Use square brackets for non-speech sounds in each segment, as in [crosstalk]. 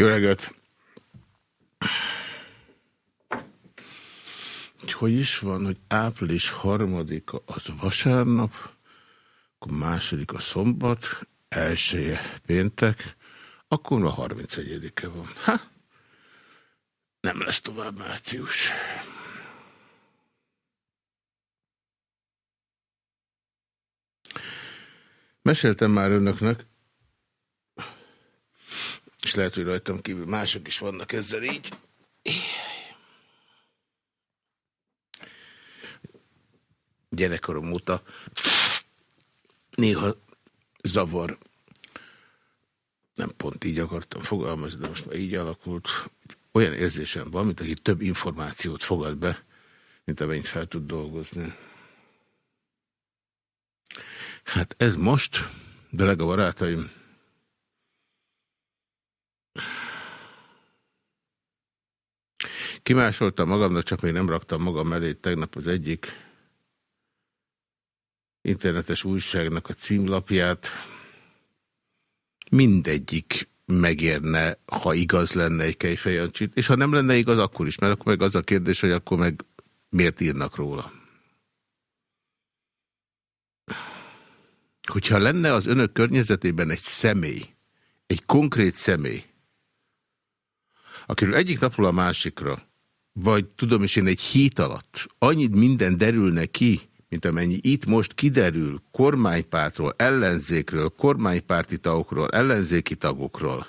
Jó reggelt! Hogy is van, hogy április harmadika az vasárnap, akkor második a szombat, elsője péntek, akkor a 31-e van. Ha? Nem lesz tovább március. Meséltem már önöknek, és lehet, hogy rajtam kívül mások is vannak ezzel így. Gyerekkorom óta néha zavar. Nem pont így akartam fogalmazni, de most már így alakult. Olyan érzésem van, mint aki több információt fogad be, mint amennyit fel tud dolgozni. Hát ez most, drága barátaim, Kimásoltam magamnak, csak még nem raktam magam mellé tegnap az egyik internetes újságnak a címlapját. Mindegyik megérne, ha igaz lenne egy kejfejancsit, és ha nem lenne igaz, akkor is, mert akkor meg az a kérdés, hogy akkor meg miért írnak róla. Hogyha lenne az önök környezetében egy személy, egy konkrét személy, akiről egyik napról a másikra, vagy tudom is én egy hét alatt annyit minden derülne ki, mint amennyi itt most kiderül kormánypártról, ellenzékről, kormánypárti tagokról, ellenzéki tagokról.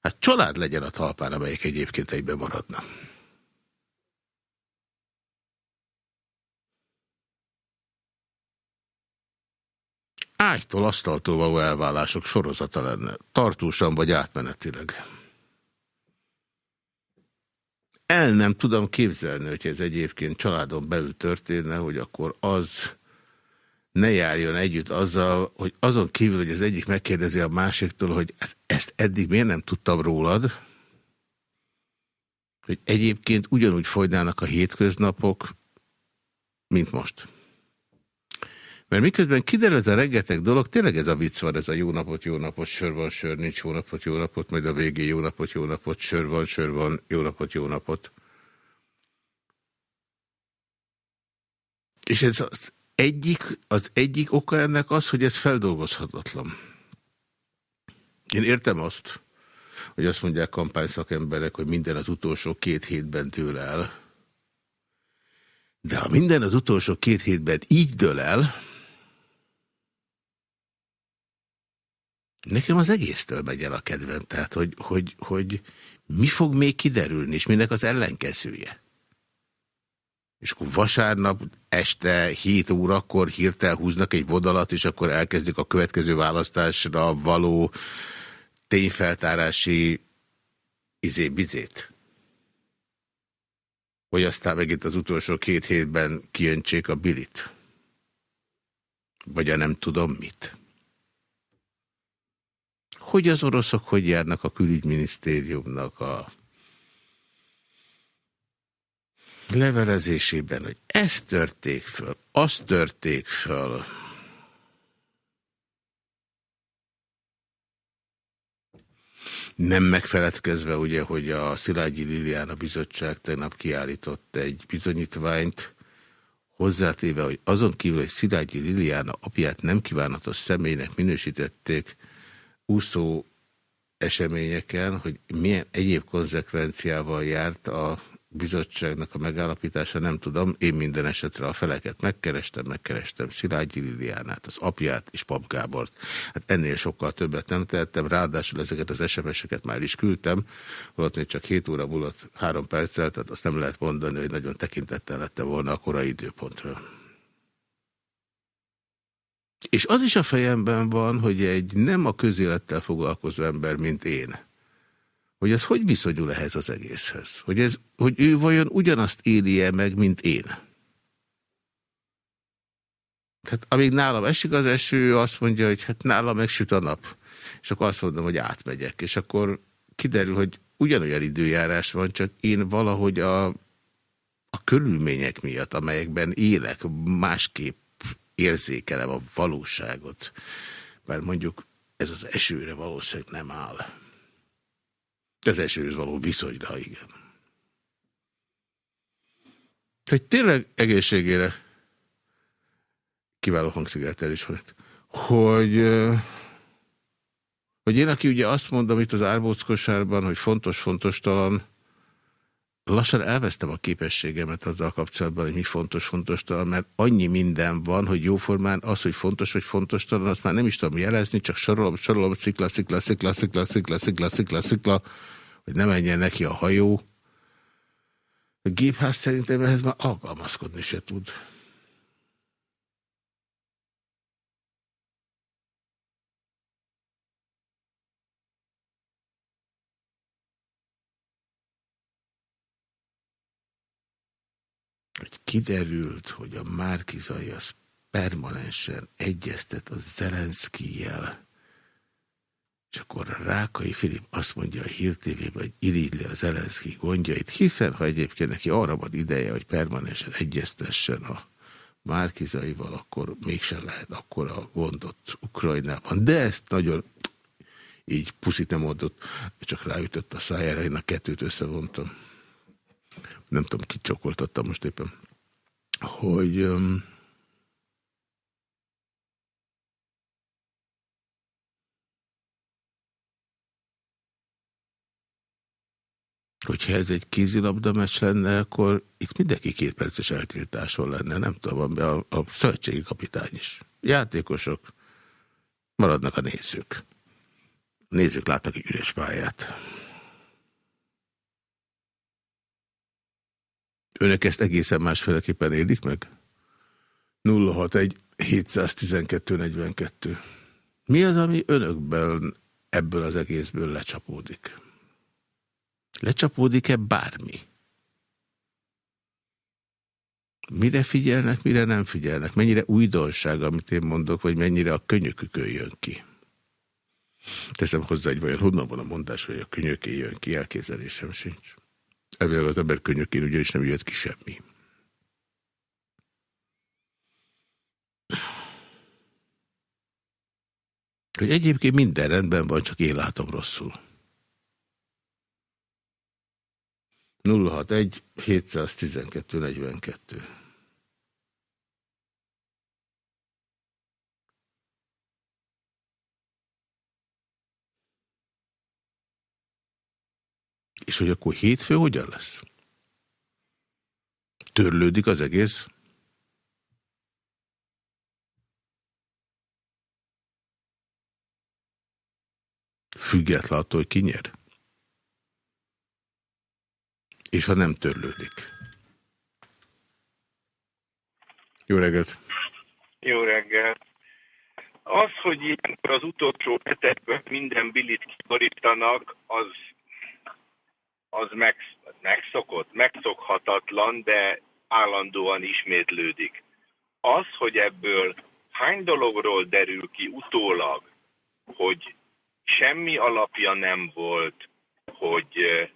Hát család legyen a talpán, amelyik egyébként egyben maradna. Ágytól, asztaltól való elvállások sorozata lenne, tartósan vagy átmenetileg. El nem tudom képzelni, hogy ez egyébként családon belül történne, hogy akkor az ne járjon együtt azzal, hogy azon kívül, hogy az egyik megkérdezi a másiktól, hogy ezt eddig miért nem tudtam rólad, hogy egyébként ugyanúgy folynának a hétköznapok, mint most. Mert miközben kiderül ez a rengeteg dolog, tényleg ez a vicc van, ez a jó napot, jó napot, sör van, sör nincs, jó napot, jó napot, majd a végén jó napot, jó napot, sör van, sör van, jó napot, jó napot. És ez az egyik, az egyik oka ennek az, hogy ez feldolgozhatatlan. Én értem azt, hogy azt mondják kampányszakemberek, hogy minden az utolsó két hétben dől el. De ha minden az utolsó két hétben így dől el, Nekem az egésztől megy el a kedvem, tehát hogy, hogy, hogy mi fog még kiderülni, és minek az ellenkezője. És akkor vasárnap este 7 órakor hirtel húznak egy vonalat, és akkor elkezdik a következő választásra való tényfeltárási izé-bizét. Hogy aztán megint az utolsó két hétben kijöntsék a bilit. Vagy a nem tudom mit hogy az oroszok hogy járnak a külügyminisztériumnak a levelezésében, hogy ezt törték föl, azt törték föl. Nem megfeledkezve ugye, hogy a Szilágyi Liliana bizottság tegnap kiállított egy bizonyítványt, hozzátéve, hogy azon kívül, hogy Szilágyi Liliana apját nem kívánatos személynek minősítették, úszó eseményeken, hogy milyen egyéb konzekvenciával járt a bizottságnak a megállapítása, nem tudom. Én minden esetre a feleket megkerestem, megkerestem Szilágyi Liliánát, az apját és Pap Gábort. Hát ennél sokkal többet nem tehettem, ráadásul ezeket az SMS-eket már is küldtem, holott még csak 7 óra múlott 3 perccel, tehát azt nem lehet mondani, hogy nagyon tekintettel lette volna a korai időpontra. És az is a fejemben van, hogy egy nem a közélettel foglalkozó ember, mint én, hogy ez hogy viszonyul ehhez az egészhez? Hogy, ez, hogy ő vajon ugyanazt éli-e meg, mint én? Tehát amíg nálam esik az eső, azt mondja, hogy hát nálam megsüt a nap. És akkor azt mondom, hogy átmegyek. És akkor kiderül, hogy ugyanolyan időjárás van, csak én valahogy a, a körülmények miatt, amelyekben élek, másképp érzékelem a valóságot. Bár mondjuk ez az esőre valószínűleg nem áll. Az esőhöz való viszonyra, igen. Hogy tényleg egészségére kiváló hangszigetel is van hogy, hogy én, aki ugye azt mondom itt az árbóckosárban, hogy fontos-fontos talán, lassan elvesztem a képességemet azzal kapcsolatban, hogy mi fontos-fontos talán, mert annyi minden van, hogy jóformán az, hogy fontos vagy fontos talán, azt már nem is tudom jelezni, csak sorolom, sorolom, szikla, szikla, szikla, szikla, szikla, szikla, szikla, szikla, hogy ne menjen neki a hajó. A gépház szerintem ehhez már alkalmazkodni se tud. Hogy kiderült, hogy a Márkizai az permanensen egyeztet a Zelenszkijel, és akkor a Rákai Filip azt mondja a hírtévében, hogy irigyli a Zelenszki gondjait, hiszen ha egyébként neki arra van ideje, hogy permanensen egyeztessen a Márkizaival, akkor mégsem lehet akkor a gondot Ukrajnában. De ezt nagyon így puszit nem adott, csak ráütött a szájára, én a kettőt összevontam nem tudom, kit csokoltattam most éppen, hogy um, hogyha ez egy kézilabda meccs lenne, akkor itt mindenki két perces eltiltáson lenne, nem tudom, a, a szövetségi kapitány is. Játékosok, maradnak a nézők. A nézők látnak egy üres pályát. Önök ezt egészen másféleképpen élik meg? 061 712 42. Mi az, ami önökben ebből az egészből lecsapódik? Lecsapódik-e bármi? Mire figyelnek, mire nem figyelnek? Mennyire újdonság, amit én mondok, vagy mennyire a könyökükön jön ki? Teszem hozzá egy vajon honnan van a mondás, hogy a könyöké jön ki, elképzelésem sincs. Elvileg az ember könyökén ugyanis nem jött ki semmi. Hogy egyébként minden rendben van, csak én látom rosszul. 061 712 42 És hogy akkor hétfő hogyan lesz? Törlődik az egész? Független attól, hogy ki nyer? És ha nem törlődik? Jó reggelt! Jó reggelt! Az, hogy ilyenkor az utolsó hetekben minden bilit kiborítanak, az az meg, megszokott, megszokhatatlan, de állandóan ismétlődik. Az, hogy ebből hány dologról derül ki utólag, hogy semmi alapja nem volt, hogy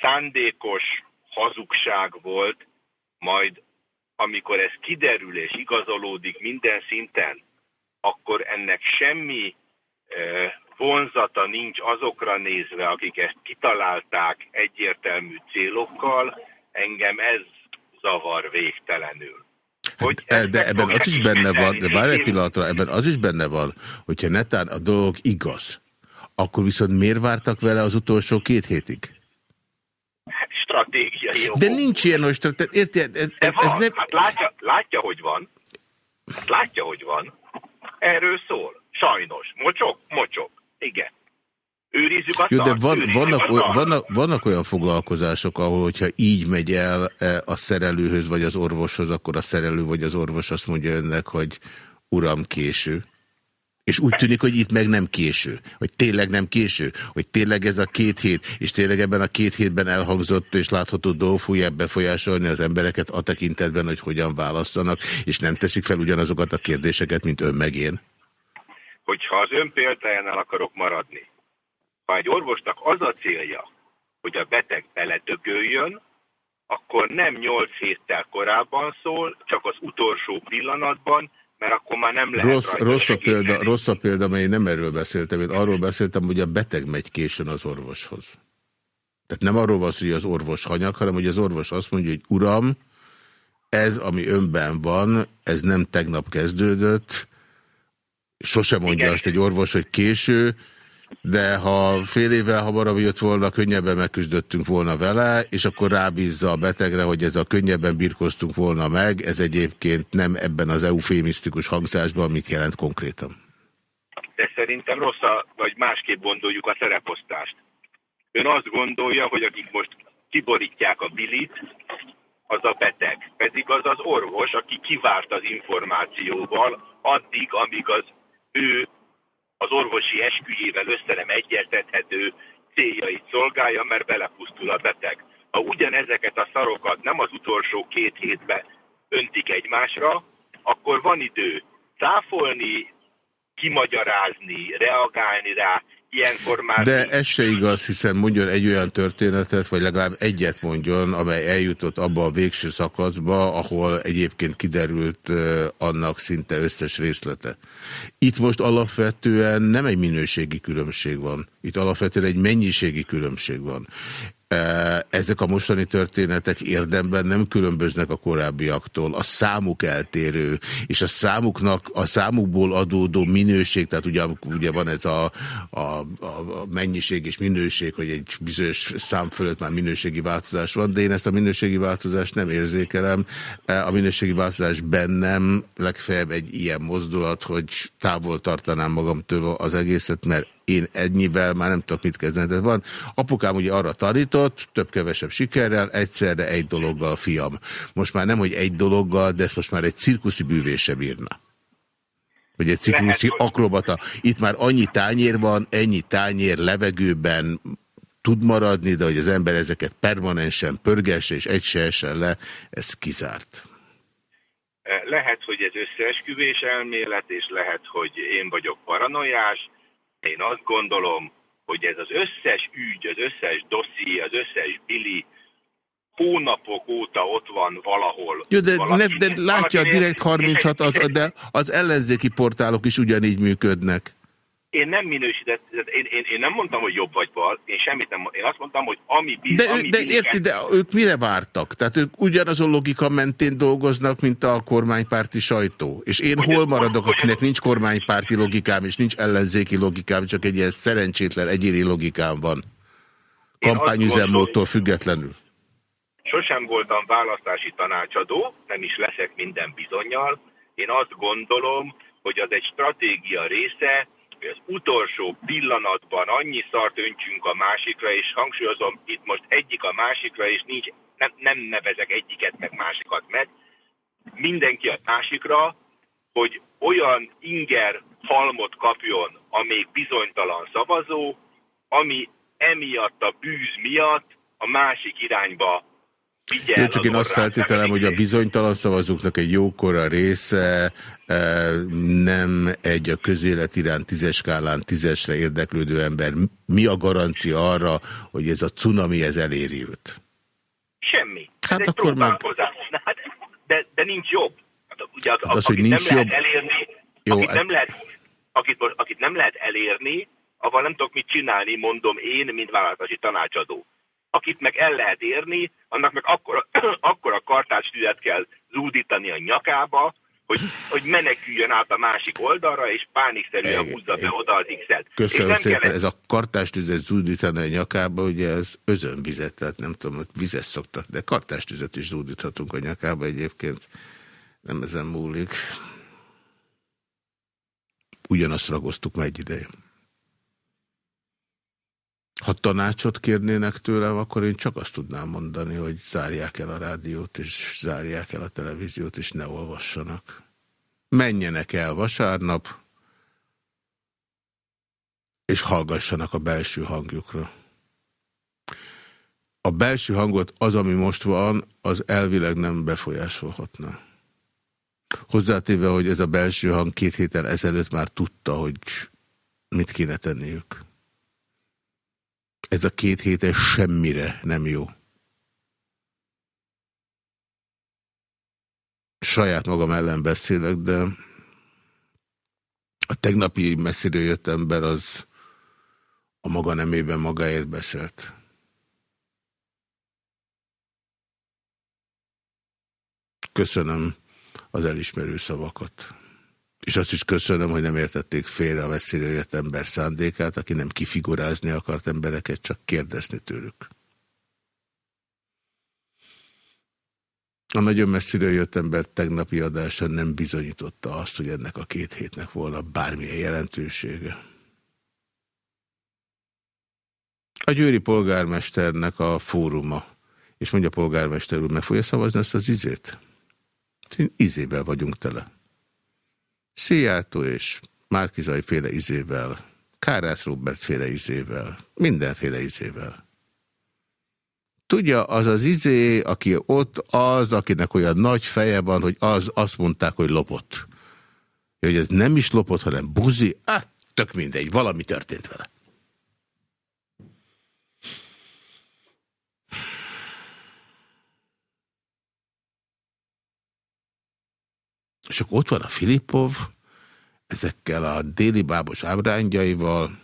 szándékos hazugság volt, majd amikor ez kiderül és igazolódik minden szinten, akkor ennek semmi vonzata nincs azokra nézve, akik ezt kitalálták egyértelmű célokkal, engem ez zavar végtelenül. Hogy hát, de ebben az is benne van, de bár egy pillanatra, ebben az is benne van, hogyha netán a dolog igaz, akkor viszont miért vártak vele az utolsó két hétig? Stratégiai De nincs ilyen most, érted? Ez, ez, ez nem... hát látja, látja, hogy van. Hát látja, hogy van. Erről szól. Sajnos. Mocsok? Mocsok. Igen. Őrizzük a Jó, de van, vannak, oly, vannak, vannak olyan foglalkozások, ahol, hogyha így megy el e, a szerelőhöz vagy az orvoshoz, akkor a szerelő vagy az orvos azt mondja önnek, hogy uram, késő. És úgy tűnik, hogy itt meg nem késő. Hogy tényleg nem késő. Hogy tényleg ez a két hét, és tényleg ebben a két hétben elhangzott és látható dolgok fogják befolyásolni az embereket a tekintetben, hogy hogyan választanak, és nem teszik fel ugyanazokat a kérdéseket, mint ön meg én hogyha az ön példájánál akarok maradni, ha egy orvosnak az a célja, hogy a beteg beledögöljön, akkor nem 8 héttel korábban szól, csak az utolsó pillanatban, mert akkor már nem lehet rossz, rossz, a példa, rossz a példa, mert én nem erről beszéltem, én arról beszéltem, hogy a beteg megy későn az orvoshoz. Tehát nem arról van hogy az orvos hanyag, hanem hogy az orvos azt mondja, hogy uram, ez, ami önben van, ez nem tegnap kezdődött, sose mondja Igen. azt egy orvos, hogy késő, de ha fél évvel hamarabb jött volna, könnyebben megküzdöttünk volna vele, és akkor rábízza a betegre, hogy ez a könnyebben birkoztunk volna meg, ez egyébként nem ebben az eufémisztikus hangzásban, mit jelent konkrétan. De szerintem rossz, a, vagy másképp gondoljuk a szereposztást. Ön azt gondolja, hogy akik most kiborítják a bilit, az a beteg. Pedig az az orvos, aki kivárt az információval addig, amíg az ő az orvosi esküjével össze nem egyeztethető céljait szolgálja, mert belepusztul a beteg. Ha ugyanezeket a szarokat nem az utolsó két hétben öntik egymásra, akkor van idő cáfolni, kimagyarázni, reagálni rá, ilyenkor már... De ez se igaz, hiszen mondjon egy olyan történetet, vagy legalább egyet mondjon, amely eljutott abba a végső szakaszba, ahol egyébként kiderült annak szinte összes részlete. Itt most alapvetően nem egy minőségi különbség van, itt alapvetően egy mennyiségi különbség van. Ezek a mostani történetek érdemben nem különböznek a korábbiaktól. A számuk eltérő, és a számuknak, a számukból adódó minőség, tehát ugye, ugye van ez a, a, a mennyiség és minőség, hogy egy bizonyos szám fölött már minőségi változás van, de én ezt a minőségi változást nem érzékelem. A minőségi változás bennem legfeljebb egy ilyen mozdulat, hogy távol tartanám magamtól az egészet, mert én ennyivel már nem tudok mit kezdeni. Tehát van, apukám ugye arra tanított, több-kevesebb sikerrel, egyszerre egy dologgal, fiam. Most már nem, hogy egy dologgal, de ezt most már egy cirkuszi bűvése bírna. Vagy egy cirkuszi akrobata. Itt már annyi tányér van, ennyi tányér levegőben tud maradni, de hogy az ember ezeket permanensen pörgesse és egy se le, ez kizárt. Lehet, hogy ez összeesküvés elmélet, és lehet, hogy én vagyok paranoiás, én azt gondolom, hogy ez az összes ügy, az összes dosszi, az összes bili hónapok óta ott van valahol. Jó, de, ne, de látja a Direkt 36, az, de az ellenzéki portálok is ugyanígy működnek én nem minősített, én, én, én nem mondtam, hogy jobb vagy bal, én semmit nem. Én azt mondtam, hogy ami bíz, De, ami de érti, de ők mire vártak? Tehát ők ugyanazon logika mentén dolgoznak, mint a kormánypárti sajtó. És én hogy hol maradok, akinek nincs kormánypárti logikám, és nincs ellenzéki logikám, csak egy ilyen szerencsétlen egyéni logikám van. Kampányüzemmódtól függetlenül. Sosem voltam választási tanácsadó, nem is leszek minden bizonyal. Én azt gondolom, hogy az egy stratégia része, hogy az utolsó pillanatban annyi szart öntsünk a másikra, és hangsúlyozom, itt most egyik a másikra, és nincs, nem, nem nevezek egyiket meg másikat meg, mindenki a másikra, hogy olyan inger halmot kapjon a még bizonytalan szavazó, ami emiatt a bűz miatt a másik irányba jó, csak én azt feltételem, hogy a bizonytalan szavazóknak egy jókora része e, nem egy a közélet iránt tízes skálán tízesre érdeklődő ember. Mi a garancia arra, hogy ez a cunami ez eléri őt? Semmi. Hát ez akkor meg... Hát, de, de nincs jobb. Hát, ugye, hát az, hogy nincs nem jobb... lehet elérni, Jó, akit, hát... nem lehet, akit, akit nem lehet elérni, avval nem tudok mit csinálni, mondom én, mint választási tanácsadó akit meg el lehet érni, annak meg akkor, [clears throat] akkor a kartástüzet kell zúdítani a nyakába, hogy, hogy meneküljön át a másik oldalra, és pánikszerűen húzza be oda az X-et. Köszönöm szépen, kellett... ez a kartástüzet zúdítani a nyakába, ugye ez özönvizet, tehát nem tudom, hogy vizet szoktak, de kartástüzet is zúdíthatunk a nyakába egyébként, nem ezen múlik. Ugyanazt ragoztuk már egy ideje. Ha tanácsot kérnének tőlem, akkor én csak azt tudnám mondani, hogy zárják el a rádiót, és zárják el a televíziót, és ne olvassanak. Menjenek el vasárnap, és hallgassanak a belső hangjukra. A belső hangot az, ami most van, az elvileg nem befolyásolhatna. Hozzátéve, hogy ez a belső hang két héttel ezelőtt már tudta, hogy mit kéne tenniük. Ez a két hétes semmire nem jó. Saját magam ellen beszélek, de A tegnapi messziről jött ember az a maga nemében magáért beszélt. Köszönöm az elismerő szavakat. És azt is köszönöm, hogy nem értették félre a messziről jött ember szándékát, aki nem kifigurázni akart embereket, csak kérdezni tőlük. A nagyon messziről jött ember tegnapi adása nem bizonyította azt, hogy ennek a két hétnek volna bármilyen jelentősége. A győri polgármesternek a fóruma, és mondja a polgármester úr, meg fogja szavazni ezt az izét? Izével vagyunk tele. Szijjártó és Márkizai féle izével, Kárász Robert féle izével, mindenféle izével. Tudja, az az izé, aki ott az, akinek olyan nagy feje van, hogy az azt mondták, hogy lopott. Hogy ez nem is lopott, hanem buzi, hát tök mindegy, valami történt vele. És akkor ott van a Filippov, ezekkel a déli bábos ábrányjaival,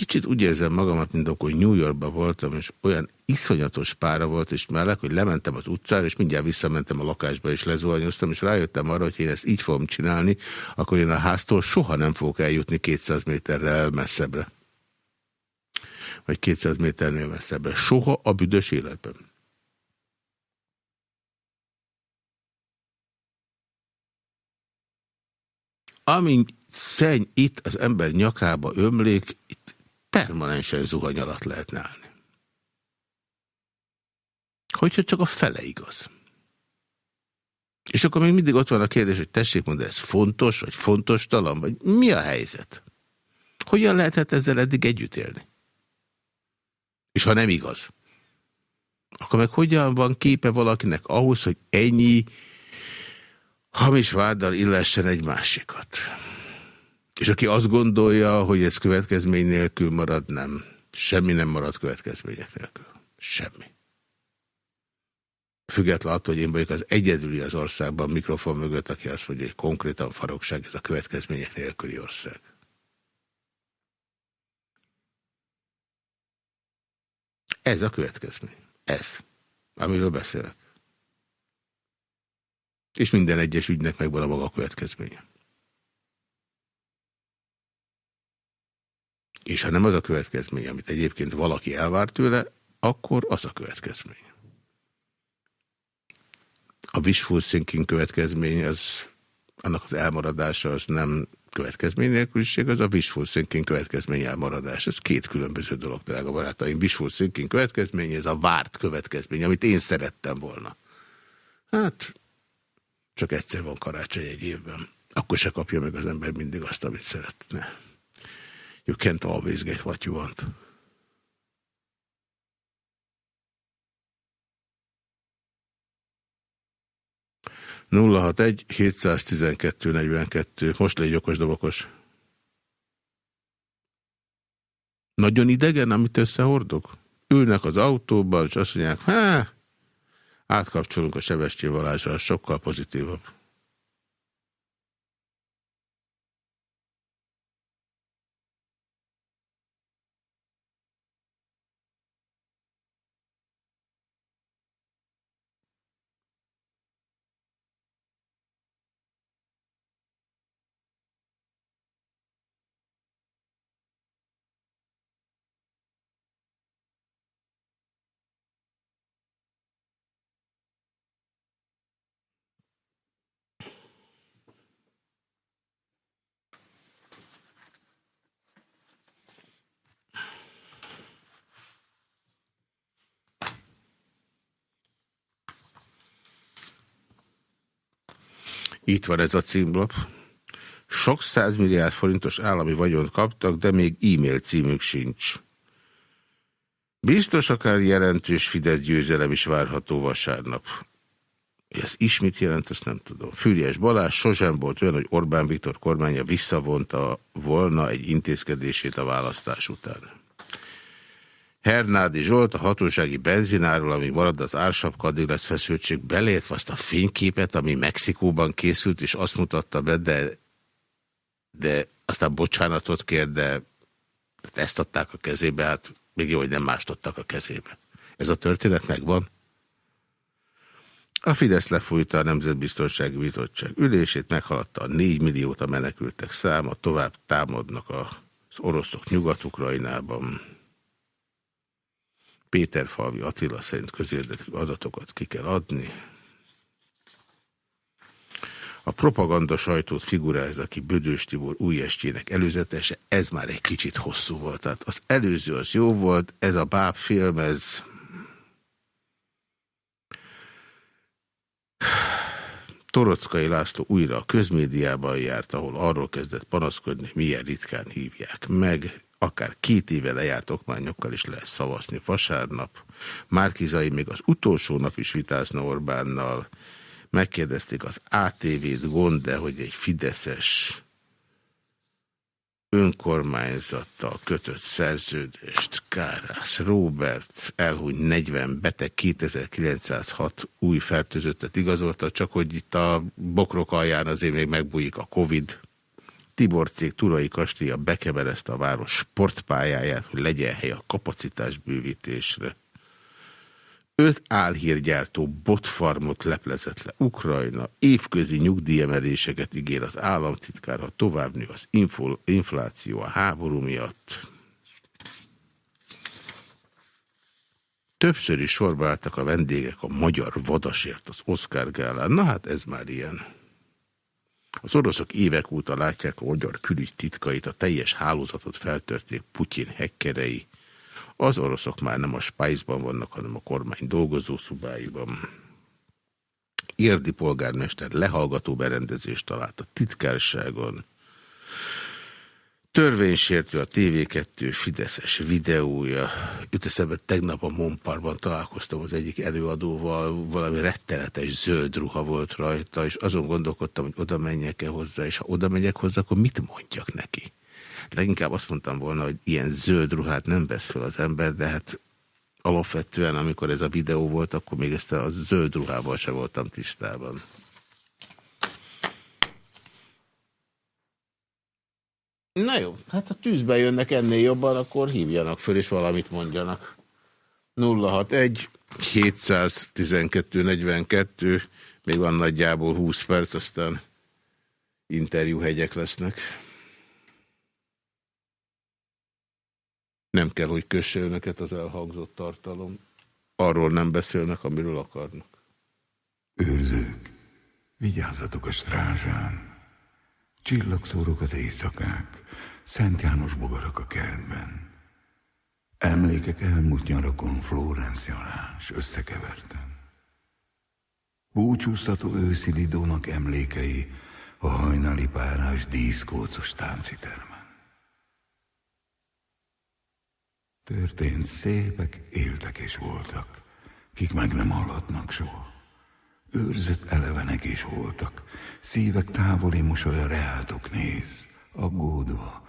Kicsit úgy érzem magamat, mint akkor New Yorkban voltam, és olyan iszonyatos pára volt, és meleg, hogy lementem az utcára, és mindjárt visszamentem a lakásba, és lezuhanyoztam, és rájöttem arra, hogy én ezt így fogom csinálni, akkor én a háztól soha nem fogok eljutni 200 méterrel messzebbre vagy 200 méternél messzebbre. Soha a büdös életben. Amint szenny itt az ember nyakába ömlék, itt permanensen zuhany alatt lehetne állni. Hogyha csak a fele igaz. És akkor még mindig ott van a kérdés, hogy tessék mondani, ez fontos, vagy fontos talan, vagy mi a helyzet? Hogyan lehetett ezzel eddig együtt élni? És ha nem igaz, akkor meg hogyan van képe valakinek ahhoz, hogy ennyi hamis váddal illessen egy másikat? És aki azt gondolja, hogy ez következmény nélkül marad, nem. Semmi nem marad következmények nélkül. Semmi. Független attól, hogy én vagyok az egyedüli az országban mikrofon mögött, aki azt mondja, hogy konkrétan farokság, ez a következmények nélküli ország. Ez a következmény. Ez. Amiről beszélek. És minden egyes ügynek megvan a maga következménye. És ha nem az a következmény, amit egyébként valaki elvár tőle, akkor az a következmény. A wishful thinking következmény, az, annak az elmaradása az nem következmény nélküliség, az a wishful thinking következmény elmaradás. Ez két különböző dolog, drága barátaim. Wishful thinking következmény, ez a várt következmény, amit én szerettem volna. Hát, csak egyszer van karácsony egy évben. Akkor se kapja meg az ember mindig azt, amit szeretne. You can't always get what you want. 061 712 42. Most légy okos dobokos. Nagyon idegen, amit összehordok? Ülnek az autóban, és azt mondják, hát, átkapcsolunk a sebességvalásra, sokkal pozitívabb. Itt van ez a címlap. Sok százmilliárd forintos állami vagyont kaptak, de még e-mail címük sincs. Biztos akár jelentős Fidesz győzelem is várható vasárnap. Ez ismit jelent, ezt nem tudom. Fűries Balázs sosem volt olyan, hogy Orbán Viktor kormánya visszavonta volna egy intézkedését a választás után. Hernádi Zsolt a hatósági benzináról, ami marad az ársapka, addig lesz feszültség, beleértve azt a fényképet, ami Mexikóban készült, és azt mutatta be, de, de aztán bocsánatot kér, de ezt adták a kezébe, hát még jó, hogy nem mást adtak a kezébe. Ez a történet megvan? A Fidesz lefújta a Nemzetbiztonsági Bizottság ülését, meghaladta a 4 milliót a menekültek száma, tovább támadnak az oroszok Nyugat-Ukrajnában. Péter Falvi Attila szerint közérdekű adatokat ki kell adni. A propaganda sajtót figurázza ki Bödős Tibor új estjének előzetese, ez már egy kicsit hosszú volt. Tehát az előző az jó volt, ez a báb film, ez Torockai László újra a közmédiában járt, ahol arról kezdett panaszkodni, milyen ritkán hívják meg. Akár két éve lejárt okmányokkal is lehet szavazni vasárnap. Márkizai még az utolsó nap is vitázna Orbánnal. Megkérdezték az ATV-t gond, de hogy egy fideszes önkormányzattal kötött szerződést Kárász Robert elhúny 40 beteg 2906 új fertőzöttet igazolta, csak hogy itt a bokrok alján azért még megbújik a Covid. Tibor cég Turai Kastélya bekeverezte a város sportpályáját, hogy legyen hely a kapacitás bővítésre. Öt álhírgyártó botfarmot leplezett le Ukrajna, évközi nyugdíjemeléseket ígér az államtitkár, ha tovább nő az infláció a háború miatt. Többször is sorba álltak a vendégek a magyar vadasért az Oscar gálán. Na hát ez már ilyen. Az oroszok évek óta látják a magyar külügy titkait, a teljes hálózatot feltörték Putyin hekkerei, az oroszok már nem a Spice-ban vannak, hanem a kormány dolgozószobáiban. Érdi polgármester lehallgató berendezést talált a titkárságon. Törvénysértő a TV2 Fideszes videója. Jut eszembe, tegnap a Monparban találkoztam az egyik előadóval, valami rettenetes zöld ruha volt rajta, és azon gondolkodtam, hogy oda menjek-e hozzá, és ha oda megyek hozzá, akkor mit mondjak neki? Leginkább azt mondtam volna, hogy ilyen zöld ruhát nem vesz fel az ember, de hát alapvetően, amikor ez a videó volt, akkor még ezt a zöld ruhával se voltam tisztában. Na jó, hát ha tűzbe jönnek ennél jobban, akkor hívjanak föl és valamit mondjanak. 061 712 42, még van nagyjából 20 perc, aztán interjúhegyek lesznek. Nem kell, hogy kösse önöket az elhangzott tartalom. Arról nem beszélnek, amiről akarnak. Őrzők, vigyázzatok a strázsán. Csillagszórok az éjszakák, Szent János bogarak a kertben. Emlékek elmúlt nyarakon Florence Jalás összekeverten. Búcsúztató őszi Lidónak emlékei a hajnali párás díszkócos tánciterm. Történt szépek, éltek és voltak, kik meg nem hallhatnak soha. Őrzött elevenek is voltak, szívek távoli mosolya reátok néz, aggódva,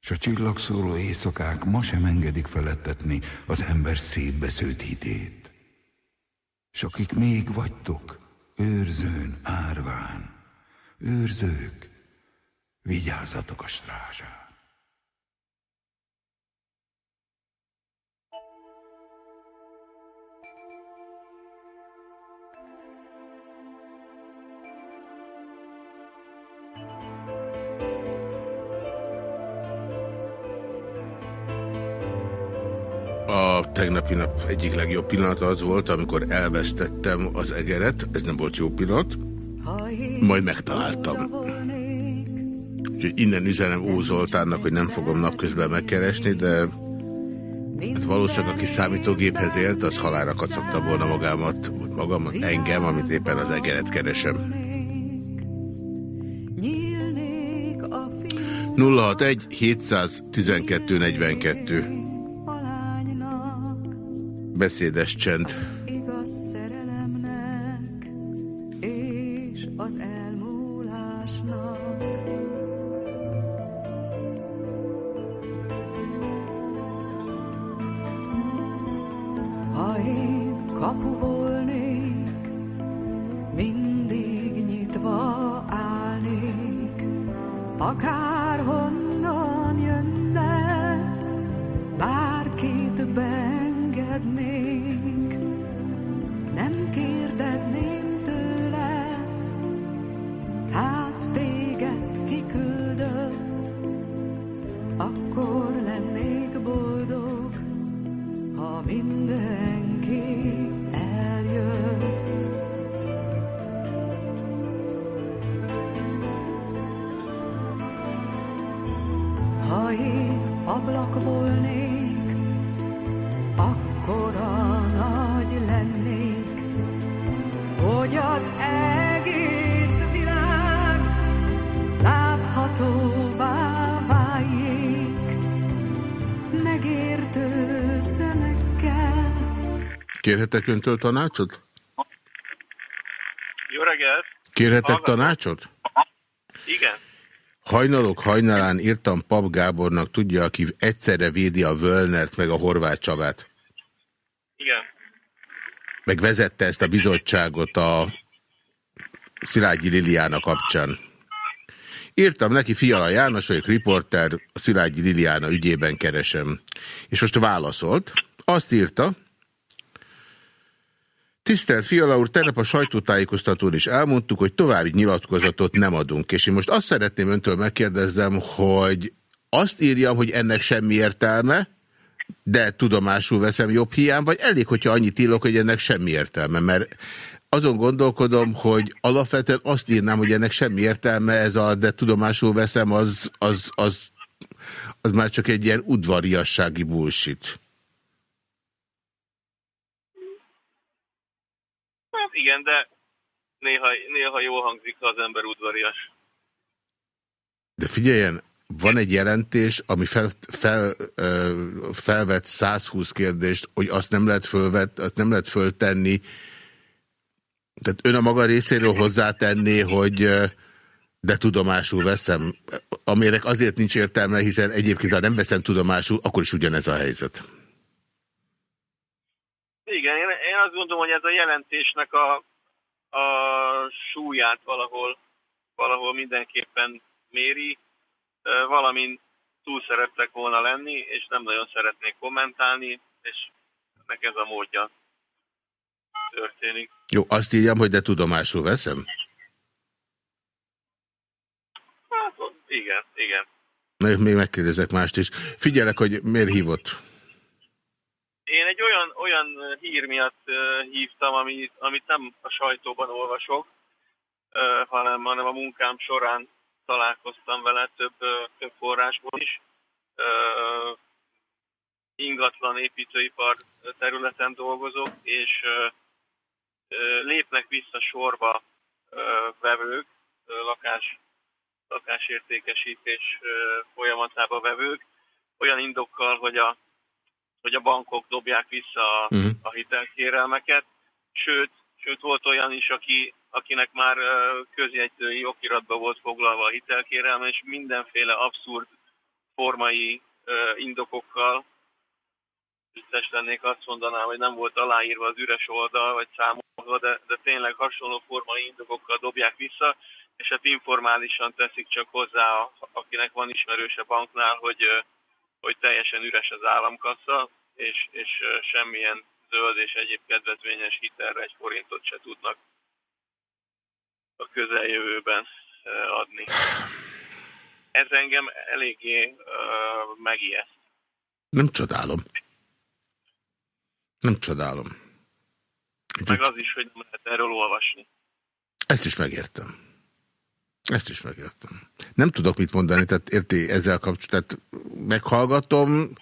s a csillagszóró éjszakák ma sem engedik felettetni az ember szétbesződt hitét. S akik még vagytok, őrzőn, árván, őrzők, vigyázzatok a strázsát. Tegnapi nap egyik legjobb pillanata az volt, amikor elvesztettem az egeret, ez nem volt jó pillanat, majd megtaláltam. Úgyhogy innen üzenem Ó Zoltánnak, hogy nem fogom napközben megkeresni, de Hát valószínűleg, aki számítógéphez ért, az halára kacogta volna magámat, magam, engem, amit éppen az egeret keresem. 061 712 42 Beszédes csend. Kérhetek öntől tanácsot? Jó reggelt! Kérhetek Hallgatom. tanácsot? Igen. Hajnalok hajnalán írtam Pap Gábornak, tudja, aki egyszerre védi a Völnert meg a Horváth Csabát. Igen. Meg vezette ezt a bizottságot a Szilágyi Liliána kapcsán. Írtam neki, Fiala János vagyok, riporter, a Szilágyi Liliána ügyében keresem. És most válaszolt. Azt írta, Tisztelt Fiala úr, tegnap a sajtótájékoztatón is elmondtuk, hogy további nyilatkozatot nem adunk. És én most azt szeretném öntől megkérdezem, hogy azt írjam, hogy ennek semmi értelme, de tudomásul veszem jobb hiány, vagy elég, hogyha annyit írok, hogy ennek semmi értelme, mert azon gondolkodom, hogy alapvetően azt írnám, hogy ennek semmi értelme, ez a de tudomásul veszem, az, az, az, az már csak egy ilyen udvariassági bullshit. Igen, de néha, néha jól hangzik, ha az ember udvarias. De figyeljen, van egy jelentés, ami fel, fel, felvet 120 kérdést, hogy azt nem lehet, fölvet, azt nem lehet föltenni. Tehát ön a maga részéről hozzátenné, hogy de tudomásul veszem, amire azért nincs értelme, hiszen egyébként, ha nem veszem tudomásul, akkor is ugyanez a helyzet. Igen, én, én azt gondolom, hogy ez a jelentésnek a, a súlyát valahol, valahol mindenképpen méri. Valamin túl szerettek volna lenni, és nem nagyon szeretnék kommentálni, és ennek ez a módja történik. Jó, azt írjam, hogy de tudomásul veszem? Hát, igen, igen. Még megkérdezek mást is. Figyelek, hogy miért hívott? Én egy olyan, olyan hír miatt hívtam, amit, amit nem a sajtóban olvasok, hanem, hanem a munkám során találkoztam vele több, több forrásból is. Ingatlan építőipar területen dolgozok, és lépnek vissza sorba vevők, lakás, lakásértékesítés folyamatába vevők, olyan indokkal, hogy a hogy a bankok dobják vissza a, uh-huh. a hitelkérelmeket, sőt, sőt volt olyan is, aki, akinek már közjegyzői okiratba volt foglalva a hitelkérelme, és mindenféle abszurd formai indokokkal, biztos lennék azt mondanám, hogy nem volt aláírva az üres oldal, vagy számolva, de, de tényleg hasonló formai indokokkal dobják vissza, és hát informálisan teszik csak hozzá, akinek van ismerőse banknál, hogy hogy teljesen üres az államkassa, és, és semmilyen zöld és egyéb kedvezményes hitelre egy forintot se tudnak a közeljövőben adni. Ez engem eléggé uh, megijeszt. Nem csodálom. Nem csodálom. Meg az is, hogy nem lehet erről olvasni. Ezt is megértem. Ezt is megértem. Nem tudok mit mondani, tehát érti ezzel kapcsolatban. Meghallgatom,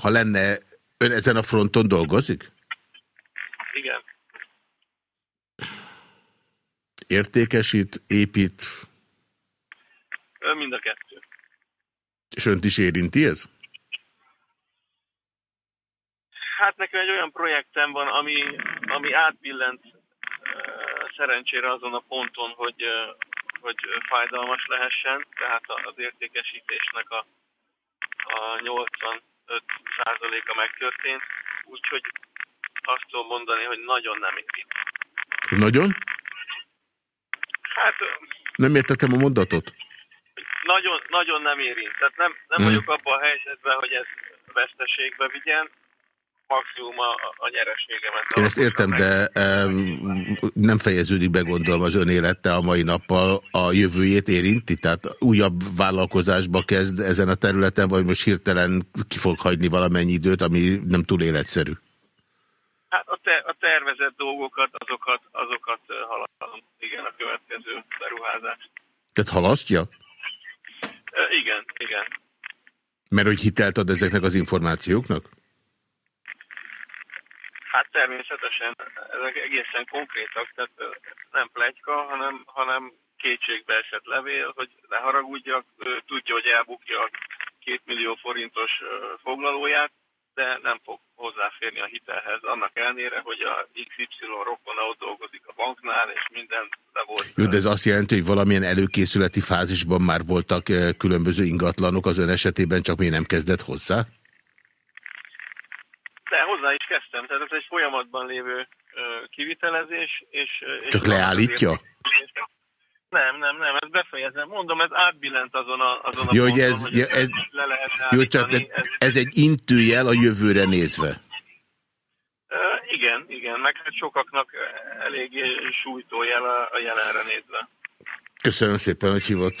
ha lenne Ön ezen a fronton dolgozik? Igen. Értékesít, épít? Ön mind a kettő. És önt is érinti ez? Hát nekem egy olyan projektem van, ami, ami átbillent szerencsére azon a ponton, hogy, hogy fájdalmas lehessen, tehát az értékesítésnek a, a 85%-a megtörtént, úgyhogy azt tudom mondani, hogy nagyon nem érint. Nagyon? Hát... Nem értettem a mondatot? Nagyon, nagyon nem érint. Tehát nem, nem hmm. vagyok abban a helyzetben, hogy ez veszteségbe vigyen, maximum a, a nyereségemet. Én ezt értem, de um, nem fejeződik be gondolom az ön élete a mai nappal a jövőjét érinti? Tehát újabb vállalkozásba kezd ezen a területen, vagy most hirtelen ki fog hagyni valamennyi időt, ami nem túl életszerű? Hát a, te, a tervezett dolgokat, azokat, azokat halasztom. Igen, a következő beruházást. Tehát halasztja? E, igen, igen. Mert hogy hitelt ad ezeknek az információknak? Hát természetesen ezek egészen konkrétak, tehát nem plegyka, hanem, hanem kétségbe esett levél, hogy ne haragudjak, tudja, hogy elbukja a két millió forintos foglalóját, de nem fog hozzáférni a hitelhez, annak ellenére, hogy a XY rokona ott dolgozik a banknál, és minden le volt. Jó, de ez azt jelenti, hogy valamilyen előkészületi fázisban már voltak különböző ingatlanok az ön esetében, csak még nem kezdett hozzá? De hozzá is kezdtem, tehát ez egy folyamatban lévő kivitelezés. És, Csak és leállítja? Nem, nem, nem, ezt befejezem. Mondom, ez átbillent azon a, azon a jó, ponton, ez, hogy ez, le lehet jó, csak ez, ez egy intőjel a jövőre nézve. Igen, igen, meg hát sokaknak eléggé sújtó jel a, a jelenre nézve. Köszönöm szépen, hogy hívott.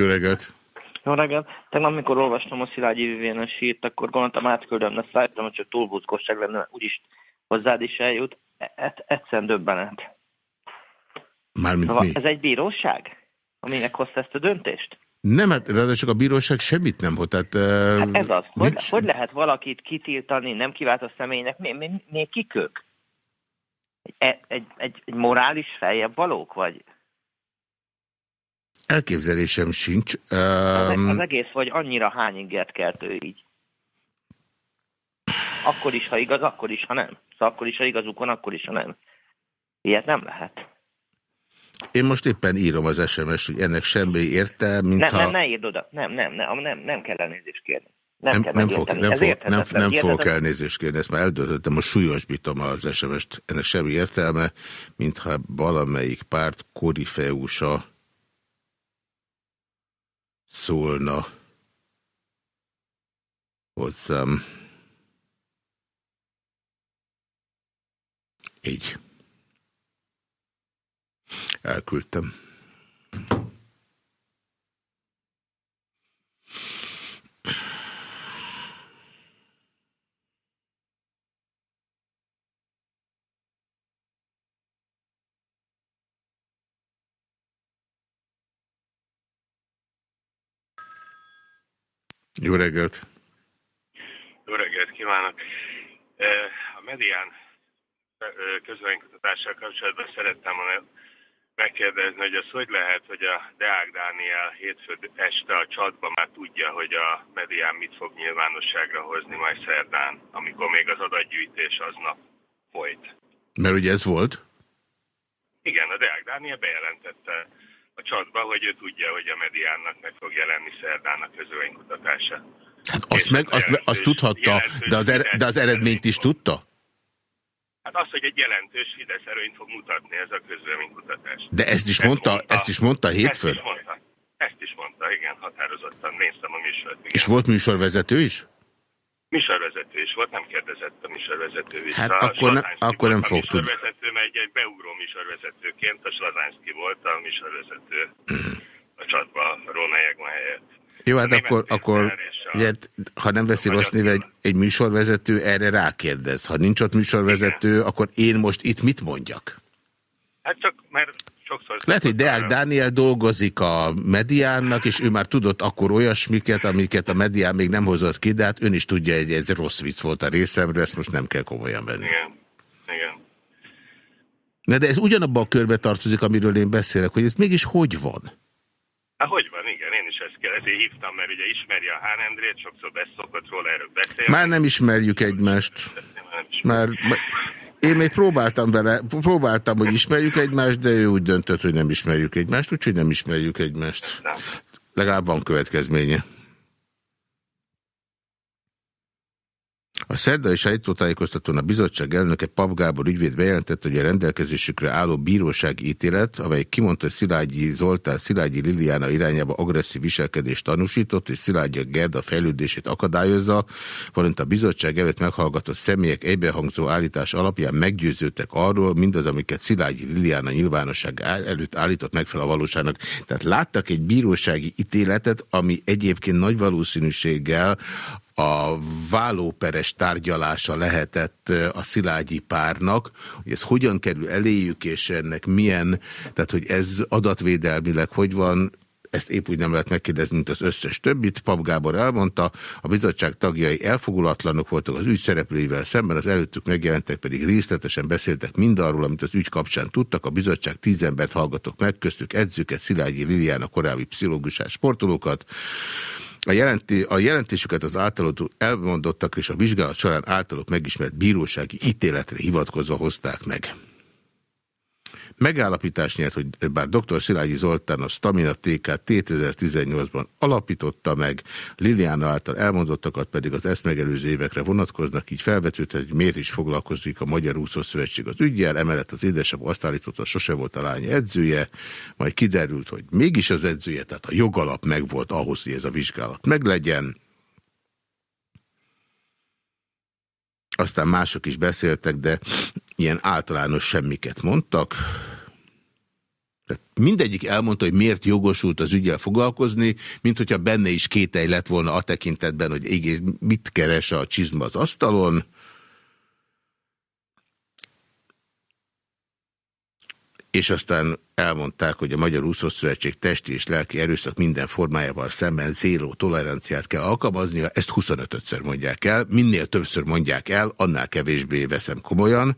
Jó reggelt! Jó reggelt! Tegnap, amikor olvastam a Szilágyi Vivénen sírt, akkor gondoltam átküldöm, de szállítom, hogy csak túlbúzgosság lenne, úgyis hozzád is eljut. E -e Egyszerűen döbbenet. Mármint szóval mi? Ez egy bíróság, aminek hozta ezt a döntést? Nem, hát ráadásul a bíróság semmit nem volt. Tehát, hát ez az. Hogy, hogy lehet valakit kitiltani, nem kivált a személynek, még, még, még kikök? Egy, egy, egy, egy morális feljebb valók, vagy? Elképzelésem sincs. Um... Az egész, vagy annyira hány ingert kelt ő így. Akkor is, ha igaz, akkor is, ha nem. Szóval akkor is, ha igazuk van, akkor is, ha nem. Ilyet nem lehet. Én most éppen írom az SMS-t, hogy ennek semmi érte, mint nem, nem, ne írd oda. Nem, nem, nem, nem, nem kell elnézést kérni. Nem, nem, nem, fog, nem, fog, nem, nem fogok elnézést kérni, ezt már eldöntöttem, most súlyosbítom az SMS-t. Ennek semmi értelme, mintha valamelyik párt korifeusa szólna hozzám. Így. Elküldtem. Jó reggelt! Jó reggelt kívánok! A medián közvénykutatással kapcsolatban szerettem volna megkérdezni, hogy az hogy lehet, hogy a Deák Dániel hétfő este a csatban már tudja, hogy a medián mit fog nyilvánosságra hozni majd szerdán, amikor még az adatgyűjtés aznap folyt. Mert ugye ez volt? Igen, a Deák Dániel bejelentette a csatba, hogy ő tudja, hogy a mediánnak meg fog jelenni szerdán a közölénykutatása. Hát azt, meg, azt, azt tudhatta, de az, er, de az eredményt is tudta? Hát az, hogy egy jelentős Fidesz erőnyt fog mutatni ez a közvéleménykutatás. De ezt is mondta, mondta, ezt is mondta hétfőn? Ezt is mondta, ezt is mondta igen, határozottan néztem a műsort. Igen. És volt műsorvezető is? Műsorvezető is volt, nem kérdezett a műsorvezető is. Hát akkor, ne, akkor nem fog tudni. A műsorvezető, mert egy beugró műsorvezetőként, a Slazánszki volt a műsorvezető a csatba Róna helyett. Jó, hát akkor, akkor ugye, ha nem veszi rossz néve, egy, egy műsorvezető erre rákérdez. Ha nincs ott műsorvezető, Igen. akkor én most itt mit mondjak? Hát csak, mert sokszor... Lehet, hogy Deák Dániel dolgozik a mediánnak, és ő már tudott akkor olyasmiket, amiket a medián még nem hozott ki, de hát ön is tudja, hogy ez rossz vicc volt a részemről, ezt most nem kell komolyan venni. Igen. Igen. Na de ez ugyanabban a körbe tartozik, amiről én beszélek, hogy ez mégis hogy van? Hát hogy van, igen, én is ezt kell, ezért hívtam, mert ugye ismeri a Hán Endrét, sokszor beszokott róla erről beszélni. Már nem ismerjük egymást. Már, én még próbáltam vele, próbáltam, hogy ismerjük egymást, de ő úgy döntött, hogy nem ismerjük egymást, úgyhogy nem ismerjük egymást. Legalább van következménye. A szerdai sajtótájékoztatón a bizottság elnöke Pap Gábor ügyvéd bejelentette, hogy a rendelkezésükre álló bírósági ítélet, amely kimondta, hogy Szilágyi Zoltán Szilágyi Liliana irányába agresszív viselkedést tanúsított, és Szilágyi Gerda fejlődését akadályozza, valamint a bizottság előtt meghallgatott személyek egybehangzó állítás alapján meggyőződtek arról, mindaz, amiket Szilágyi Liliana nyilvánosság előtt állított meg fel a valóságnak. Tehát láttak egy bírósági ítéletet, ami egyébként nagy valószínűséggel a vállóperes tárgyalása lehetett a Szilágyi párnak, hogy ez hogyan kerül eléjük, és ennek milyen, tehát hogy ez adatvédelmileg hogy van, ezt épp úgy nem lehet megkérdezni, mint az összes többit. Pap Gábor elmondta, a bizottság tagjai elfogulatlanok voltak az ügy szereplőivel szemben, az előttük megjelentek pedig részletesen beszéltek mindarról, amit az ügy kapcsán tudtak. A bizottság tíz embert hallgatok meg, köztük edzőket, Szilágyi Lilián, a korábbi pszichológusás sportolókat. A, jelenti, a jelentésüket az általuk elmondottak és a vizsgálat során általuk megismert bírósági ítéletre hivatkozva hozták meg. Megállapítás nyert, hogy bár dr. Szilágyi Zoltán a Stamina TK 2018-ban alapította meg, Liliana által elmondottakat pedig az ezt megelőző évekre vonatkoznak, így felvetődhet, hogy miért is foglalkozik a Magyar Úszó Szövetség az ügyjel, emellett az édesebb azt állította, sose volt a lány edzője, majd kiderült, hogy mégis az edzője, tehát a jogalap megvolt ahhoz, hogy ez a vizsgálat meglegyen, aztán mások is beszéltek, de ilyen általános semmiket mondtak. Tehát mindegyik elmondta, hogy miért jogosult az ügyel foglalkozni, mint hogyha benne is kételj lett volna a tekintetben, hogy egész mit keres a csizma az asztalon. és aztán elmondták, hogy a Magyar Úszószövetség testi és lelki erőszak minden formájával szemben zéró toleranciát kell alkalmaznia, ezt 25-ször mondják el, minél többször mondják el, annál kevésbé veszem komolyan,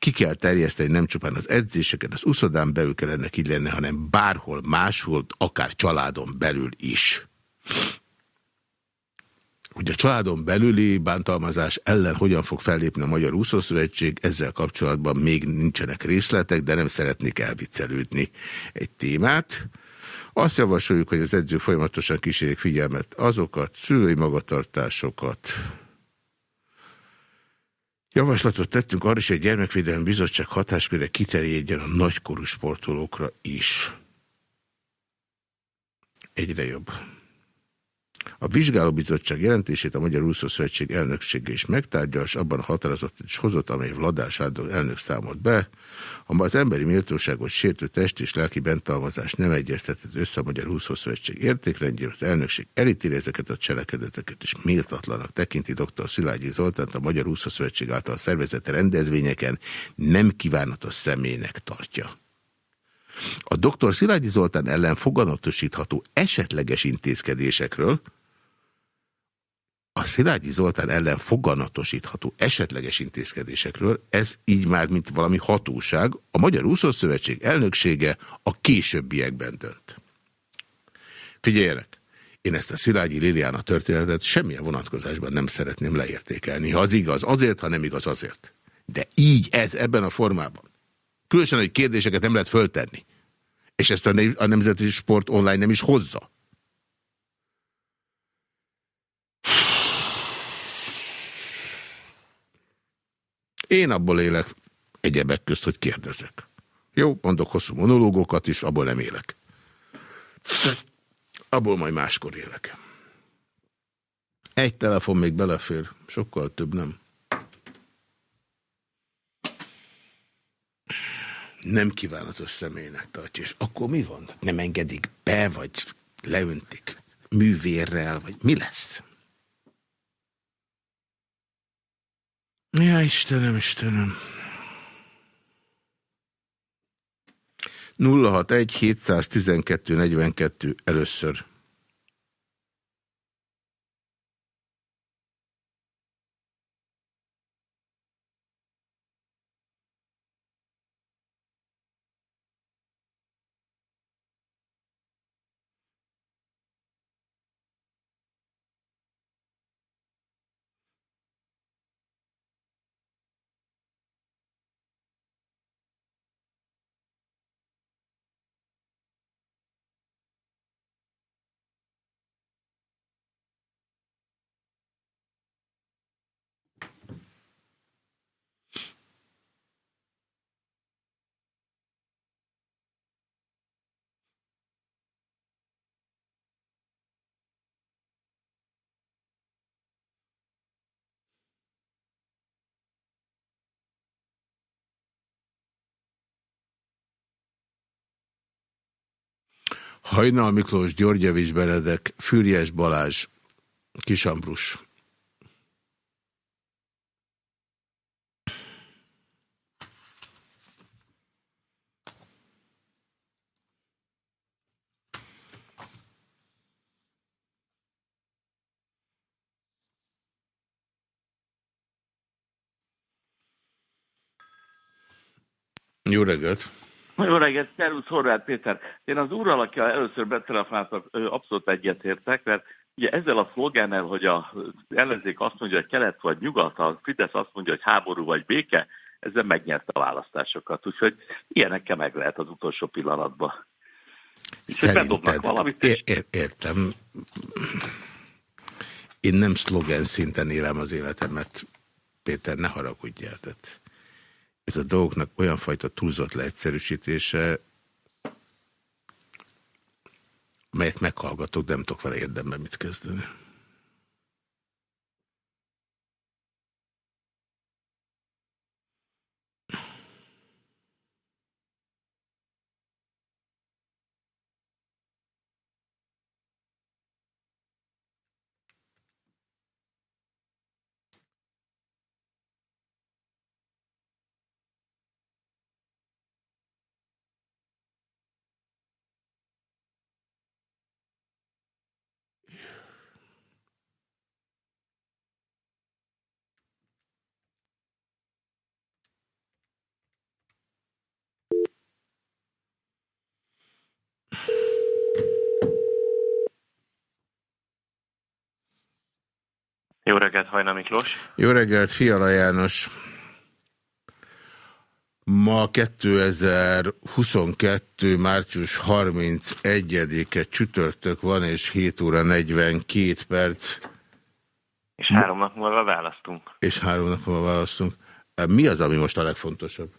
ki kell terjeszteni nem csupán az edzéseket, az uszodán belül kellene így lenni, hanem bárhol máshol, akár családon belül is. Hogy a családon belüli bántalmazás ellen hogyan fog fellépni a Magyar Úszószövetség, ezzel kapcsolatban még nincsenek részletek, de nem szeretnék elviccelődni egy témát. Azt javasoljuk, hogy az edző folyamatosan kísérjék figyelmet azokat, szülői magatartásokat, Javaslatot tettünk arra is, hogy a Gyermekvédelmi Bizottság hatásköre kiterjedjen a nagykorú sportolókra is. Egyre jobb. A vizsgálóbizottság jelentését a Magyar Úszószövetség elnöksége is megtárgyal, és abban határozott is hozott, amely Vladás Ádor elnök számolt be, ha az emberi méltóságot sértő test és lelki bentalmazás nem egyeztetett össze a Magyar Úszószövetség értékrendjére, az elnökség elítéli ezeket a cselekedeteket, és méltatlanak tekinti dr. Szilágyi Zoltánt a Magyar Úszószövetség által szervezett rendezvényeken nem kívánatos személynek tartja. A dr. Szilágyi Zoltán ellen foganatosítható esetleges intézkedésekről, a Szilágyi Zoltán ellen foganatosítható esetleges intézkedésekről, ez így már, mint valami hatóság, a Magyar Úszószövetség elnöksége a későbbiekben dönt. Figyeljenek! Én ezt a Szilágyi Liliana történetet semmilyen vonatkozásban nem szeretném leértékelni. Ha az igaz, azért, ha nem igaz, azért. De így ez, ebben a formában. Különösen, hogy kérdéseket nem lehet föltenni. És ezt a Nemzeti Sport online nem is hozza. Én abból élek egyebek közt, hogy kérdezek. Jó, mondok hosszú monológokat is, abból nem élek. Abból majd máskor élek. Egy telefon még belefér, sokkal több nem. Nem kívánatos személynek tartja, és akkor mi van? Nem engedik be, vagy leöntik művérrel, vagy mi lesz? Ja, Istenem, Istenem. 061 712 42 először. Hajnal Miklós, Györgyevics Benedek, Fürjes Balázs, Kisambrus. Jó reggelt! Jó reggelt, szervusz Horváth Péter. Én az úrral, aki először betelefonáltak, abszolút egyetértek, mert ugye ezzel a szlogennel, hogy a ellenzék azt mondja, hogy kelet vagy nyugat, a Fidesz azt mondja, hogy háború vagy béke, ezzel megnyerte a választásokat. Úgyhogy ilyenekkel meg lehet az utolsó pillanatban. Szerinted, valamit, és... ér értem. Én nem szlogen szinten élem az életemet, Péter, ne haragudjál. Tehát ez a dolgoknak olyan fajta túlzott leegyszerűsítése, melyet meghallgatok, de nem tudok vele érdemben mit kezdeni. Jó reggelt, Hajna Miklós. Jó reggelt, Fiala János. Ma 2022. március 31-e csütörtök van, és 7 óra 42 perc. És három nap múlva választunk. És három nap múlva választunk. Mi az, ami most a legfontosabb?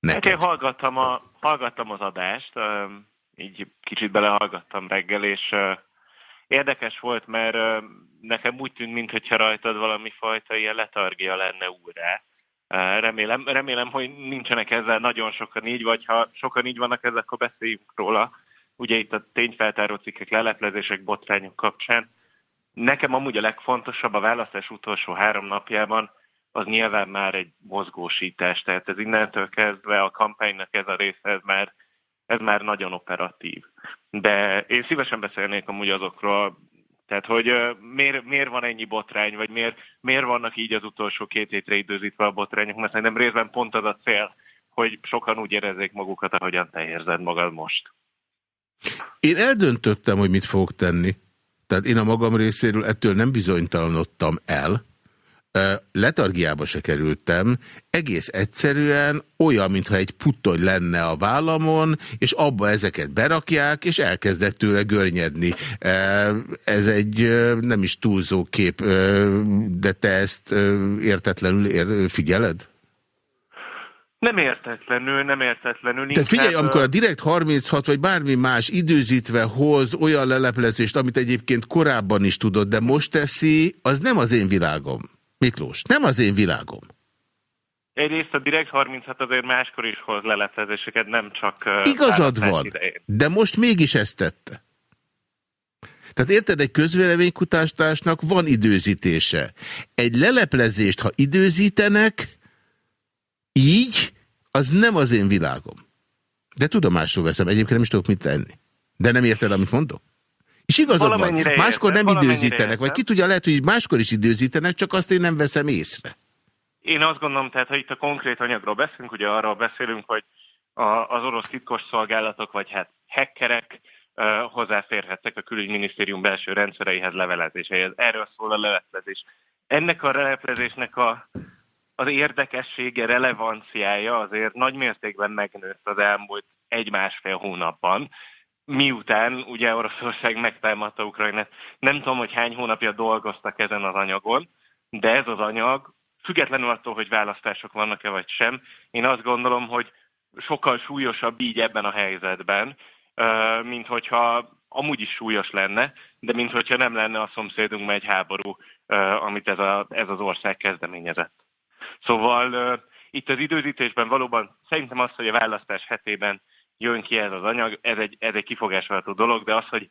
Neked. Hát én hallgattam, a, hallgattam az adást, így kicsit belehallgattam reggel, és érdekes volt, mert nekem úgy tűnt, mintha rajtad valami fajta ilyen letargia lenne úrrá. Remélem, remélem, hogy nincsenek ezzel nagyon sokan így, vagy ha sokan így vannak ezzel, akkor beszéljünk róla. Ugye itt a tényfeltáró cikkek, leleplezések, botrányok kapcsán. Nekem amúgy a legfontosabb a választás utolsó három napjában az nyilván már egy mozgósítás, tehát ez innentől kezdve a kampánynak ez a része, ez már, ez már nagyon operatív. De én szívesen beszélnék amúgy azokról, tehát, hogy miért, miért van ennyi botrány, vagy miért, miért vannak így az utolsó két hétre időzítve a botrányok, mert szerintem részben pont az a cél, hogy sokan úgy érezzék magukat, ahogyan te érzed magad most. Én eldöntöttem, hogy mit fogok tenni. Tehát én a magam részéről ettől nem bizonytalanodtam el. Letargiába se kerültem, egész egyszerűen olyan, mintha egy puttony lenne a vállamon, és abba ezeket berakják, és elkezdek tőle görnyedni. Ez egy nem is túlzó kép, de te ezt értetlenül ér, figyeled? Nem értetlenül, nem értetlenül. Tehát figyelj, amikor a Direkt 36 vagy bármi más időzítve hoz olyan leleplezést, amit egyébként korábban is tudod, de most teszi, az nem az én világom. Miklós, nem az én világom. Egyrészt a Direkt 36 azért máskor is hoz leleplezéseket, nem csak... Igazad van, idején. de most mégis ezt tette. Tehát érted, egy közvéleménykutatásnak van időzítése. Egy leleplezést, ha időzítenek, így, az nem az én világom. De tudomásul veszem, egyébként nem is tudok mit tenni. De nem érted, amit mondok? És igazad van, máskor nem időzítenek, vagy ki tudja, lehet, hogy máskor is időzítenek, csak azt én nem veszem észre. Én azt gondolom, tehát ha itt a konkrét anyagról beszélünk, ugye arról beszélünk, hogy a, az orosz titkos szolgálatok, vagy hát hackerek uh, hozzáférhettek a külügyminisztérium belső rendszereihez, levelezéseihez. Erről szól a levelezés. Ennek a levelezésnek a az érdekessége, relevanciája azért nagy mértékben megnőtt az elmúlt egy-másfél hónapban, miután ugye Oroszország megtámadta Ukrajnát. Nem tudom, hogy hány hónapja dolgoztak ezen az anyagon, de ez az anyag, függetlenül attól, hogy választások vannak-e vagy sem, én azt gondolom, hogy sokkal súlyosabb így ebben a helyzetben, mint hogyha amúgy is súlyos lenne, de mint hogyha nem lenne a szomszédunkban egy háború, amit ez, a, ez az ország kezdeményezett. Szóval itt az időzítésben valóban szerintem az, hogy a választás hetében jön ki ez az anyag, ez egy, ez egy kifogásváltó dolog, de az, hogy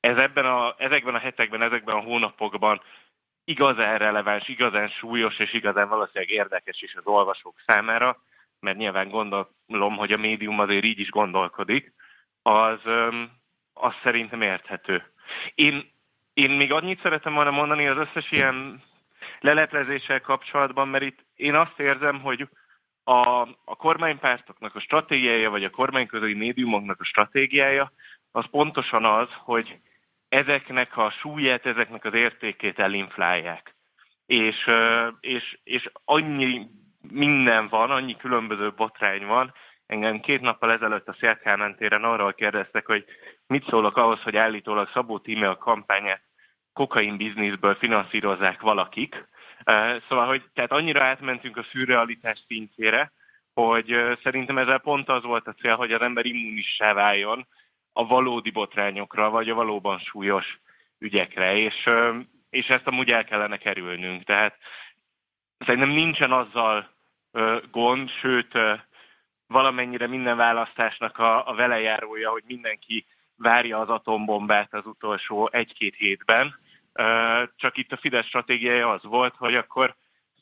ez ebben a, ezekben a hetekben, ezekben a hónapokban igazán releváns, igazán súlyos és igazán valószínűleg érdekes is az olvasók számára, mert nyilván gondolom, hogy a médium azért így is gondolkodik, az, az szerintem érthető. Én, én még annyit szeretem volna mondani az összes ilyen leleplezéssel kapcsolatban, mert itt én azt érzem, hogy a, a kormánypártoknak a stratégiája, vagy a kormányközeli médiumoknak a stratégiája, az pontosan az, hogy ezeknek a súlyát, ezeknek az értékét elinflálják. És, és, és annyi minden van, annyi különböző botrány van. Engem két nappal ezelőtt a Szélkálmán téren arról kérdeztek, hogy mit szólok ahhoz, hogy állítólag Szabó Tíme a kampányát kokain bizniszből finanszírozzák valakik. Szóval, hogy tehát annyira átmentünk a szürrealitás szintjére, hogy szerintem ezzel pont az volt a cél, hogy az ember immunissá váljon a valódi botrányokra, vagy a valóban súlyos ügyekre, és, és ezt amúgy el kellene kerülnünk. Tehát szerintem nincsen azzal gond, sőt, valamennyire minden választásnak a, a velejárója, hogy mindenki várja az atombombát az utolsó egy-két hétben, csak itt a Fidesz stratégiája az volt, hogy akkor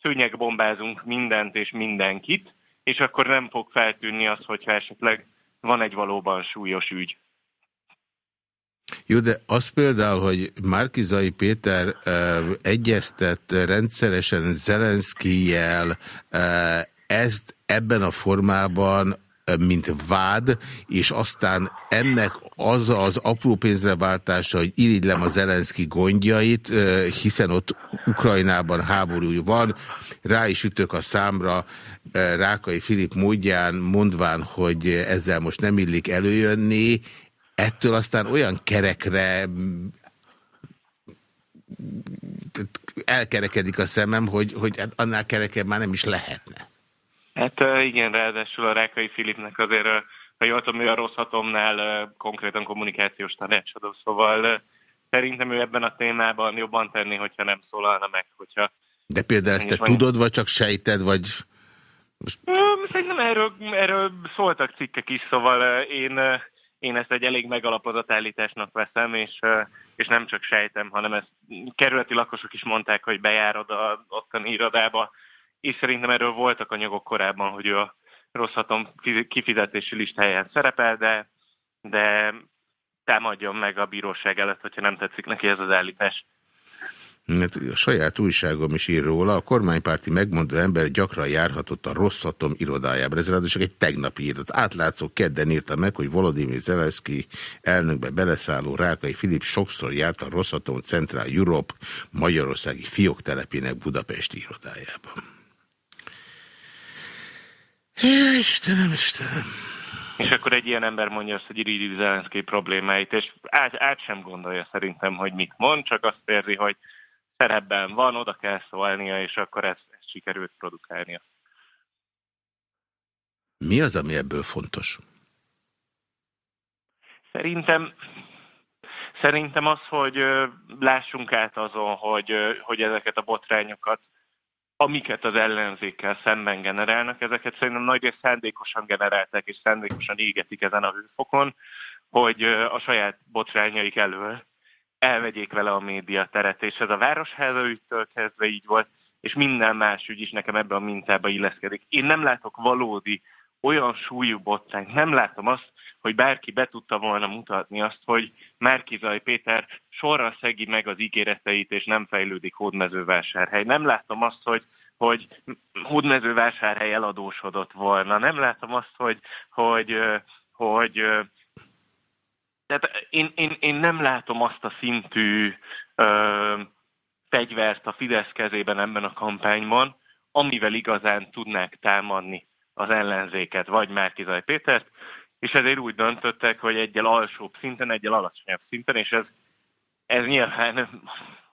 szőnyegbombázunk mindent és mindenkit, és akkor nem fog feltűnni az, hogyha esetleg van egy valóban súlyos ügy. Jó, de az például, hogy Márkizai Péter uh, egyeztet rendszeresen Zelenszkijel, uh, ezt ebben a formában mint vád, és aztán ennek az az apró pénzreváltása, hogy irigylem az Zelenszky gondjait, hiszen ott Ukrajnában háború van, rá is ütök a számra Rákai Filip módján, mondván, hogy ezzel most nem illik előjönni, ettől aztán olyan kerekre elkerekedik a szemem, hogy, hogy annál kerekebb már nem is lehetne. Hát igen, ráadásul a Rákai Filipnek azért, ha jól tudom, ő a rossz hatomnál konkrétan kommunikációs tanácsadó, szóval szerintem ő ebben a témában jobban tenni, hogyha nem szólalna meg, hogyha... De például ezt te tudod, vagy csak sejted, vagy... Most... Szerintem erről, erről szóltak cikkek is, szóval én, én ezt egy elég megalapozott állításnak veszem, és, és nem csak sejtem, hanem ezt kerületi lakosok is mondták, hogy bejárod a ottani irodába, és szerintem erről voltak anyagok korábban, hogy ő a rossz hatom kifizetési listáján szerepel, de, de támadjon meg a bíróság előtt, hogyha nem tetszik neki ez az állítás. Hát a saját újságom is ír róla, a kormánypárti megmondó ember gyakran járhatott a Rosszatom irodájában. Ez ráadásul egy tegnapi írt. Az átlátszó kedden írta meg, hogy Volodymyr Zelenszky elnökbe beleszálló Rákai Filip sokszor járt a Rosszatom Central Europe Magyarországi fióktelepének Budapesti irodájában. Ja, Istenem, Istenem. És akkor egy ilyen ember mondja azt, hogy Iridi Zelenszky problémáit, és át, át sem gondolja szerintem, hogy mit mond, csak azt érzi, hogy szerepben van, oda kell szólnia, és akkor ezt, ezt sikerült produkálnia. Mi az, ami ebből fontos? Szerintem, szerintem az, hogy lássunk át azon, hogy, hogy ezeket a botrányokat, amiket az ellenzékkel szemben generálnak, ezeket szerintem nagy szándékosan generálták, és szándékosan égetik ezen a hőfokon, hogy a saját botrányaik elől elvegyék vele a média teret, és ez a Városháza ügytől kezdve így volt, és minden más ügy is nekem ebbe a mintába illeszkedik. Én nem látok valódi olyan súlyú botrányt, nem látom azt, hogy bárki be tudta volna mutatni azt, hogy Márkizaj Péter sorra szegi meg az ígéreteit, és nem fejlődik hódmezővásárhely. Nem látom azt, hogy hogy hódmezővásárhely eladósodott volna. Nem látom azt, hogy, hogy, hogy tehát én, én, én nem látom azt a szintű ö, fegyvert a Fidesz kezében ebben a kampányban, amivel igazán tudnák támadni az ellenzéket, vagy Márkizaj Pétert, és ezért úgy döntöttek, hogy egyel alsóbb szinten, egyel alacsonyabb szinten, és ez, ez nyilván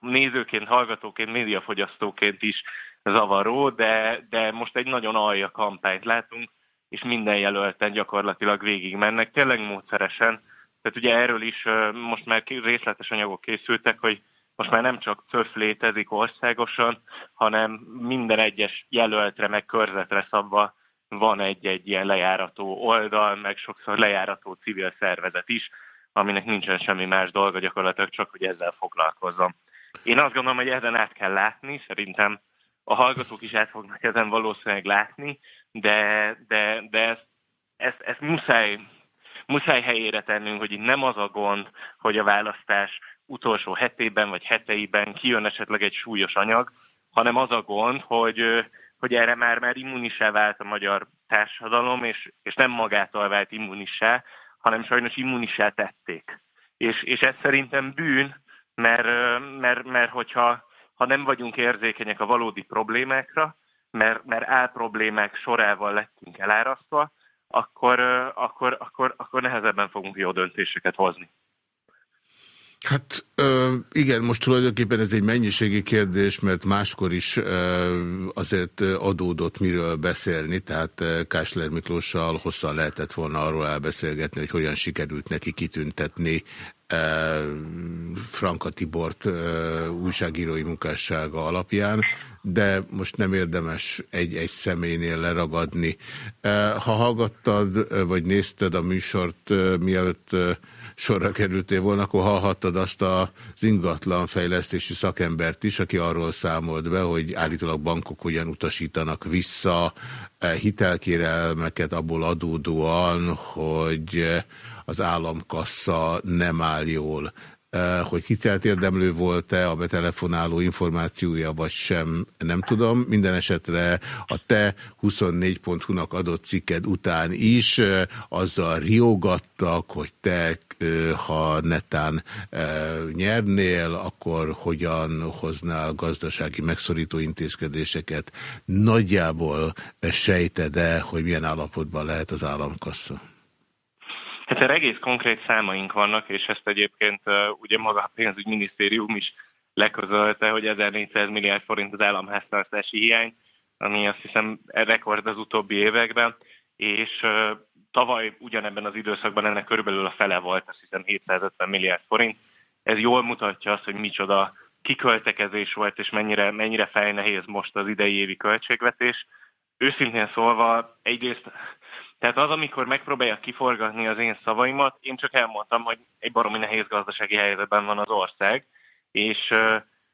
nézőként, hallgatóként, médiafogyasztóként is zavaró, de, de most egy nagyon alja kampányt látunk, és minden jelölten gyakorlatilag végig mennek, tényleg módszeresen, tehát ugye erről is most már részletes anyagok készültek, hogy most már nem csak CÖF létezik országosan, hanem minden egyes jelöltre, meg körzetre szabva van egy-egy ilyen lejárató oldal, meg sokszor lejárató civil szervezet is, aminek nincsen semmi más dolga gyakorlatilag, csak hogy ezzel foglalkozzam. Én azt gondolom, hogy ezen át kell látni, szerintem a hallgatók is át fognak ezen valószínűleg látni, de, de, de ezt, ezt, ezt muszáj muszáj helyére tennünk, hogy itt nem az a gond, hogy a választás utolsó hetében vagy heteiben kijön esetleg egy súlyos anyag, hanem az a gond, hogy, hogy erre már, már immunissá vált a magyar társadalom, és, és nem magától vált immunissá, hanem sajnos immunissá tették. És, és ez szerintem bűn, mert, mert, mert hogyha ha nem vagyunk érzékenyek a valódi problémákra, mert, mert álproblémák sorával lettünk elárasztva, akkor, akkor, akkor, akkor nehezebben fogunk jó döntéseket hozni. Hát igen, most tulajdonképpen ez egy mennyiségi kérdés, mert máskor is azért adódott miről beszélni, tehát Kásler Miklóssal hosszan lehetett volna arról elbeszélgetni, hogy hogyan sikerült neki kitüntetni Franka Tibort újságírói munkássága alapján, de most nem érdemes egy-egy személynél leragadni. Ha hallgattad, vagy nézted a műsort, mielőtt sorra kerültél volna, akkor hallhattad azt az ingatlan fejlesztési szakembert is, aki arról számolt be, hogy állítólag bankok ugyan utasítanak vissza hitelkérelmeket abból adódóan, hogy az államkassa nem áll jól. Hogy hitelt érdemlő volt-e a betelefonáló információja, vagy sem, nem tudom. Minden esetre a te 24.hu-nak adott cikked után is azzal riogattak, hogy te, ha netán nyernél, akkor hogyan hoznál gazdasági megszorító intézkedéseket. Nagyjából sejted-e, hogy milyen állapotban lehet az államkassa? Hát erre egész konkrét számaink vannak, és ezt egyébként ugye maga a pénzügyminisztérium is leközölte, hogy 1400 milliárd forint az államháztartási hiány, ami azt hiszem rekord az utóbbi években, és tavaly ugyanebben az időszakban ennek körülbelül a fele volt, azt hiszem 750 milliárd forint. Ez jól mutatja azt, hogy micsoda kiköltekezés volt, és mennyire, mennyire fejnehéz most az idei évi költségvetés. Őszintén szólva, egyrészt tehát az, amikor megpróbálja kiforgatni az én szavaimat, én csak elmondtam, hogy egy baromi nehéz gazdasági helyzetben van az ország, és,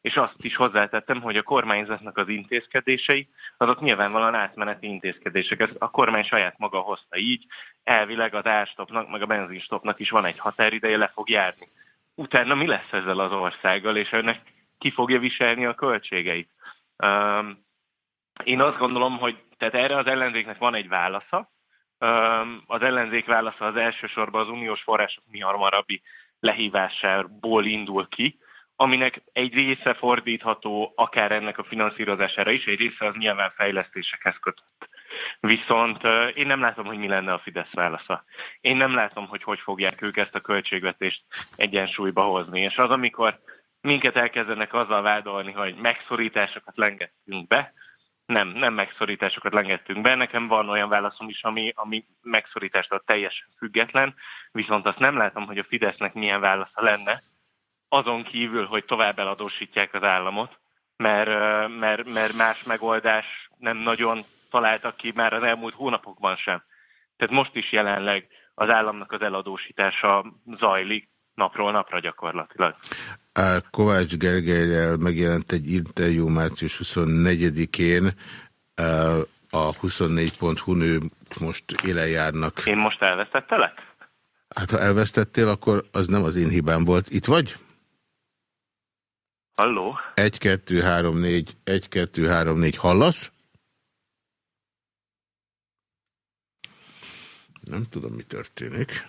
és azt is hozzátettem, hogy a kormányzatnak az intézkedései, azok nyilvánvalóan átmeneti intézkedések. Ez a kormány saját maga hozta így, elvileg az árstopnak, meg a benzinstopnak is van egy határideje, le fog járni. Utána mi lesz ezzel az országgal, és ennek ki fogja viselni a költségeit. Én azt gondolom, hogy tehát erre az ellenzéknek van egy válasza. Az ellenzék válasza az elsősorban az uniós források mi hamarabbi lehívásából indul ki, aminek egy része fordítható akár ennek a finanszírozására is, egy része az nyilván fejlesztésekhez kötött. Viszont én nem látom, hogy mi lenne a Fidesz válasza. Én nem látom, hogy hogy fogják ők ezt a költségvetést egyensúlyba hozni. És az, amikor minket elkezdenek azzal vádolni, hogy megszorításokat lengettünk be, nem, nem megszorításokat lengettünk be. Nekem van olyan válaszom is, ami, ami megszorítástól teljesen független, viszont azt nem látom, hogy a Fidesznek milyen válasza lenne, azon kívül, hogy tovább eladósítják az államot, mert, mert, mert más megoldás nem nagyon találtak ki már az elmúlt hónapokban sem. Tehát most is jelenleg az államnak az eladósítása zajlik napról napra gyakorlatilag. Kovács Gergelyel megjelent egy interjú március 24-én, a 24.hu nő most élen járnak. Én most elvesztettelek? Hát ha elvesztettél, akkor az nem az én hibám volt. Itt vagy? Halló? 1, 2, 3, 4, 1, 2, 3, 4. Hallasz? Nem tudom, mi történik.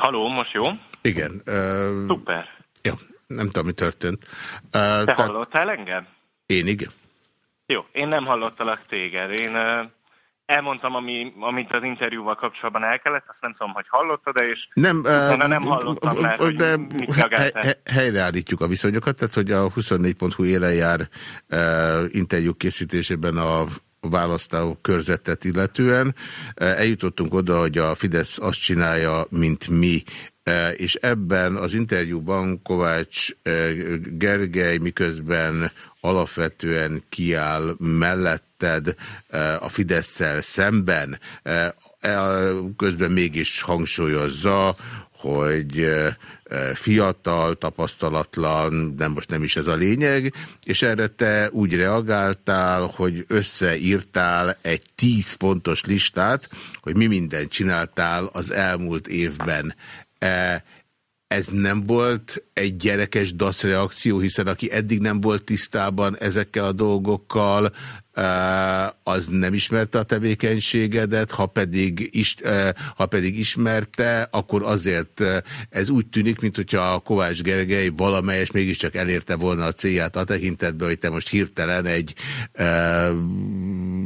Haló, most jó? Igen. Uh, Szuper. Jó, nem tudom, mi történt. Uh, Te tehát... hallottál engem? Én igen. Jó, én nem hallottalak téged. Én uh, elmondtam, ami, amit az interjúval kapcsolatban el kellett, azt nem tudom, hogy hallottad -e, és nem, uh, nem hallottam, mert de he, he, helyreállítjuk a viszonyokat, tehát hogy a 24.hu élen jár uh, interjú készítésében a választó körzetet illetően. E, eljutottunk oda, hogy a Fidesz azt csinálja, mint mi, e, és ebben az interjúban Kovács e, Gergely miközben alapvetően kiáll melletted a fidesz szemben, közben mégis hangsúlyozza, hogy fiatal, tapasztalatlan, de most nem is ez a lényeg, és erre te úgy reagáltál, hogy összeírtál egy tíz pontos listát, hogy mi mindent csináltál az elmúlt évben. Ez nem volt egy gyerekes dasz reakció, hiszen aki eddig nem volt tisztában ezekkel a dolgokkal, az nem ismerte a tevékenységedet, ha pedig, is, ha pedig ismerte, akkor azért ez úgy tűnik, mint hogyha a Kovács Gergely valamelyes mégiscsak elérte volna a célját a tekintetben, hogy te most hirtelen egy e,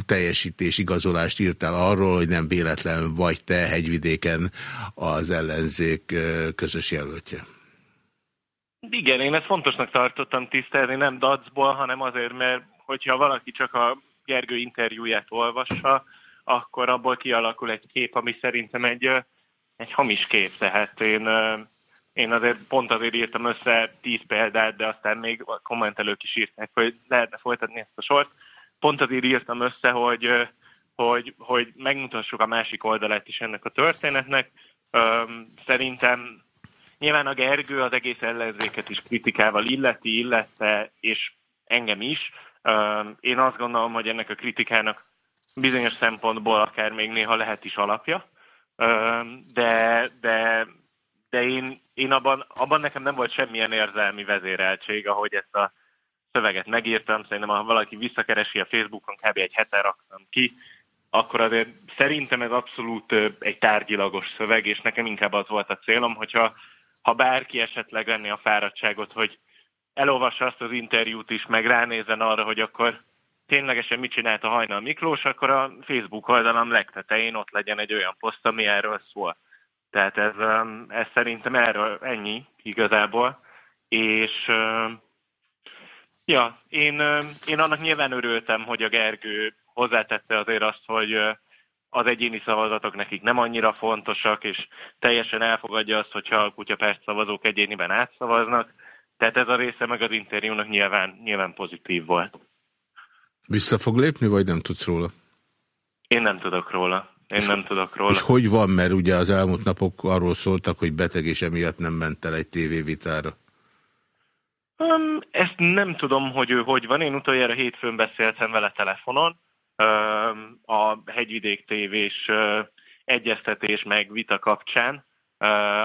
teljesítés igazolást írtál arról, hogy nem véletlen vagy te hegyvidéken az ellenzék közös jelöltje. Igen, én ezt fontosnak tartottam tisztelni, nem dacból, hanem azért, mert hogyha valaki csak a Gergő interjúját olvassa, akkor abból kialakul egy kép, ami szerintem egy, egy hamis kép. Tehát én, én azért pont azért írtam össze tíz példát, de aztán még a kommentelők is írták, hogy lehetne folytatni ezt a sort. Pont azért írtam össze, hogy, hogy, hogy megmutassuk a másik oldalát is ennek a történetnek. Szerintem nyilván a Gergő az egész ellenzéket is kritikával illeti, illette, és engem is. Én azt gondolom, hogy ennek a kritikának bizonyos szempontból akár még néha lehet is alapja, de, de, de én, én abban, abban nekem nem volt semmilyen érzelmi vezéreltség, ahogy ezt a szöveget megírtam. Szerintem, ha valaki visszakeresi a Facebookon, kb. egy hete raktam ki, akkor azért szerintem ez abszolút egy tárgyilagos szöveg, és nekem inkább az volt a célom, hogyha ha bárki esetleg venni a fáradtságot, hogy elolvassa azt az interjút is, meg ránézzen arra, hogy akkor ténylegesen mit csinált a Hajnal Miklós, akkor a Facebook oldalam legtetején ott legyen egy olyan poszt, ami erről szól. Tehát ez, um, ez szerintem erről ennyi igazából. És um, ja, én, um, én annak nyilván örültem, hogy a Gergő hozzátette azért azt, hogy, uh, az egyéni szavazatok nekik nem annyira fontosak, és teljesen elfogadja azt, hogyha a kutyapest szavazók egyéniben átszavaznak. Tehát ez a része meg az interjúnak nyilván, nyilván pozitív volt. Vissza fog lépni, vagy nem tudsz róla? Én nem tudok róla. Én és, nem tudok róla. És hogy van, mert ugye az elmúlt napok arról szóltak, hogy beteg és emiatt nem ment el egy tévévitára. Um, ezt nem tudom, hogy ő hogy van. Én utoljára hétfőn beszéltem vele telefonon. Um, a Hegyvidék tévés uh, egyeztetés meg vita kapcsán.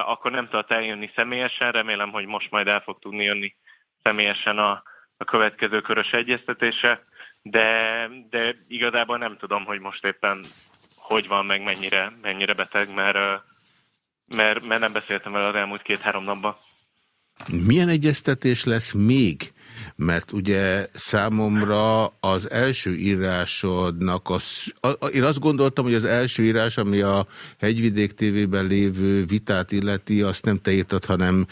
Akkor nem tudott eljönni személyesen. Remélem, hogy most majd el fog tudni jönni személyesen a, a következő körös egyeztetése. De, de igazából nem tudom, hogy most éppen hogy van, meg mennyire, mennyire beteg, mert, mert, mert nem beszéltem vele az elmúlt két-három napban. Milyen egyeztetés lesz még? Mert ugye számomra az első írásodnak, az, a, én azt gondoltam, hogy az első írás, ami a Hegyvidék TV-ben lévő vitát illeti, azt nem te írtad, hanem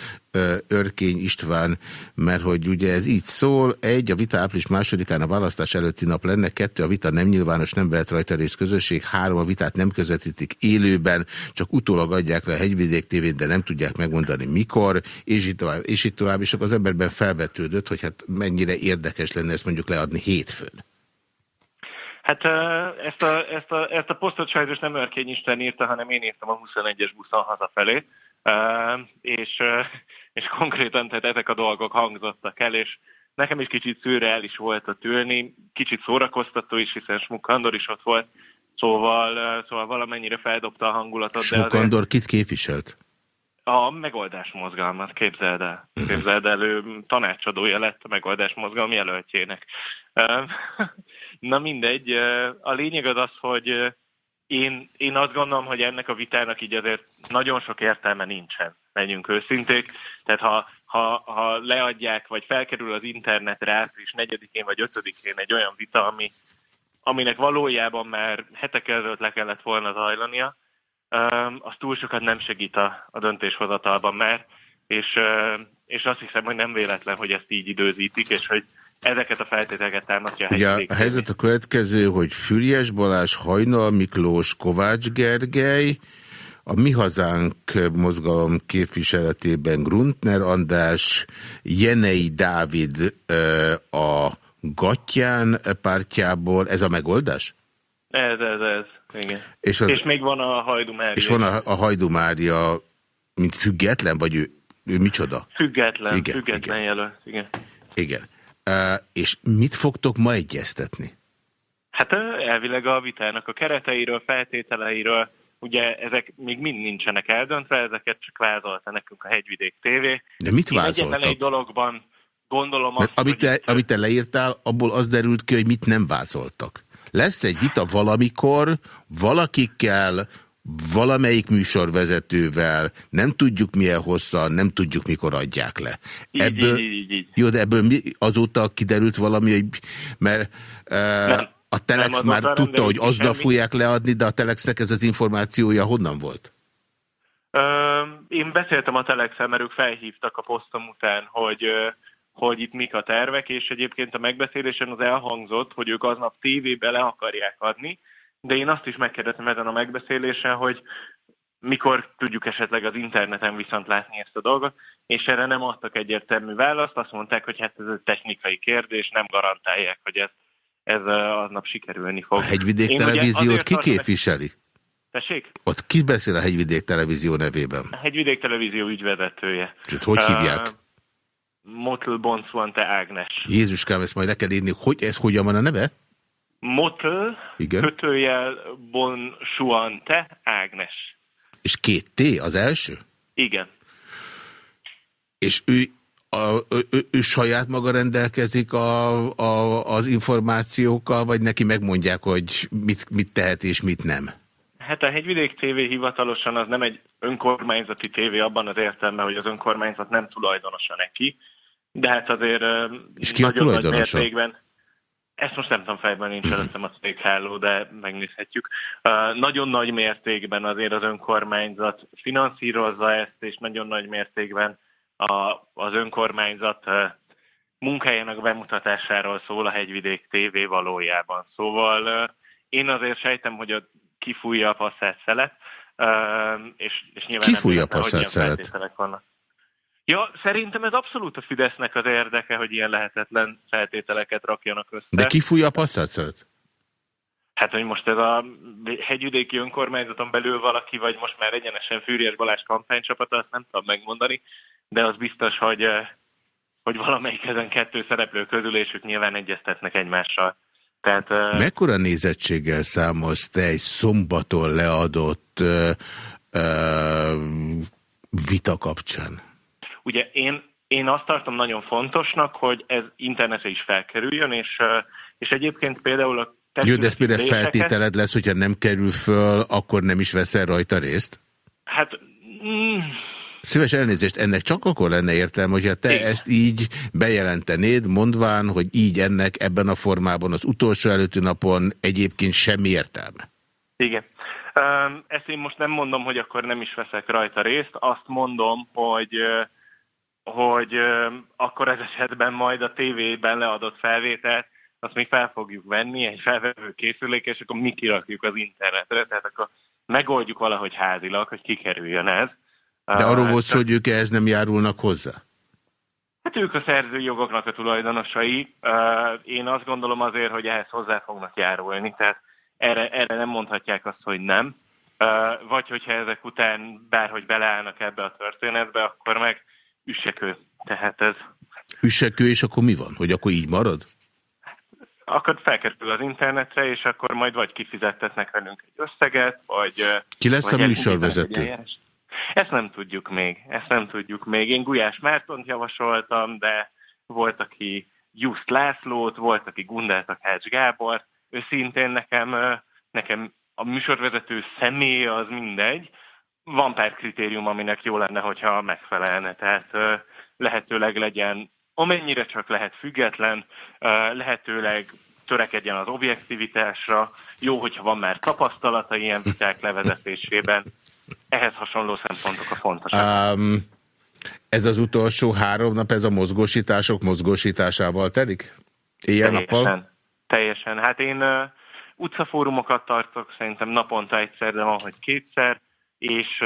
Örkény István, mert hogy ugye ez így szól, egy, a vita április másodikán a választás előtti nap lenne, kettő, a vita nem nyilvános, nem vehet rajta rész közösség, három, a vitát nem közvetítik élőben, csak utólag adják le a Hegyvidék tévét, de nem tudják megmondani mikor, és így tovább, és így tovább, és akkor az emberben felvetődött, hogy hát mennyire érdekes lenne ezt mondjuk leadni hétfőn. Hát ezt a, ezt a, ezt a posztot sajnos nem Örkény Isten írta, hanem én írtam a 21-es buszon hazafelé, és és konkrétan tehát ezek a dolgok hangzottak el, és nekem is kicsit szűrrel is volt a tűrni, kicsit szórakoztató is, hiszen Smukandor is ott volt, szóval, szóval valamennyire feldobta a hangulatot. Smukandor azért... kit képviselt? A megoldás mozgalmat, képzeld el. Képzeld el, ő tanácsadója lett a megoldás mozgalom jelöltjének. [laughs] Na mindegy, a lényeg az az, hogy én, én azt gondolom, hogy ennek a vitának így azért nagyon sok értelme nincsen, legyünk őszinték. Tehát ha, ha, ha leadják, vagy felkerül az internetre április 4-én vagy 5-én egy olyan vita, ami, aminek valójában már hetek előtt le kellett volna zajlania, az túl sokat nem segít a, a döntéshozatalban már, és, és azt hiszem, hogy nem véletlen, hogy ezt így időzítik, és hogy ezeket a feltételeket támasztja a Ugye a helyzet a következő, hogy Füriyes Balázs, Hajnal Miklós, Kovács Gergely, a Mi Hazánk mozgalom képviseletében Gruntner András, Jenei Dávid a Gattyán pártjából. Ez a megoldás? Ez, ez, ez. Igen. És, az, és még van a Hajdu Mária. És van a, a Hajdu Mária, mint független, vagy ő, ő micsoda? Független, igen, független igen. jelölt, igen. Igen. És mit fogtok ma egyeztetni? Hát elvileg a vitának a kereteiről, feltételeiről, ugye ezek még mind nincsenek eldöntve, ezeket csak vázolta nekünk a Hegyvidék TV. De mit vázoltak? egy dologban gondolom azt, amit, te, amit te leírtál, abból az derült ki, hogy mit nem vázoltak. Lesz egy vita valamikor, valakikkel, valamelyik műsorvezetővel, nem tudjuk milyen hosszan, nem tudjuk mikor adják le. Így, ebből, így, így, így. Jó, de ebből mi, azóta kiderült valami, hogy, mert uh, a Telex már tudta, hogy aznap fogják leadni, de a Telexnek ez az információja honnan volt? Én beszéltem a telex mert ők felhívtak a posztom után, hogy, hogy itt mik a tervek, és egyébként a megbeszélésen az elhangzott, hogy ők aznap tévébe le akarják adni, de én azt is megkérdeztem ezen a megbeszélésen, hogy mikor tudjuk esetleg az interneten viszont látni ezt a dolgot, és erre nem adtak egyértelmű választ, azt mondták, hogy hát ez egy technikai kérdés, nem garantálják, hogy ez, ez aznap sikerülni fog. A Hegyvidék Én televíziót ki képviseli? Tessék? Ott ki beszél a Hegyvidék televízió nevében? A Hegyvidék televízió ügyvezetője. És hogy hívják? Uh, Motl Bonsuante Ágnes. Jézuskám, ezt majd le kell írni. Hogy, ez hogyan van a neve? Motl, Igen? kötőjel Bonsuante Ágnes. És két T az első? Igen. És ő, a, ő, ő saját maga rendelkezik a, a, az információkkal, vagy neki megmondják, hogy mit, mit tehet és mit nem? Hát a Hegyvidék TV hivatalosan az nem egy önkormányzati tévé abban az értelme, hogy az önkormányzat nem tulajdonosa neki, de hát azért és ki nagyon nagy mértékben ezt most nem tudom fejben, nincs előttem a székháló, de megnézhetjük. Nagyon nagy mértékben azért az önkormányzat finanszírozza ezt, és nagyon nagy mértékben a, az önkormányzat munkájának bemutatásáról szól a Hegyvidék TV valójában. Szóval én azért sejtem, hogy a kifújja a passzát szelet, és, és nyilván Kifújja a passzát szelet? Vannak. Ja, szerintem ez abszolút a Fidesznek az érdeke, hogy ilyen lehetetlen feltételeket rakjanak össze. De kifújja a passzát szelet? Hát, hogy most ez a hegyvidéki önkormányzaton belül valaki, vagy most már egyenesen Fűrjes Balázs kampánycsapata, azt nem tudom megmondani, de az biztos, hogy, hogy valamelyik ezen kettő szereplő közül, és ők nyilván egyeztetnek egymással. Tehát, Mekkora nézettséggel számolsz te egy szombaton leadott uh, uh, vita kapcsán? Ugye én, én azt tartom nagyon fontosnak, hogy ez internetre is felkerüljön, és, és egyébként például a jó, de ezt mire feltételed lesz, hogyha nem kerül föl, akkor nem is veszel rajta részt? Hát... Mm. Szíves elnézést, ennek csak akkor lenne értelme, hogyha te Igen. ezt így bejelentenéd, mondván, hogy így ennek ebben a formában az utolsó előtti napon egyébként semmi értelme. Igen. Ezt én most nem mondom, hogy akkor nem is veszek rajta részt, azt mondom, hogy hogy akkor ez esetben majd a tévében leadott felvételt azt mi fel fogjuk venni egy felvevő készülék, és akkor mi kirakjuk az internetre, tehát akkor megoldjuk valahogy házilag, hogy kikerüljön ez. De arról volt szó, hogy ők ehhez nem járulnak hozzá? Hát ők a szerzőjogoknak a tulajdonosai. Én azt gondolom azért, hogy ehhez hozzá fognak járulni, tehát erre, erre nem mondhatják azt, hogy nem. Vagy hogyha ezek után bárhogy beleállnak ebbe a történetbe, akkor meg üssekő. Tehát ez... Üssekő, és akkor mi van? Hogy akkor így marad? akkor felkerül az internetre, és akkor majd vagy kifizettetnek velünk egy összeget, vagy... Ki lesz vagy a műsorvezető? Ezt nem tudjuk még, ezt nem tudjuk még. Én Gulyás Mártont javasoltam, de volt, aki Just Lászlót, volt, aki Gundel Takács Gábor. Őszintén nekem, nekem a műsorvezető személy az mindegy. Van pár kritérium, aminek jó lenne, hogyha megfelelne. Tehát lehetőleg legyen amennyire csak lehet független, lehetőleg törekedjen az objektivitásra, jó, hogyha van már tapasztalata ilyen viták levezetésében, ehhez hasonló szempontok a fontosak. Um, ez az utolsó három nap, ez a mozgósítások mozgósításával telik? Éjjel-nappal? Teljesen. Hát én uh, utcafórumokat tartok, szerintem naponta egyszer, de van, hogy kétszer, és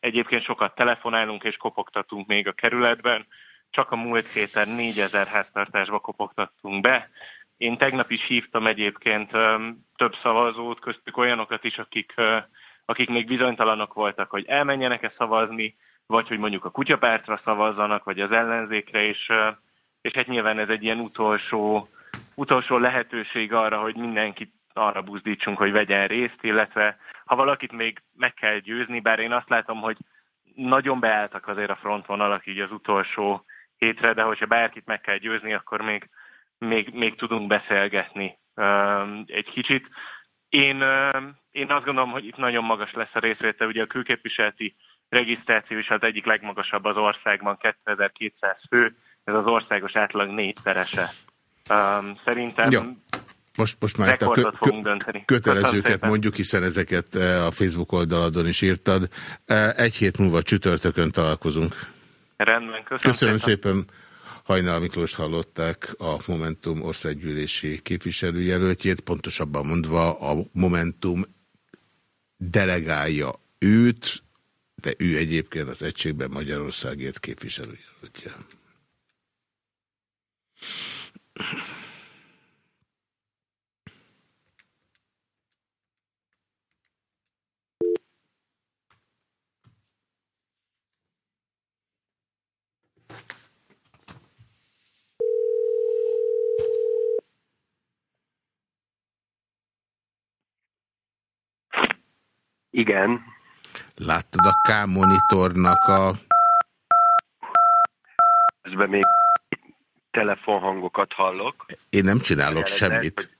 egyébként sokat telefonálunk és kopogtatunk még a kerületben, csak a múlt héten 4000 háztartásba kopogtattunk be. Én tegnap is hívtam egyébként több szavazót, köztük olyanokat is, akik, akik még bizonytalanok voltak, hogy elmenjenek-e szavazni, vagy hogy mondjuk a kutyapártra szavazzanak, vagy az ellenzékre, és, és hát nyilván ez egy ilyen utolsó, utolsó lehetőség arra, hogy mindenkit arra buzdítsunk, hogy vegyen részt, illetve ha valakit még meg kell győzni, bár én azt látom, hogy nagyon beálltak azért a frontvonalak így az utolsó hétre, de hogyha bárkit meg kell győzni, akkor még, még, még tudunk beszélgetni egy kicsit. Én, én azt gondolom, hogy itt nagyon magas lesz a részvétel. Ugye a külképviseleti regisztráció is az egyik legmagasabb az országban, 2200 fő, ez az országos átlag négyszerese. Szerintem ja. Most, most már a kö kö kötelezőket mondjuk, hiszen ezeket a Facebook oldaladon is írtad. Egy hét múlva csütörtökön találkozunk. Rendben, köszönöm, köszönöm szépen. szépen. Hajnal Miklós hallották a Momentum országgyűlési képviselőjelöltjét, pontosabban mondva a Momentum delegálja őt, de ő egyébként az egységben Magyarországért képviselőjelöltje. Igen. Láttad a K-monitornak a... Közben még telefonhangokat hallok. Én nem csinálok semmit.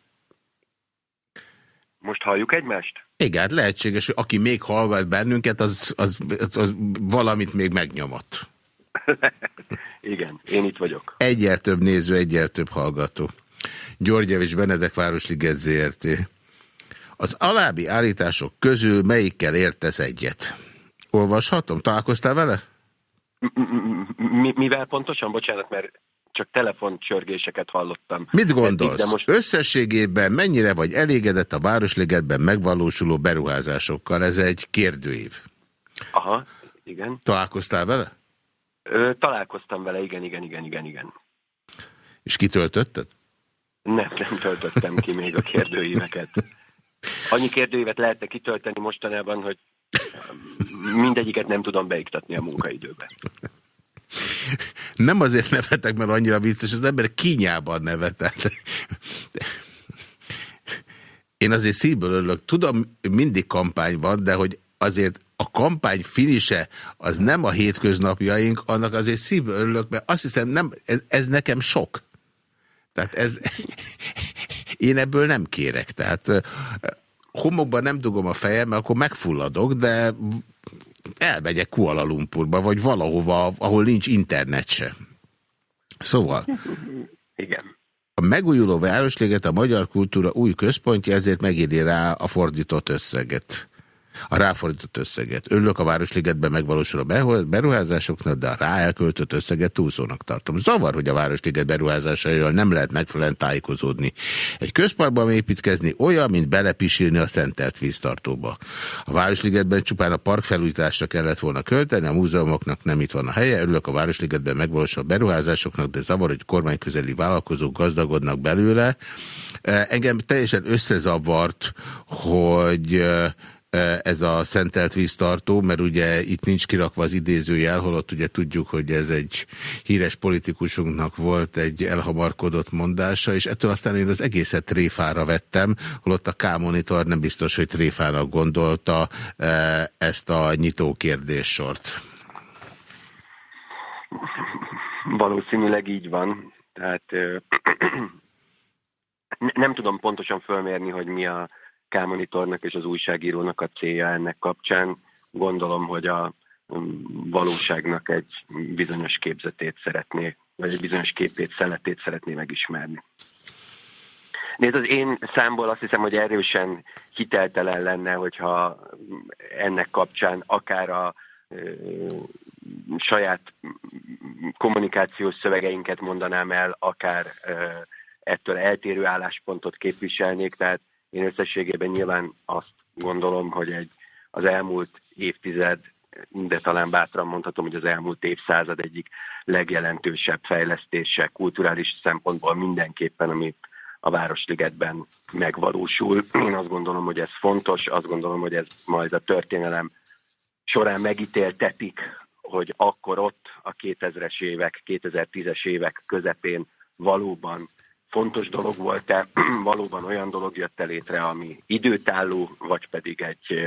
Most halljuk egymást? Igen, lehetséges, hogy aki még hallgat bennünket, az, az, az, az valamit még megnyomott. [laughs] Igen, én itt vagyok. Egyel több néző, egyel több hallgató. Györgyevics Benedek Városliget ZRT. Az alábbi állítások közül melyikkel értesz egyet? Olvashatom? Találkoztál vele? Mi, mivel pontosan? Bocsánat, mert csak telefoncsörgéseket hallottam. Mit gondolsz? Eddig, most... Összességében mennyire vagy elégedett a Városligetben megvalósuló beruházásokkal? Ez egy kérdőív. Aha, igen. Találkoztál vele? Ö, találkoztam vele, igen, igen, igen, igen, igen. És kitöltötted? Nem, nem töltöttem ki még a kérdőíveket. [laughs] Annyi kérdőívet lehetne kitölteni mostanában, hogy mindegyiket nem tudom beiktatni a munkaidőbe. Nem azért nevetek, mert annyira vicces, az ember kínjában nevetett. Én azért szívből örülök. Tudom, mindig kampány van, de hogy azért a kampány finise az nem a hétköznapjaink, annak azért szívből örülök, mert azt hiszem, nem, ez, ez nekem sok. Tehát ez, [laughs] én ebből nem kérek. Tehát homokban nem dugom a fejem, mert akkor megfulladok, de elmegyek Kuala Lumpurba, vagy valahova, ahol nincs internet se. Szóval. Igen. A megújuló városléget a magyar kultúra új központja, ezért megéri rá a fordított összeget a ráfordított összeget. Örülök a Városligetben megvalósul a beruházásoknak, de a rá elköltött összeget túlszónak tartom. Zavar, hogy a Városliget beruházásairól nem lehet megfelelően tájékozódni. Egy közparkban építkezni olyan, mint belepisilni a szentelt víztartóba. A Városligetben csupán a park felújításra kellett volna költeni, a múzeumoknak nem itt van a helye. Örülök a Városligetben megvalósul a beruházásoknak, de zavar, hogy kormányközeli vállalkozók gazdagodnak belőle. Engem teljesen összezavart, hogy ez a szentelt víztartó, mert ugye itt nincs kirakva az idézőjel, holott ugye tudjuk, hogy ez egy híres politikusunknak volt egy elhamarkodott mondása, és ettől aztán én az egészet tréfára vettem, holott a K-monitor nem biztos, hogy tréfának gondolta ezt a nyitó kérdéssort. Valószínűleg így van. Tehát [clears throat] nem tudom pontosan fölmérni, hogy mi a K-monitornak és az újságírónak a célja ennek kapcsán. Gondolom, hogy a um, valóságnak egy bizonyos képzetét szeretné, vagy egy bizonyos képét, szeletét szeretné megismerni. Nézd, az én számból azt hiszem, hogy erősen hiteltelen lenne, hogyha ennek kapcsán akár a saját kommunikációs szövegeinket mondanám el, akár ettől eltérő álláspontot képviselnék, tehát én összességében nyilván azt gondolom, hogy egy az elmúlt évtized, de talán bátran mondhatom, hogy az elmúlt évszázad egyik legjelentősebb fejlesztése kulturális szempontból mindenképpen, ami a Városligetben megvalósul. Én azt gondolom, hogy ez fontos, azt gondolom, hogy ez majd a történelem során megítéltetik, hogy akkor ott a 2000-es évek, 2010-es évek közepén valóban fontos dolog volt-e, [clears throat] valóban olyan dolog jött el létre, ami időtálló, vagy pedig egy,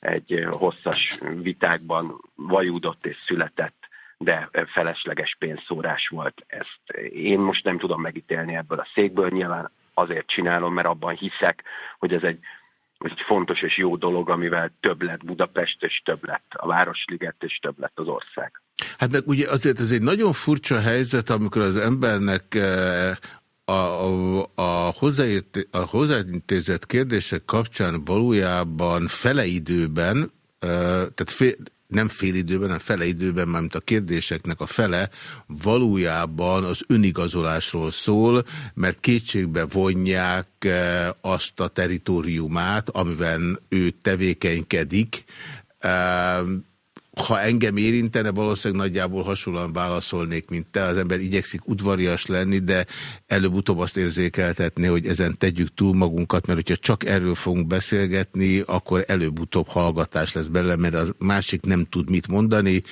egy hosszas vitákban vajúdott és született, de felesleges pénzszórás volt. Ezt én most nem tudom megítélni ebből a székből, nyilván azért csinálom, mert abban hiszek, hogy ez egy, ez egy fontos és jó dolog, amivel több lett Budapest, és több lett a Városliget, és több lett az ország. Hát meg ugye azért ez egy nagyon furcsa helyzet, amikor az embernek a, a, a, hozzáintézett kérdések kapcsán valójában feleidőben, tehát fél, nem fél időben, hanem fele időben, mert a kérdéseknek a fele valójában az önigazolásról szól, mert kétségbe vonják azt a teritoriumát, amiben ő tevékenykedik, ha engem érintene, valószínűleg nagyjából hasonlóan válaszolnék, mint te. Az ember igyekszik udvarias lenni, de előbb-utóbb azt érzékeltetni, hogy ezen tegyük túl magunkat, mert hogyha csak erről fogunk beszélgetni, akkor előbb-utóbb hallgatás lesz belőle, mert az másik nem tud mit mondani.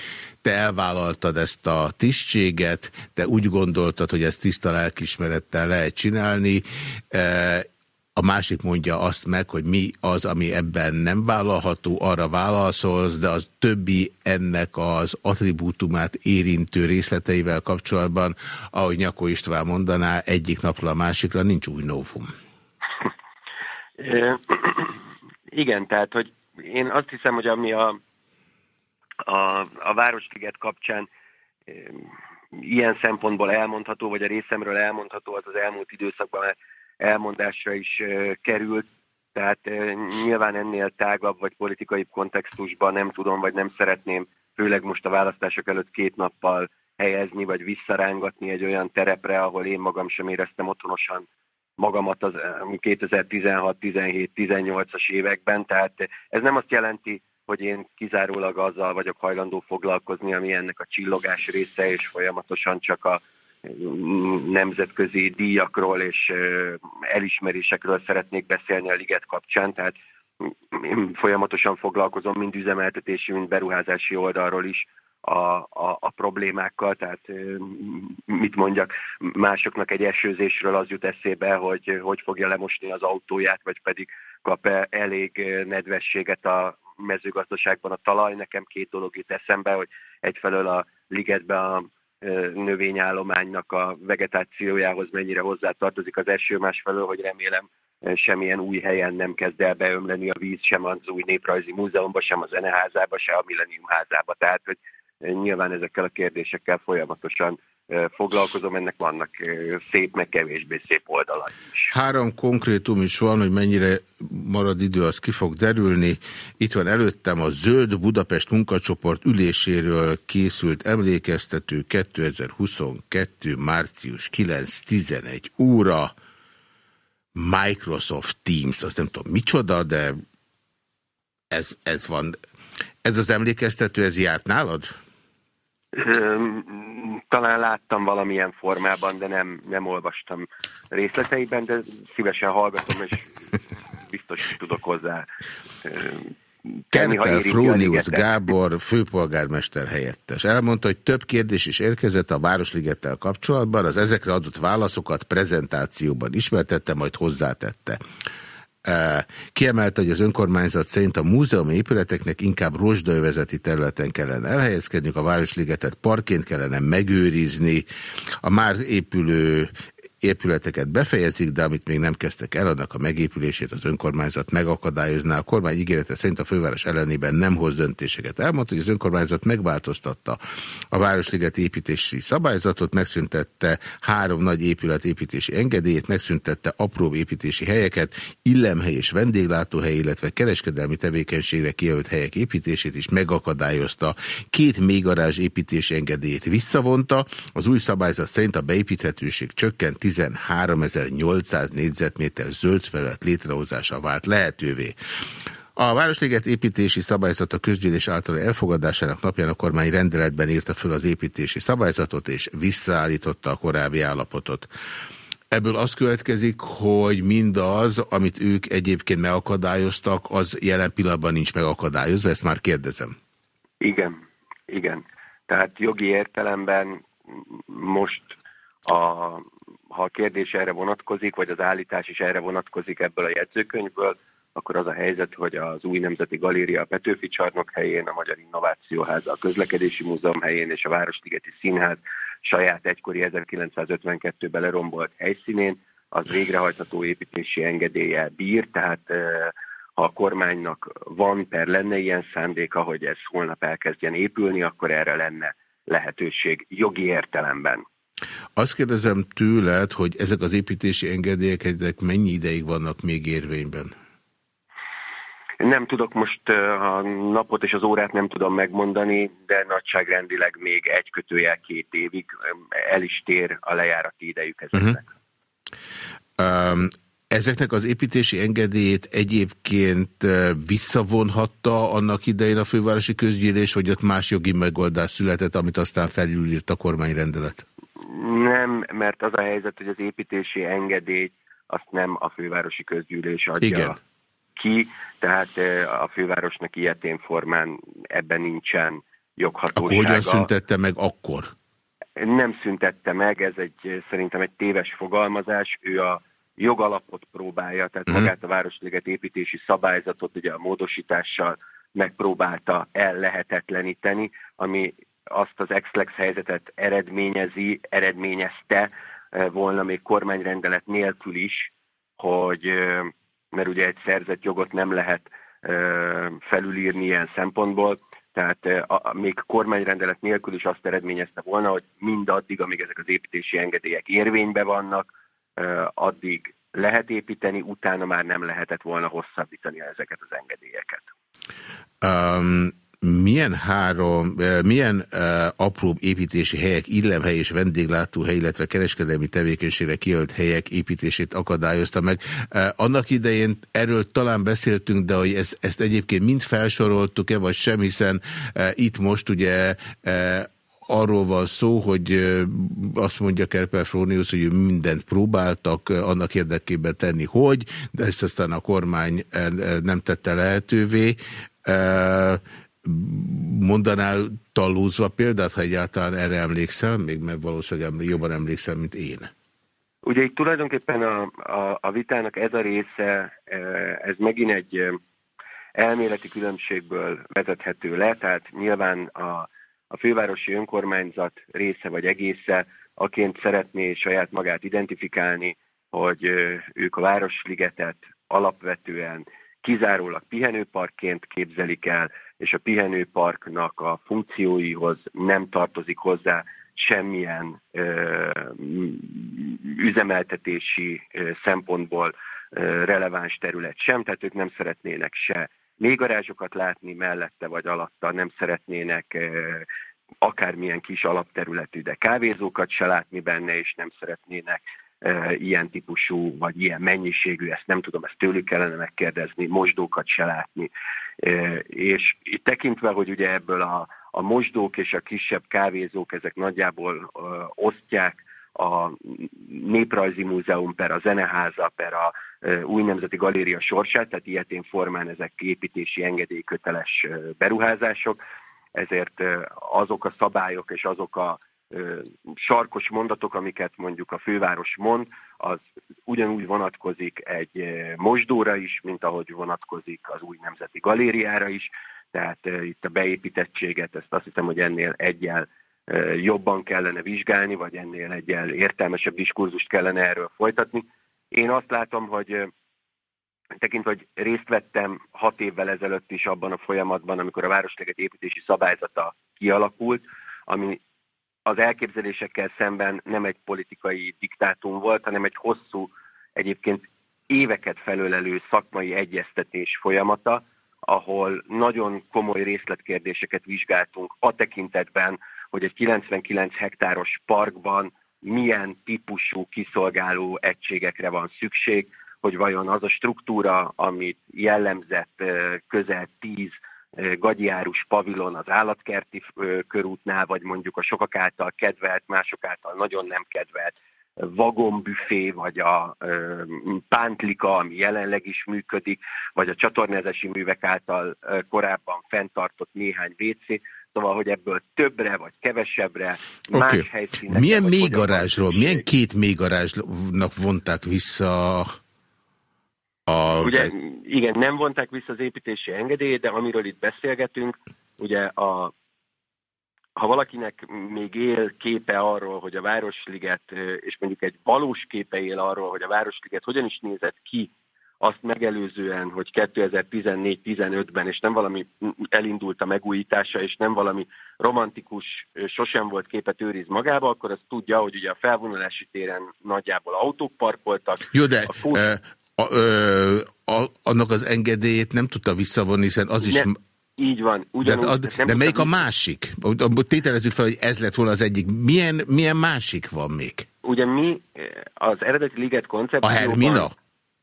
Te elvállaltad ezt a tisztséget, te úgy gondoltad, hogy ezt tiszta lelkismerettel lehet csinálni, a másik mondja azt meg, hogy mi az, ami ebben nem vállalható, arra válaszolsz, de az többi ennek az attribútumát érintő részleteivel kapcsolatban, ahogy Nyakó István mondaná, egyik napról a másikra nincs új novum. Igen, tehát, hogy én azt hiszem, hogy ami a, a, a Városliget kapcsán ilyen szempontból elmondható, vagy a részemről elmondható, az az elmúlt időszakban, mert elmondásra is került, tehát nyilván ennél tágabb vagy politikai kontextusban nem tudom, vagy nem szeretném, főleg most a választások előtt két nappal helyezni, vagy visszarángatni egy olyan terepre, ahol én magam sem éreztem otthonosan magamat az 2016, 17, 18-as években. Tehát ez nem azt jelenti, hogy én kizárólag azzal vagyok hajlandó foglalkozni, ami ennek a csillogás része, és folyamatosan csak a nemzetközi díjakról és elismerésekről szeretnék beszélni a liget kapcsán, tehát én folyamatosan foglalkozom mind üzemeltetési, mind beruházási oldalról is a, a, a problémákkal, tehát mit mondjak, másoknak egy esőzésről az jut eszébe, hogy hogy fogja lemosni az autóját, vagy pedig kap -e elég nedvességet a mezőgazdaságban a talaj. Nekem két dolog jut eszembe, hogy egyfelől a ligetben a növényállománynak a vegetációjához mennyire hozzá tartozik az eső, másfelől, hogy remélem semmilyen új helyen nem kezd el beömleni a víz, sem az új néprajzi múzeumban, sem a zeneházába, sem a Millennium házába. Tehát, hogy nyilván ezekkel a kérdésekkel folyamatosan foglalkozom, ennek vannak szép, meg kevésbé szép oldalai is. Három konkrétum is van, hogy mennyire marad idő, az ki fog derülni. Itt van előttem a Zöld Budapest munkacsoport üléséről készült emlékeztető 2022. március 9-11 óra. Microsoft Teams, azt nem tudom micsoda, de ez, ez van. Ez az emlékeztető, ez járt nálad? Talán láttam valamilyen formában, de nem, nem olvastam részleteiben, de szívesen hallgatom, és biztos tudok hozzá Kertel Frónius Gábor, főpolgármester helyettes. Elmondta, hogy több kérdés is érkezett a Városligettel kapcsolatban, az ezekre adott válaszokat prezentációban ismertette, majd hozzátette. Kiemelte, hogy az önkormányzat szerint a múzeum épületeknek inkább rozsdaövezeti területen kellene elhelyezkedniük, a Városligetet parként kellene megőrizni, a már épülő épületeket befejezik, de amit még nem kezdtek el, annak a megépülését az önkormányzat megakadályozná. A kormány ígérete szerint a főváros ellenében nem hoz döntéseket. Elmondta, hogy az önkormányzat megváltoztatta a Városliget építési szabályzatot, megszüntette három nagy épület építési engedélyét, megszüntette apró építési helyeket, illemhely és vendéglátóhely, illetve kereskedelmi tevékenységre kijelölt helyek építését is megakadályozta. Két mélygarázs építési engedélyét visszavonta, az új szabályzat szerint a beépíthetőség csökkent 13.800 négyzetméter zöld felület létrehozása vált lehetővé. A Városliget építési szabályzat a közgyűlés által elfogadásának napján a kormány rendeletben írta föl az építési szabályzatot, és visszaállította a korábbi állapotot. Ebből az következik, hogy mindaz, amit ők egyébként megakadályoztak, az jelen pillanatban nincs megakadályozva, ezt már kérdezem. Igen, igen. Tehát jogi értelemben most a ha a kérdés erre vonatkozik, vagy az állítás is erre vonatkozik ebből a jegyzőkönyvből, akkor az a helyzet, hogy az új Nemzeti Galéria a Petőfi csarnok helyén, a Magyar Innovációháza a Közlekedési Múzeum helyén és a Városligeti Színház saját egykori 1952-ben lerombolt helyszínén az végrehajtható építési engedélye bír, tehát ha a kormánynak van per lenne ilyen szándéka, hogy ez holnap elkezdjen épülni, akkor erre lenne lehetőség jogi értelemben. Azt kérdezem tőled, hogy ezek az építési engedélyek ezek mennyi ideig vannak még érvényben? Nem tudok most a napot és az órát nem tudom megmondani, de nagyságrendileg még egy kötőjel két évig el is tér a lejárati idejük ezeknek. Uh -huh. um, ezeknek az építési engedélyét egyébként visszavonhatta annak idején a fővárosi közgyűlés, vagy ott más jogi megoldás született, amit aztán felülírt a kormányrendelet? Nem, mert az a helyzet, hogy az építési engedélyt azt nem a fővárosi közgyűlés adja Igen. ki, tehát a fővárosnak ilyetén formán ebben nincsen joghatósága. Akkor hogyan szüntette meg akkor? Nem szüntette meg, ez egy szerintem egy téves fogalmazás. Ő a jogalapot próbálja, tehát uh-huh. magát a Városliget építési szabályzatot ugye a módosítással megpróbálta ellehetetleníteni, ami azt az Exlex helyzetet eredményezi, eredményezte volna még kormányrendelet nélkül is, hogy, mert ugye egy szerzett jogot nem lehet eh, felülírni ilyen szempontból, tehát még kormányrendelet nélkül is azt eredményezte volna, hogy mindaddig, amíg ezek az építési engedélyek érvényben vannak, addig lehet építeni, utána már nem lehetett volna hosszabbítani ezeket az engedélyeket. Um, milyen három, milyen apróbb építési helyek, illemhely és vendéglátóhely, illetve kereskedelmi tevékenységre kiölt helyek építését akadályozta meg. Annak idején erről talán beszéltünk, de hogy ezt, ezt egyébként mind felsoroltuk-e, vagy sem, hiszen itt most ugye arról van szó, hogy azt mondja Kerper Frónius, hogy mindent próbáltak annak érdekében tenni, hogy, de ezt aztán a kormány nem tette lehetővé. Mondanál talózva példát, ha egyáltalán erre emlékszel, még meg valószínűleg jobban emlékszel, mint én. Ugye itt tulajdonképpen a, a, a vitának ez a része, ez megint egy elméleti különbségből vezethető le, tehát nyilván a a fővárosi önkormányzat része vagy egésze, aként szeretné saját magát identifikálni, hogy ők a Városligetet alapvetően kizárólag pihenőparkként képzelik el, és a pihenőparknak a funkcióihoz nem tartozik hozzá semmilyen ö, üzemeltetési ö, szempontból ö, releváns terület sem, tehát ők nem szeretnének se mélygarázsokat látni mellette vagy alatta, nem szeretnének akármilyen kis alapterületű, de kávézókat se látni benne, és nem szeretnének ilyen típusú, vagy ilyen mennyiségű, ezt nem tudom, ezt tőlük kellene megkérdezni, mosdókat se látni. És tekintve, hogy ugye ebből a, a mosdók és a kisebb kávézók, ezek nagyjából osztják a Néprajzi Múzeum per a Zeneháza per a Új Nemzeti Galéria sorsát, tehát ilyetén formán ezek építési engedélyköteles beruházások, ezért azok a szabályok és azok a sarkos mondatok, amiket mondjuk a főváros mond, az ugyanúgy vonatkozik egy mosdóra is, mint ahogy vonatkozik az új nemzeti galériára is, tehát itt a beépítettséget, ezt azt hiszem, hogy ennél egyel jobban kellene vizsgálni, vagy ennél egyel értelmesebb diskurzust kellene erről folytatni. Én azt látom, hogy tekintve, hogy részt vettem hat évvel ezelőtt is abban a folyamatban, amikor a Városleget építési szabályzata kialakult, ami az elképzelésekkel szemben nem egy politikai diktátum volt, hanem egy hosszú, egyébként éveket felölelő szakmai egyeztetés folyamata, ahol nagyon komoly részletkérdéseket vizsgáltunk a tekintetben, hogy egy 99 hektáros parkban milyen típusú kiszolgáló egységekre van szükség, hogy vajon az a struktúra, amit jellemzett közel 10 gagyiárus pavilon az állatkerti körútnál, vagy mondjuk a sokak által kedvelt, mások által nagyon nem kedvelt vagonbüfé, vagy a pántlika, ami jelenleg is működik, vagy a csatornázesi művek által korábban fenntartott néhány WC, Szóval, hogy ebből többre vagy kevesebbre, okay. más helyszínekre... Milyen mélygarázsról, milyen két mélygarázsnak vonták vissza a... Ugye, igen, nem vonták vissza az építési engedélyt, de amiről itt beszélgetünk, ugye a, ha valakinek még él képe arról, hogy a Városliget, és mondjuk egy valós képe él arról, hogy a Városliget hogyan is nézett ki azt megelőzően, hogy 2014-15-ben, és nem valami elindult a megújítása, és nem valami romantikus, sosem volt képet őriz magába, akkor azt tudja, hogy ugye a felvonulási téren nagyjából autók parkoltak. Jó, de a a, ö, a, annak az engedélyét nem tudta visszavonni, hiszen az is... Nem. Így van. Ugyanúgy, de, ad, de, de melyik a másik? Tételezzük fel, hogy ez lett volna az egyik. Milyen, milyen másik van még? Ugye mi az eredeti liget koncepcióban... A Hermina?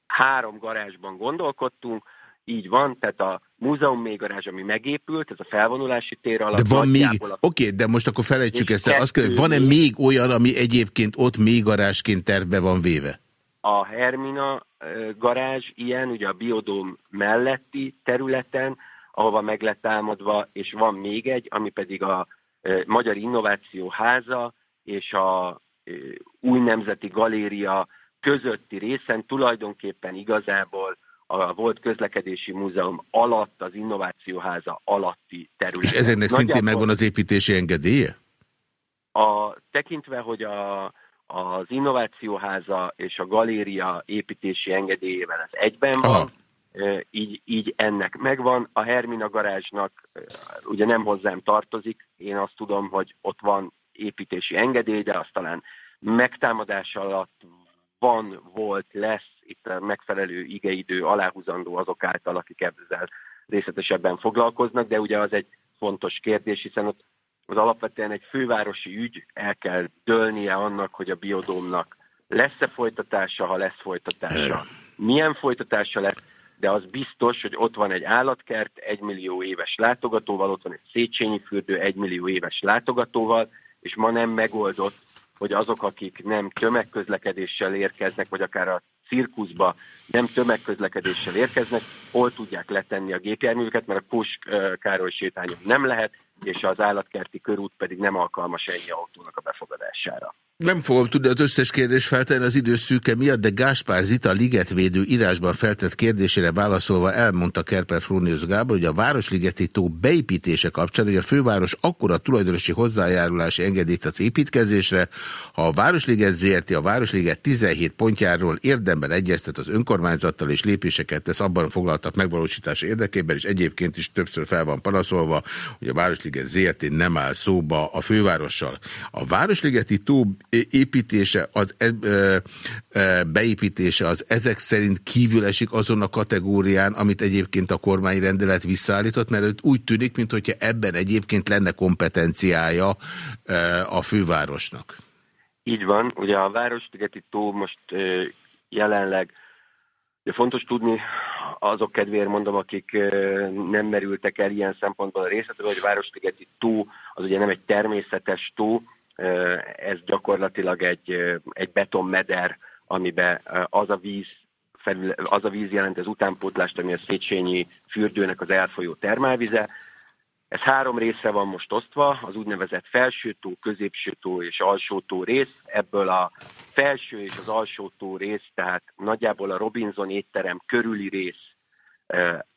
Három garázsban gondolkodtunk, így van, tehát a múzeum még garázs, ami megépült, ez a felvonulási tér alatt. De van még, a... oké, de most akkor felejtsük ezt el. Azt kell, van-e még olyan, ami egyébként ott még garázsként tervbe van véve? A Hermina garázs ilyen, ugye a biodóm melletti területen, ahova meg lett támadva, és van még egy, ami pedig a Magyar Innováció Háza és a Új Nemzeti Galéria közötti részen tulajdonképpen igazából a volt közlekedési múzeum alatt, az Innovációháza alatti terület. És ezeknek szintén megvan az építési engedélye? A, tekintve, hogy a, az Innovációháza és a galéria építési engedélyével ez egyben van, Aha. így, így ennek megvan. A Hermina garázsnak ugye nem hozzám tartozik, én azt tudom, hogy ott van építési engedély, de azt talán megtámadás alatt van, volt, lesz itt a megfelelő igeidő aláhúzandó azok által, akik ezzel részletesebben foglalkoznak, de ugye az egy fontos kérdés, hiszen ott az alapvetően egy fővárosi ügy, el kell dőlnie annak, hogy a biodómnak lesz-e folytatása, ha lesz folytatása, milyen folytatása lesz, de az biztos, hogy ott van egy állatkert, egy millió éves látogatóval, ott van egy Széchenyi fürdő, egy millió éves látogatóval, és ma nem megoldott, hogy azok, akik nem tömegközlekedéssel érkeznek, vagy akár a cirkuszba nem tömegközlekedéssel érkeznek, hol tudják letenni a gépjárműveket, mert a Kós Károly sétányon nem lehet, és az állatkerti körút pedig nem alkalmas ennyi autónak a befogadására. Nem fogom tudni az összes kérdést feltenni az időszűke miatt, de Gáspár Zita ligetvédő írásban feltett kérdésére válaszolva elmondta Kerper Frónius Gábor, hogy a Városligeti tó beépítése kapcsán, hogy a főváros akkora tulajdonosi hozzájárulási engedélyt az építkezésre, ha a Városliget ZRT a Városliget 17 pontjáról érdemben egyeztet az önkormányzattal és lépéseket tesz abban foglaltak megvalósítása érdekében, és egyébként is többször fel van panaszolva, hogy a Városliget ZRT nem áll szóba a fővárossal. A Városligeti tó építése, az e, e, beépítése az ezek szerint kívül esik azon a kategórián, amit egyébként a kormányrendelet visszaállított, mert úgy tűnik, mintha ebben egyébként lenne kompetenciája e, a fővárosnak. Így van, ugye a Városligeti tó most jelenleg de fontos tudni, azok kedvéért mondom, akik nem merültek el ilyen szempontból a részletre, hogy a Városligeti tó az ugye nem egy természetes tó, ez gyakorlatilag egy, egy betonmeder, amiben az a víz felül, az a víz jelent az utánpótlást, ami a Széchenyi fürdőnek az elfolyó termálvize. Ez három részre van most osztva, az úgynevezett felső tó, középső tó és alsó tó rész. Ebből a felső és az alsó tó rész, tehát nagyjából a Robinson étterem körüli rész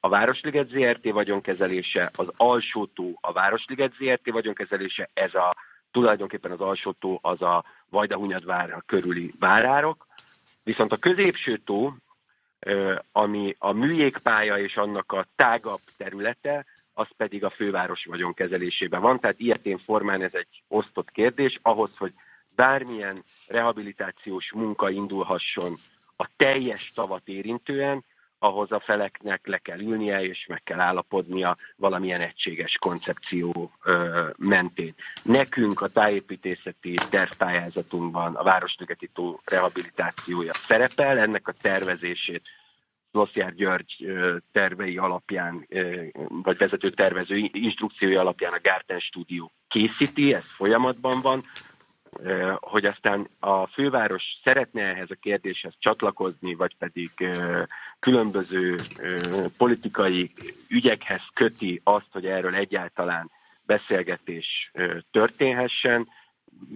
a Városliget ZRT. vagyonkezelése, az alsó tó a Városliget ZRT. vagyonkezelése, ez a tulajdonképpen az alsó tó az a Vajdahunyadvára körüli várárok, viszont a középső tó, ami a műjégpálya és annak a tágabb területe, az pedig a főváros vagyonkezelésében van. Tehát ilyetén formán ez egy osztott kérdés, ahhoz, hogy bármilyen rehabilitációs munka indulhasson a teljes tavat érintően, ahhoz a feleknek le kell ülnie, és meg kell állapodnia valamilyen egységes koncepció ö, mentén. Nekünk a tájépítészeti tervpályázatunkban a Városligeti tó rehabilitációja szerepel, ennek a tervezését Loszjár György tervei alapján, vagy vezető tervező instrukciói alapján a Gárten stúdió készíti, ez folyamatban van, hogy aztán a főváros szeretne ehhez a kérdéshez csatlakozni, vagy pedig különböző politikai ügyekhez köti azt, hogy erről egyáltalán beszélgetés történhessen,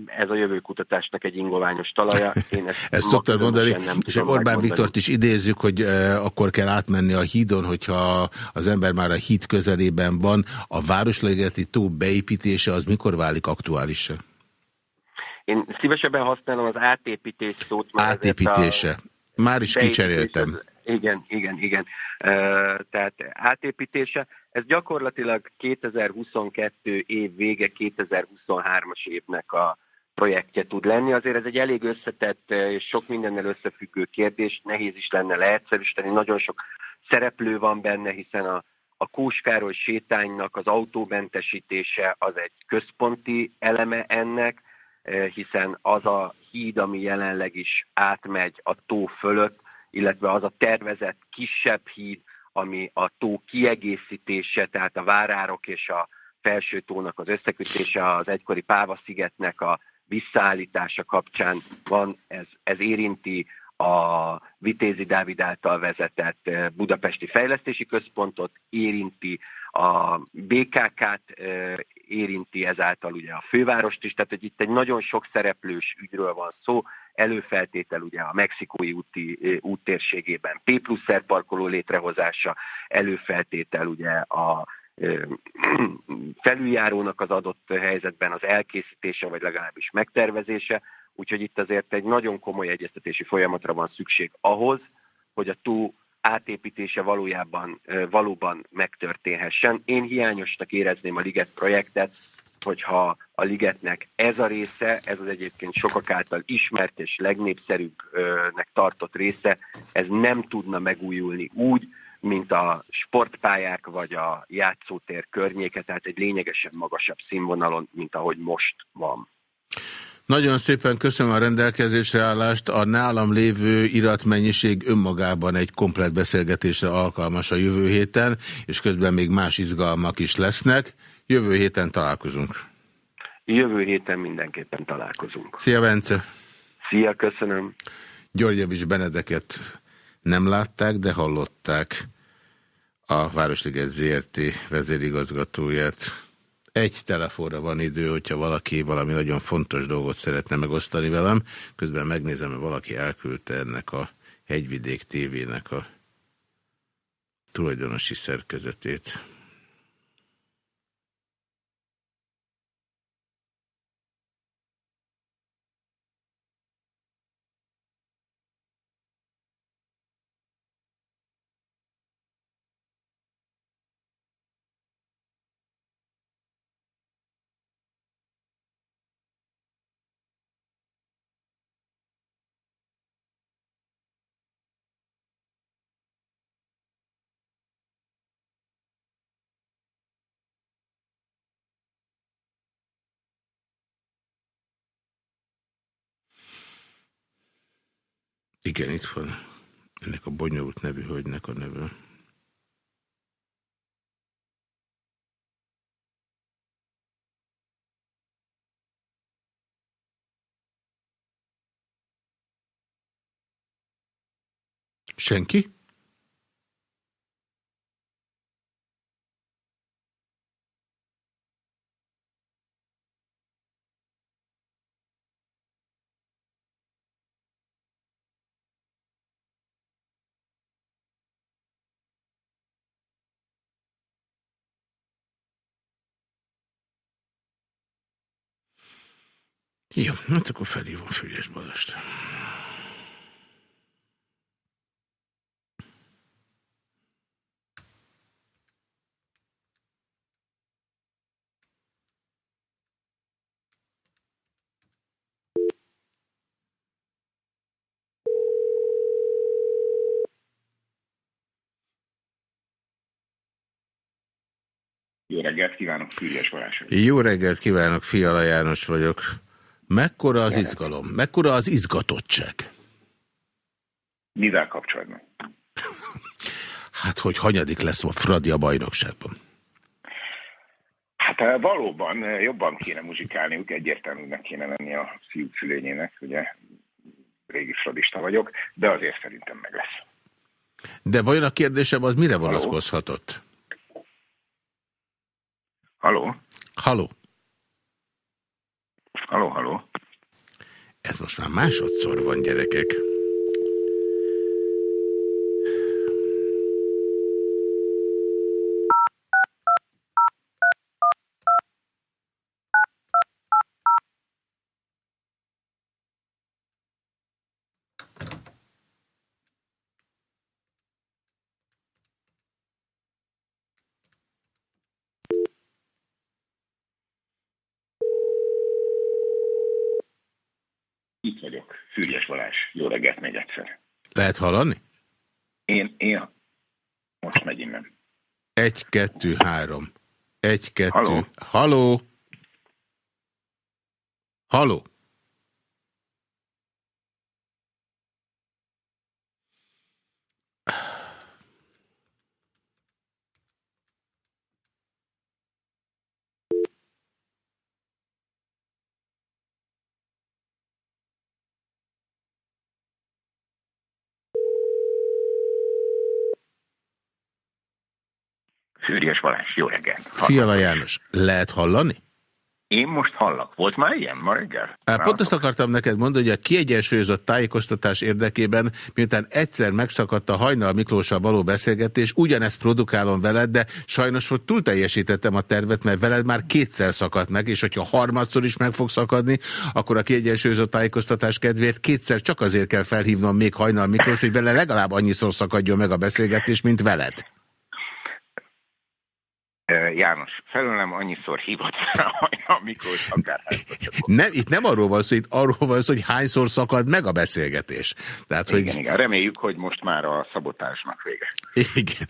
ez a jövőkutatásnak egy ingoványos talaja. Én ezt, [laughs] ezt szoktad mondani, és Orbán Viktort is idézzük, hogy akkor kell átmenni a hídon, hogyha az ember már a híd közelében van. A Városlegeti tó beépítése az mikor válik aktuálisra? Én szívesebben használom az átépítés szót. Átépítése. A már is kicseréltem. Az, igen, igen, igen. Uh, tehát átépítése. Ez gyakorlatilag 2022 év vége, 2023-as évnek a projektje tud lenni. Azért ez egy elég összetett és sok mindennel összefüggő kérdés, nehéz is lenne leegyszerűsíteni. Nagyon sok szereplő van benne, hiszen a, a Kóskároly sétánynak az autómentesítése az egy központi eleme ennek, hiszen az a híd, ami jelenleg is átmegy a tó fölött, illetve az a tervezett kisebb híd, ami a tó kiegészítése, tehát a várárok és a felső tónak az összekötése az egykori Páva-szigetnek a visszaállítása kapcsán van, ez, ez érinti a Vitézi Dávid által vezetett eh, Budapesti Fejlesztési Központot, érinti a BKK-t, eh, érinti ezáltal ugye a fővárost is, tehát hogy itt egy nagyon sok szereplős ügyről van szó, előfeltétel ugye a mexikói úti, eh, úttérségében P plusz parkoló létrehozása, előfeltétel ugye a [clears throat] felüljárónak az adott helyzetben az elkészítése, vagy legalábbis megtervezése, Úgyhogy itt azért egy nagyon komoly egyeztetési folyamatra van szükség ahhoz, hogy a túl átépítése valójában valóban megtörténhessen. Én hiányosnak érezném a Liget projektet, hogyha a Ligetnek ez a része, ez az egyébként sokak által ismert és legnépszerűbbnek tartott része, ez nem tudna megújulni úgy, mint a sportpályák vagy a játszótér környéke, tehát egy lényegesen magasabb színvonalon, mint ahogy most van. Nagyon szépen köszönöm a rendelkezésre állást. A nálam lévő iratmennyiség önmagában egy komplet beszélgetésre alkalmas a jövő héten, és közben még más izgalmak is lesznek. Jövő héten találkozunk. Jövő héten mindenképpen találkozunk. Szia, Bence! Szia, köszönöm! Györgyevics Benedeket nem látták, de hallották a Városliget ZRT vezérigazgatóját. Egy telefonra van idő, hogyha valaki valami nagyon fontos dolgot szeretne megosztani velem. Közben megnézem, hogy valaki elküldte ennek a Hegyvidék TV-nek a tulajdonosi szerkezetét. Igen, itt van ennek a bonyolult nevű hölgynek a neve. Senki? Jó, hát akkor felhívom Fügyes Balast. Jó reggelt kívánok, Füriás Balázs. Jó reggelt kívánok, Fiala János vagyok. Mekkora az izgalom? Mekkora az izgatottság? Mivel kapcsolatban? [laughs] hát, hogy hanyadik lesz a Fradi a bajnokságban? Hát eh, valóban eh, jobban kéne muzsikálniuk, egyértelműnek kéne lenni a fiúk fülényének, ugye régi fradista vagyok, de azért szerintem meg lesz. De vajon a kérdésem az mire vonatkozhatott? Haló? Haló? Haló, haló. Ez most már másodszor van, gyerekek. Lehet hallani? Én, én most megy innen. Egy, kettő, három. Egy, kettő. Haló? Haló? Haló? Fűrjes Balázs, jó reggelt. Fiala János, lehet hallani? Én most hallak. Volt már ilyen ma reggel? Hát pont azt akartam neked mondani, hogy a kiegyensúlyozott tájékoztatás érdekében, miután egyszer megszakadt a Hajnal Miklóssal való beszélgetés, ugyanezt produkálom veled, de sajnos, hogy túl teljesítettem a tervet, mert veled már kétszer szakadt meg, és hogyha harmadszor is meg fog szakadni, akkor a kiegyensúlyozott tájékoztatás kedvéért kétszer csak azért kell felhívnom még Hajnal Miklós, hogy vele legalább annyiszor szakadjon meg a beszélgetés, mint veled. János felőlem annyiszor hívott fel, [laughs] amikor akár nem, Itt nem arról van szó, itt arról van szó, hogy hányszor szakad meg a beszélgetés. Tehát, igen, hogy... igen, reméljük, hogy most már a szabotásnak vége. Igen,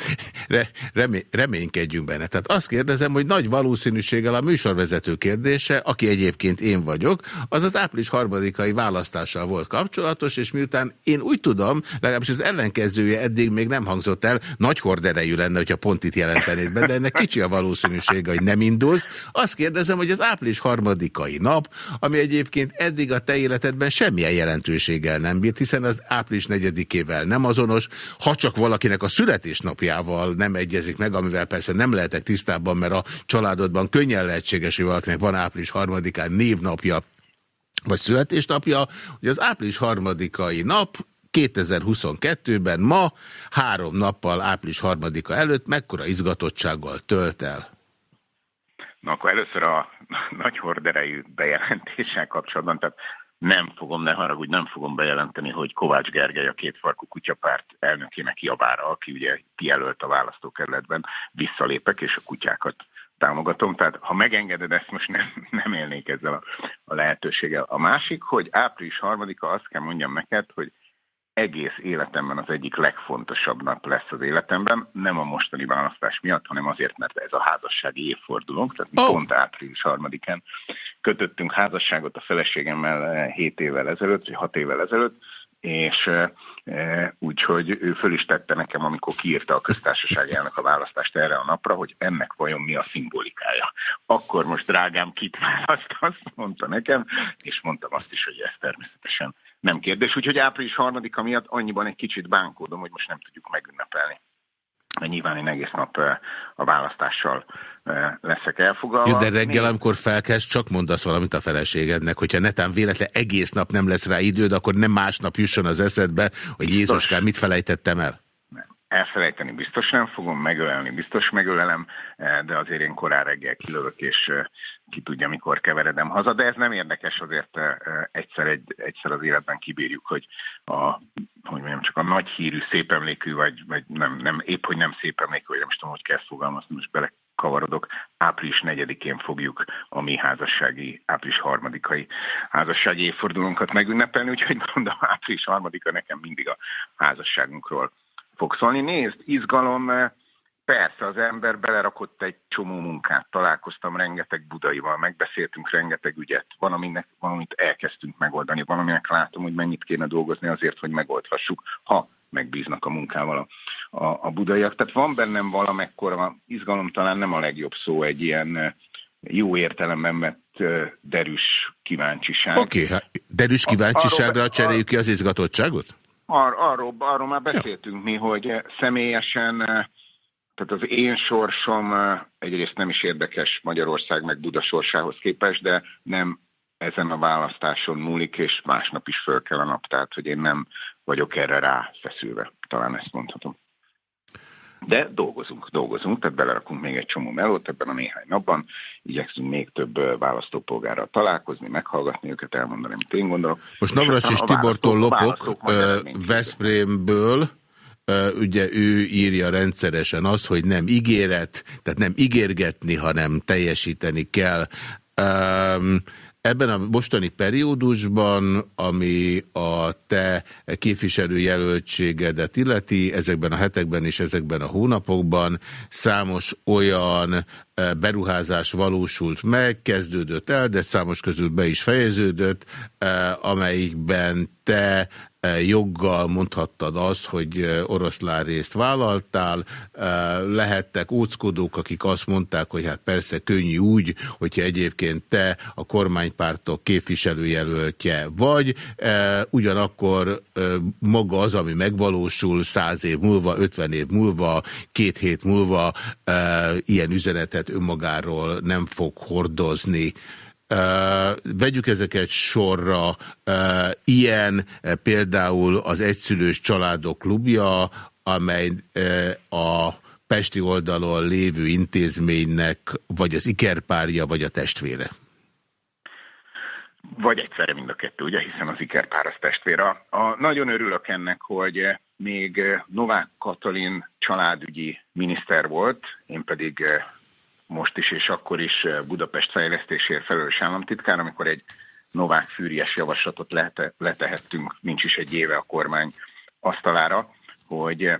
Re, remé, reménykedjünk benne. Tehát azt kérdezem, hogy nagy valószínűséggel a műsorvezető kérdése, aki egyébként én vagyok, az az április harmadikai választással volt kapcsolatos, és miután én úgy tudom, legalábbis az ellenkezője eddig még nem hangzott el, nagy horderejű lenne, hogyha pont itt jelentenéd be, de ennek kicsi a valószínűsége, hogy nem indulsz. Azt kérdezem, hogy az április harmadikai nap, ami egyébként eddig a te életedben semmilyen jelentőséggel nem bírt, hiszen az április negyedikével nem azonos, ha csak valakinek a születésnapjával nem egyezik meg, amivel persze nem lehetek tisztában, mert a családodban könnyen lehetséges, hogy valakinek van április harmadikán névnapja, vagy születésnapja, hogy az április harmadikai nap 2022-ben ma, három nappal április harmadika előtt mekkora izgatottsággal tölt el? Na akkor először a [laughs] nagy horderejű bejelentéssel kapcsolatban, tehát nem fogom, ne haragudj, nem fogom bejelenteni, hogy Kovács Gergely a kétfarkú kutyapárt elnökének javára, aki ugye kijelölt a választókerületben, visszalépek és a kutyákat támogatom. Tehát ha megengeded ezt, most nem, [laughs] nem élnék ezzel a, a lehetőséggel. A másik, hogy április harmadika, azt kell mondjam neked, hogy egész életemben az egyik legfontosabb nap lesz az életemben, nem a mostani választás miatt, hanem azért, mert ez a házassági évfordulónk, tehát mi oh. pont április harmadikán kötöttünk házasságot a feleségemmel 7 évvel ezelőtt, vagy 6 évvel ezelőtt, és e, úgyhogy ő föl is tette nekem, amikor kiírta a köztársaság elnök a választást erre a napra, hogy ennek vajon mi a szimbolikája. Akkor most drágám kit választ, azt mondta nekem, és mondtam azt is, hogy ez természetesen nem kérdés. Úgyhogy április harmadika miatt annyiban egy kicsit bánkódom, hogy most nem tudjuk megünnepelni. Mert nyilván én egész nap a választással leszek elfogalva. Jó, de reggel, amikor felkelsz, csak mondasz valamit a feleségednek, hogyha netán véletlen egész nap nem lesz rá időd, akkor nem másnap jusson az eszedbe, hogy Jézuskám, mit felejtettem el? Elfelejteni biztos nem fogom, megölelni biztos megölelem, de azért én korán reggel kilövök, és ki tudja, mikor keveredem haza, de ez nem érdekes, azért egyszer, egy, egyszer az életben kibírjuk, hogy a, hogy mondjam, csak a nagy hírű, szép emlékű, vagy, vagy nem, nem, épp, hogy nem szép emlékű, vagy nem tudom, hogy kell fogalmazni, most bele kavarodok, április 4-én fogjuk a mi házassági, április harmadikai házassági évfordulónkat megünnepelni, úgyhogy mondom, április harmadika nekem mindig a házasságunkról fog szólni. Nézd, izgalom, Persze, az ember belerakott egy csomó munkát, találkoztam rengeteg budaival, megbeszéltünk rengeteg ügyet, van, aminek, van amit elkezdtünk megoldani, van, aminek látom, hogy mennyit kéne dolgozni azért, hogy megoldhassuk, ha megbíznak a munkával a, a, a budaiak. Tehát van bennem valamekkora izgalom, talán nem a legjobb szó, egy ilyen jó értelemben vett derűs kíváncsiság. Oké, okay, hát derűs kíváncsiságra cseréljük ki az izgatottságot? Ar, arról, arról már beszéltünk mi, hogy személyesen tehát az én sorsom egyrészt nem is érdekes Magyarország meg Buda sorsához képest, de nem ezen a választáson múlik, és másnap is föl kell a nap, tehát hogy én nem vagyok erre ráfeszülve, talán ezt mondhatom. De dolgozunk, dolgozunk, tehát belerakunk még egy csomó melót ebben a néhány napban, igyekszünk még több választópolgárral találkozni, meghallgatni őket, elmondani, amit én gondolok. Most Navracsis Tibortól lopok Veszprémből, ugye ő írja rendszeresen az, hogy nem ígéret, tehát nem ígérgetni, hanem teljesíteni kell. Ebben a mostani periódusban, ami a te képviselőjelöltségedet illeti, ezekben a hetekben és ezekben a hónapokban számos olyan beruházás valósult meg, kezdődött el, de számos közül be is fejeződött, amelyikben te joggal mondhattad azt, hogy oroszlán részt vállaltál, lehettek óckodók, akik azt mondták, hogy hát persze könnyű úgy, hogyha egyébként te a kormánypártok képviselőjelöltje vagy, ugyanakkor maga az, ami megvalósul száz év múlva, ötven év múlva, két hét múlva ilyen üzenetet önmagáról nem fog hordozni. Vegyük ezeket sorra. Ilyen uh, például az egyszülős családok klubja, amely uh, a Pesti oldalon lévő intézménynek vagy az ikerpárja, vagy a testvére. Vagy egyszerre mind a kettő, ugye, hiszen az ikerpár az testvére. A, nagyon örülök ennek, hogy még Novák Katalin családügyi miniszter volt, én pedig most is és akkor is Budapest fejlesztésért felelős államtitkár, amikor egy Novák Fűries javaslatot lete, letehettünk, nincs is egy éve a kormány asztalára, hogy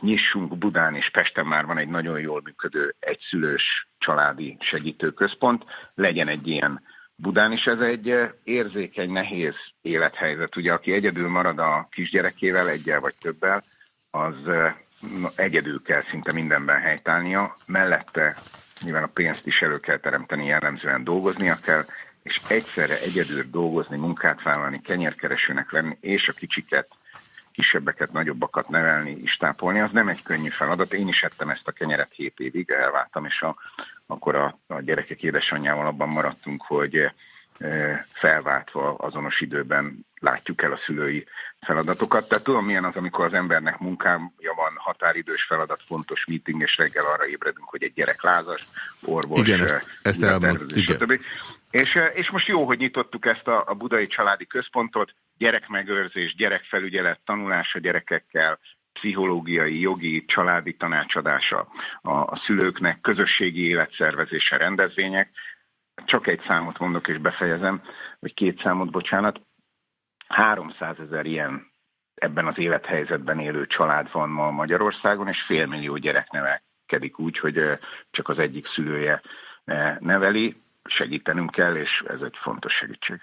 nyissunk Budán és Pesten már van egy nagyon jól működő egyszülős családi segítőközpont, legyen egy ilyen Budán is ez egy érzékeny, nehéz élethelyzet. Ugye, aki egyedül marad a kisgyerekével, egyel vagy többel, az egyedül kell szinte mindenben helytálnia, mellette nyilván a pénzt is elő kell teremteni, jellemzően dolgoznia kell, és egyszerre egyedül dolgozni, munkát vállalni, kenyerkeresőnek lenni, és a kicsiket, kisebbeket, nagyobbakat nevelni és tápolni, az nem egy könnyű feladat. Én is ettem ezt a kenyeret hét évig, elváltam, és a, akkor a, a gyerekek édesanyjával abban maradtunk, hogy e, felváltva azonos időben látjuk el a szülői feladatokat. Tehát tudom, milyen az, amikor az embernek munkája van, határidős feladat, fontos meeting, és reggel arra ébredünk, hogy egy gyerek lázas, orvos, igen, ezt, ezt elmond, igen. Stb. És, és most jó, hogy nyitottuk ezt a, a budai családi központot, gyerekmegőrzés, gyerekfelügyelet, tanulás a gyerekekkel, pszichológiai, jogi, családi tanácsadása a, a szülőknek, közösségi életszervezése, rendezvények. Csak egy számot mondok és befejezem, vagy két számot, bocsánat. 300 ezer ilyen ebben az élethelyzetben élő család van ma Magyarországon, és félmillió gyerek nevelkedik úgy, hogy csak az egyik szülője neveli. Segítenünk kell, és ez egy fontos segítség.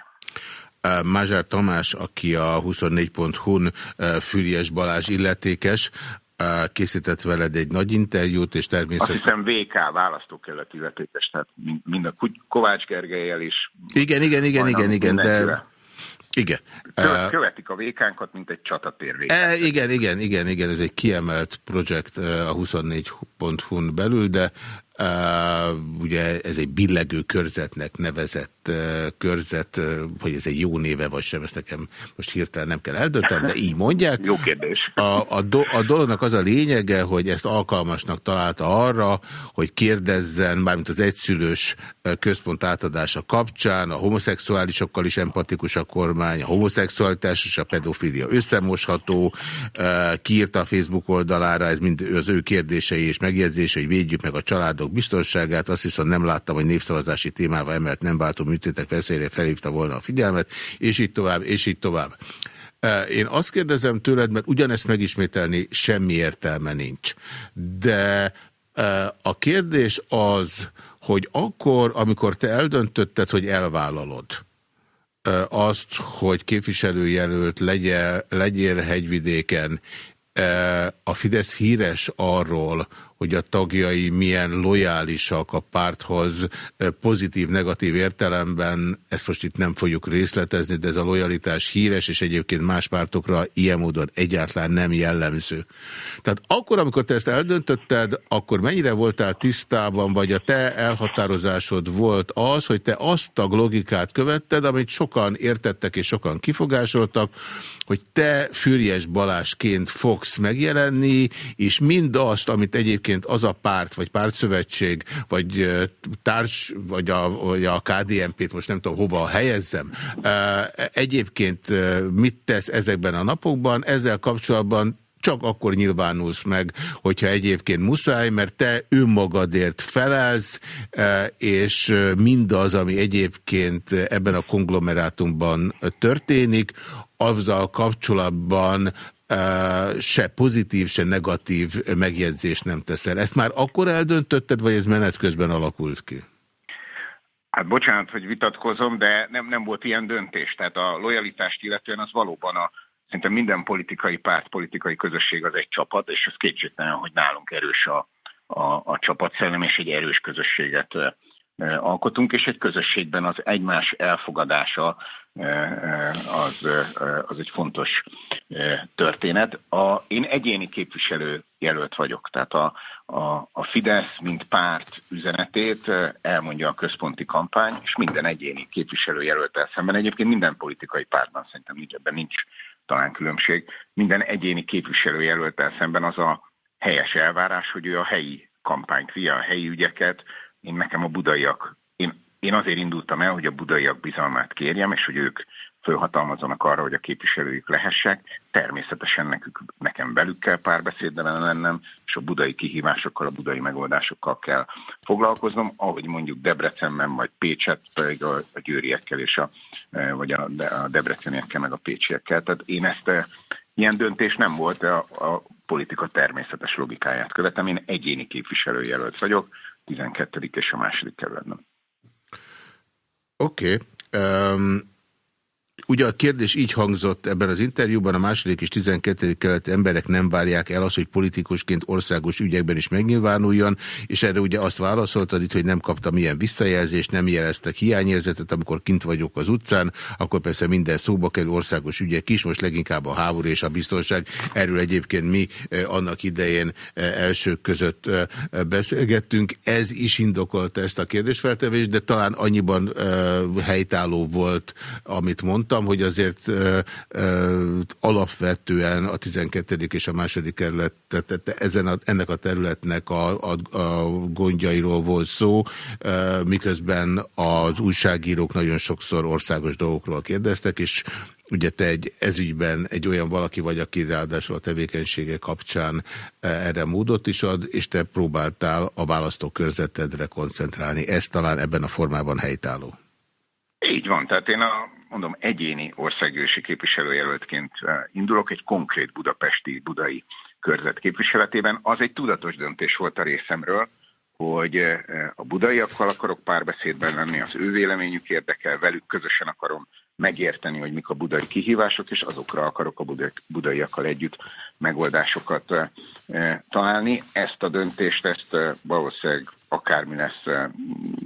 Mázsár Tamás, aki a 24.hu-n Füriás Balázs illetékes, készített veled egy nagy interjút, és természetesen... Azt hiszem VK választókerület illetékes, tehát mind a Kovács Gergelyel is. Igen, igen, igen, igen, igen, de... Igen. Követik a vékánkat, mint egy csatatér E, igen, igen, igen, igen, ez egy kiemelt projekt a 24.hu-n belül, de Uh, ugye ez egy billegő körzetnek nevezett uh, körzet, uh, hogy ez egy jó néve vagy sem, ezt nekem most hirtelen nem kell eldöntenem, de így mondják. Jó kérdés. A, a, do, a dolognak az a lényege, hogy ezt alkalmasnak találta arra, hogy kérdezzen, mármint az egyszülős központ átadása kapcsán, a homoszexuálisokkal is empatikus a kormány, a homoszexualitás és a pedofilia összemosható, kiírta a Facebook oldalára, ez mind az ő kérdései és megjegyzései, hogy védjük meg a családok biztonságát, azt viszont nem láttam, hogy népszavazási témával emelt nem váltó műtétek veszélyre felhívta volna a figyelmet, és így tovább, és így tovább. Én azt kérdezem tőled, mert ugyanezt megismételni semmi értelme nincs. De a kérdés az, hogy akkor, amikor te eldöntötted, hogy elvállalod, azt, hogy képviselőjelölt legyél, legyél hegyvidéken, a Fidesz híres arról, hogy a tagjai milyen lojálisak a párthoz pozitív-negatív értelemben, ezt most itt nem fogjuk részletezni, de ez a lojalitás híres, és egyébként más pártokra ilyen módon egyáltalán nem jellemző. Tehát akkor, amikor te ezt eldöntötted, akkor mennyire voltál tisztában, vagy a te elhatározásod volt az, hogy te azt a logikát követted, amit sokan értettek és sokan kifogásoltak, hogy te Fürjes Balásként fogsz megjelenni, és mindazt, amit egyébként az a párt, vagy pártszövetség, vagy társ, vagy a, vagy a KDNP-t most nem tudom hova helyezzem, egyébként mit tesz ezekben a napokban, ezzel kapcsolatban csak akkor nyilvánulsz meg, hogyha egyébként muszáj, mert te önmagadért felelsz, és mindaz, ami egyébként ebben a konglomerátumban történik, azzal kapcsolatban se pozitív, se negatív megjegyzést nem teszel. Ezt már akkor eldöntötted, vagy ez menet közben alakult ki? Hát bocsánat, hogy vitatkozom, de nem, nem volt ilyen döntés. Tehát a lojalitást illetően az valóban a Szerintem minden politikai párt, politikai közösség az egy csapat, és ez kétségtelen, hogy nálunk erős a, a, a csapatszellem, és egy erős közösséget alkotunk, és egy közösségben az egymás elfogadása az, az egy fontos történet. A, én egyéni képviselő jelölt vagyok, tehát a, a, a Fidesz, mint párt üzenetét elmondja a központi kampány, és minden egyéni képviselő jelöltel szemben. Egyébként minden politikai pártban szerintem nincs, ebben nincs talán különbség. Minden egyéni képviselőjelöltel szemben az a helyes elvárás, hogy ő a helyi kampányt via a helyi ügyeket. Én nekem a budaiak, én, azért indultam el, hogy a budaiak bizalmát kérjem, és hogy ők fölhatalmazzanak arra, hogy a képviselőjük lehessek. Természetesen nekük, nekem velük kell párbeszédben lennem, és a budai kihívásokkal, a budai megoldásokkal kell foglalkoznom, ahogy mondjuk Debrecenben, vagy Pécset pedig a, a győriekkel és a, e, vagy a, a debreceniekkel, meg a pécsiekkel. Tehát én ezt e, ilyen döntés nem volt, a, a politika természetes logikáját követem. Én egyéni képviselőjelölt vagyok, 12. és a második kerületben. Oké. Okay. Um... Ugye a kérdés így hangzott ebben az interjúban, a második és 12. keleti emberek nem várják el azt, hogy politikusként országos ügyekben is megnyilvánuljon, és erre ugye azt válaszoltad itt, hogy nem kaptam ilyen visszajelzést, nem jeleztek hiányérzetet, amikor kint vagyok az utcán, akkor persze minden szóba kerül országos ügyek is, most leginkább a háború és a biztonság. Erről egyébként mi eh, annak idején eh, elsők között eh, beszélgettünk. Ez is indokolta ezt a kérdésfeltevést, de talán annyiban helytálló volt, amit mondtam, mondtam, hogy azért ö, ö, alapvetően a 12. és a második kerület, tehát ezen a, ennek a területnek a, a, a gondjairól volt szó, ö, miközben az újságírók nagyon sokszor országos dolgokról kérdeztek, és Ugye te egy ezügyben egy olyan valaki vagy, aki ráadásul a tevékenysége kapcsán erre módot is ad, és te próbáltál a választókörzetedre koncentrálni. Ez talán ebben a formában helytálló. Így van, tehát én a mondom, egyéni országgyűlési képviselőjelöltként eh, indulok egy konkrét budapesti, budai körzet képviseletében. Az egy tudatos döntés volt a részemről, hogy eh, a budaiakkal akarok párbeszédben lenni, az ő véleményük érdekel, velük közösen akarom megérteni, hogy mik a budai kihívások, és azokra akarok a budaiakkal együtt megoldásokat eh, találni. Ezt a döntést, ezt valószínűleg akármi lesz,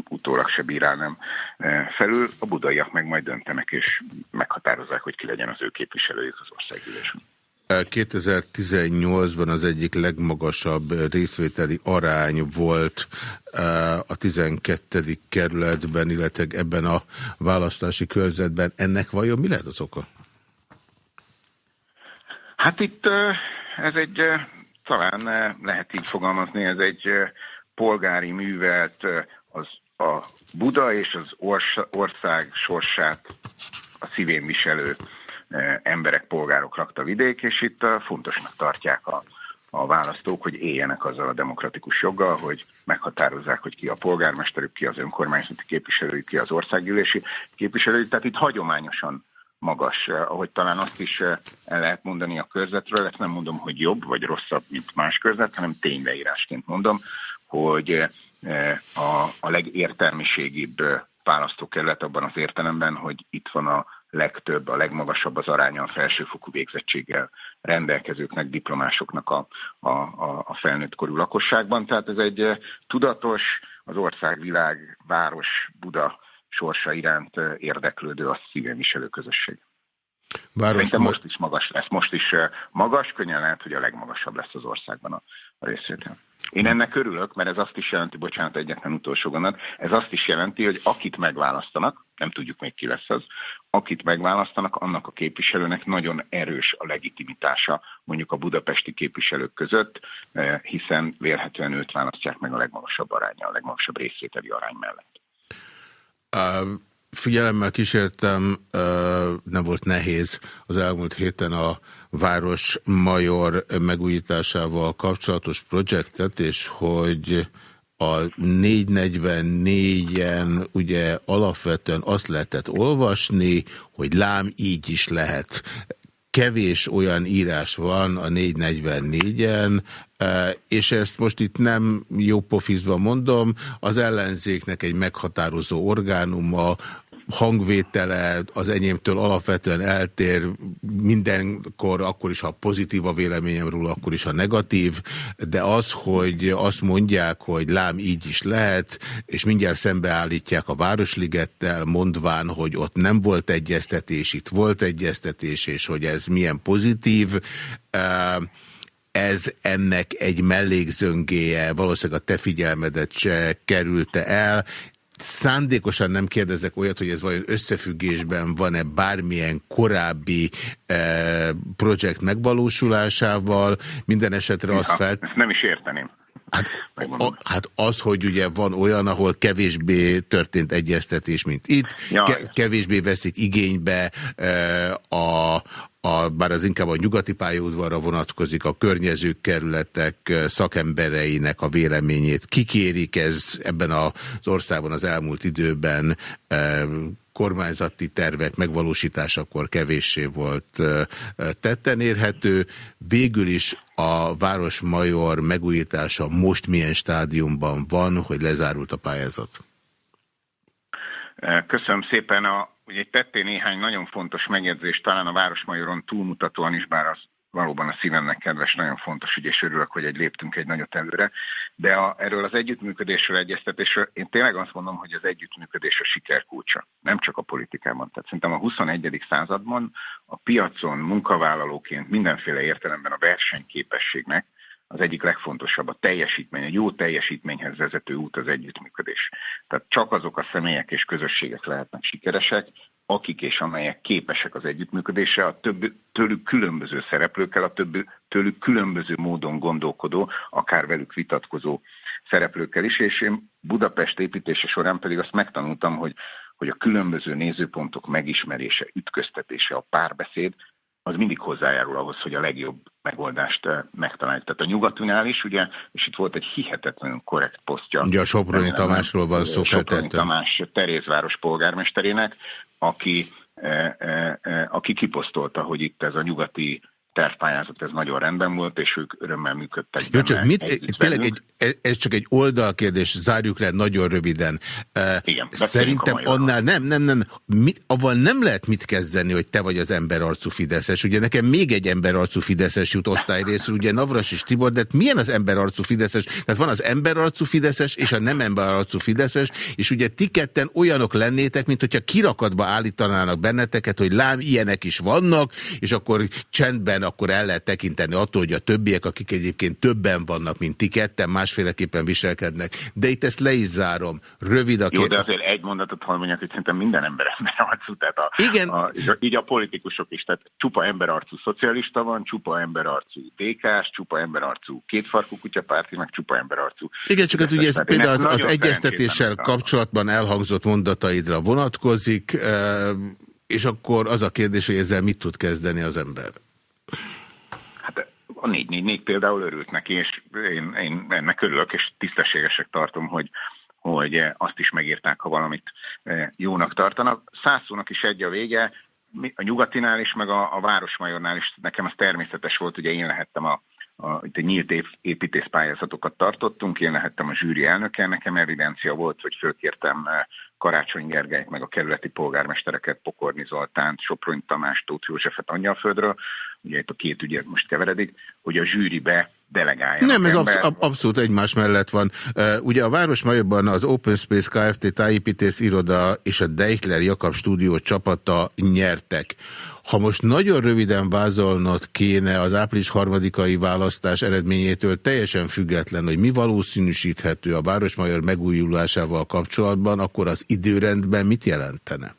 utólag se bírálnám felül, a budaiak meg majd döntenek, és meghatározzák, hogy ki legyen az ő képviselőjük az országgyűlésben. 2018-ban az egyik legmagasabb részvételi arány volt a 12. kerületben, illetve ebben a választási körzetben. Ennek vajon mi lehet az oka? Hát itt ez egy, talán lehet így fogalmazni, ez egy polgári művelt az a Buda és az ország sorsát a szívén viselő emberek, polgárok rakta vidék, és itt fontosnak tartják a, a választók, hogy éljenek azzal a demokratikus joggal, hogy meghatározzák, hogy ki a polgármesterük, ki az önkormányzati képviselőjük, ki az országgyűlési képviselőjük. Tehát itt hagyományosan magas, ahogy talán azt is el lehet mondani a körzetről, ezt nem mondom, hogy jobb vagy rosszabb, mint más körzet, hanem tényleírásként mondom, hogy a, a legértelmiségibb eh, választókerület abban az értelemben, hogy itt van a legtöbb, a legmagasabb az aránya a felsőfokú végzettséggel rendelkezőknek, diplomásoknak a, a, a, felnőtt korú lakosságban. Tehát ez egy eh, tudatos, az országvilág, város, Buda sorsa iránt érdeklődő, a szívén viselő közösség. Város Szerintem most is magas lesz. Most is magas, könnyen lehet, hogy a legmagasabb lesz az országban a részvétel. Én ennek örülök, mert ez azt is jelenti, bocsánat, egyetlen utolsó gondot, ez azt is jelenti, hogy akit megválasztanak, nem tudjuk még ki lesz az, akit megválasztanak, annak a képviselőnek nagyon erős a legitimitása mondjuk a budapesti képviselők között, hiszen vélhetően őt választják meg a legmagasabb aránya, a legmagasabb részvételi arány mellett. Figyelemmel kísértem, nem volt nehéz az elmúlt héten a város major megújításával kapcsolatos projektet, és hogy a 444-en ugye alapvetően azt lehetett olvasni, hogy lám így is lehet. Kevés olyan írás van a 444-en, és ezt most itt nem jó pofizva mondom, az ellenzéknek egy meghatározó orgánuma, hangvétele az enyémtől alapvetően eltér mindenkor, akkor is, ha pozitív a véleményem róla, akkor is, ha negatív, de az, hogy azt mondják, hogy lám így is lehet, és mindjárt szembeállítják a Városligettel, mondván, hogy ott nem volt egyeztetés, itt volt egyeztetés, és hogy ez milyen pozitív, ez ennek egy mellékzöngéje, valószínűleg a te figyelmedet se kerülte el, szándékosan nem kérdezek olyat, hogy ez vajon összefüggésben van-e bármilyen korábbi eh, projekt megvalósulásával. Minden esetre azt fel... Ezt nem is érteném. Hát, a, hát az, hogy ugye van olyan, ahol kevésbé történt egyeztetés, mint itt, Ke kevésbé veszik igénybe e, a, a, bár az inkább a nyugati pályaudvarra vonatkozik, a környező kerületek szakembereinek a véleményét kikérik, ez ebben az országban az elmúlt időben kormányzati tervek megvalósításakor kevéssé volt tetten érhető. Végül is a Városmajor megújítása most milyen stádiumban van, hogy lezárult a pályázat? Köszönöm szépen. A, ugye tetté néhány nagyon fontos megjegyzést, talán a Városmajoron túlmutatóan is, bár az valóban a szívemnek kedves, nagyon fontos ügy, és örülök, hogy egy léptünk egy nagyot előre. De a, erről az együttműködésről, egyeztetésről én tényleg azt mondom, hogy az együttműködés a siker kulcsa. Nem csak a politikában. Tehát szerintem a 21. században a piacon munkavállalóként mindenféle értelemben a versenyképességnek az egyik legfontosabb a teljesítmény, a jó teljesítményhez vezető út az együttműködés. Tehát csak azok a személyek és közösségek lehetnek sikeresek, akik és amelyek képesek az együttműködésre, a több, tőlük különböző szereplőkkel, a több, tőlük különböző módon gondolkodó, akár velük vitatkozó szereplőkkel is, és én Budapest építése során pedig azt megtanultam, hogy, hogy a különböző nézőpontok megismerése, ütköztetése, a párbeszéd, az mindig hozzájárul ahhoz, hogy a legjobb megoldást eh, megtaláljuk. Tehát a nyugatunál is, ugye, és itt volt egy hihetetlenül korrekt posztja. Ugye a Soproni Tamásról van szó Soproni Tamás Terézváros polgármesterének, aki, eh, eh, aki kiposztolta, hogy itt ez a nyugati tervpályázat, ez nagyon rendben volt, és ők örömmel működtek. Jó, csak mit, tényleg egy, ez csak egy oldalkérdés, zárjuk le nagyon röviden. Igen, Szerintem annál nem, nem, nem, mit, avval nem lehet mit kezdeni, hogy te vagy az emberarcú Fideszes. Ugye nekem még egy emberarcú Fideszes jut osztályrészről, ugye Navras és Tibor, de hát milyen az emberarcú Fideszes? Tehát van az emberarcú Fideszes és a nem emberarcú Fideszes, és ugye ti ketten olyanok lennétek, mint hogyha kirakatba állítanának benneteket, hogy lám, ilyenek is vannak, és akkor csendben akkor el lehet tekinteni attól, hogy a többiek, akik egyébként többen vannak, mint ti ketten, másféleképpen viselkednek. De itt ezt le is zárom. Rövid a Jó, de azért egy mondatot hadd mondjak, hogy szerintem minden ember emberarcú. Tehát a, Igen. A, így a politikusok is. Tehát csupa emberarcú szocialista van, csupa emberarcú DK-s, csupa emberarcú kétfarkú kutyapárti, meg csupa emberarcú. Igen, csak hát ugye ez például az, az egyeztetéssel kapcsolatban elhangzott mondataidra vonatkozik, és akkor az a kérdés, hogy ezzel mit tud kezdeni az ember? A 444 például örült neki, és én, én ennek örülök, és tisztességesek tartom, hogy, hogy azt is megírták, ha valamit eh, jónak tartanak. Százszónak is egy a vége, a nyugatinál is, meg a, a Városmajornál is. Nekem az természetes volt, ugye én lehettem a, a, itt egy nyílt építészpályázatokat tartottunk, én lehettem a zsűri elnöke, nekem evidencia volt, hogy fölkértem eh, Karácsony Gergelyt, meg a kerületi polgármestereket, Pokorni Zoltánt, Soprony Tamás, Tóth Józsefet Angyalföldről, ugye itt a két ügye most keveredik, hogy a zsűribe delegálja. Nem, ez absz ab abszolút egymás mellett van. Uh, ugye a Városmajorban az Open Space Kft. tájépítész iroda és a Deichler Jakab stúdió csapata nyertek. Ha most nagyon röviden vázolnod kéne az április harmadikai választás eredményétől teljesen független, hogy mi valószínűsíthető a Városmajor megújulásával kapcsolatban, akkor az időrendben mit jelentene?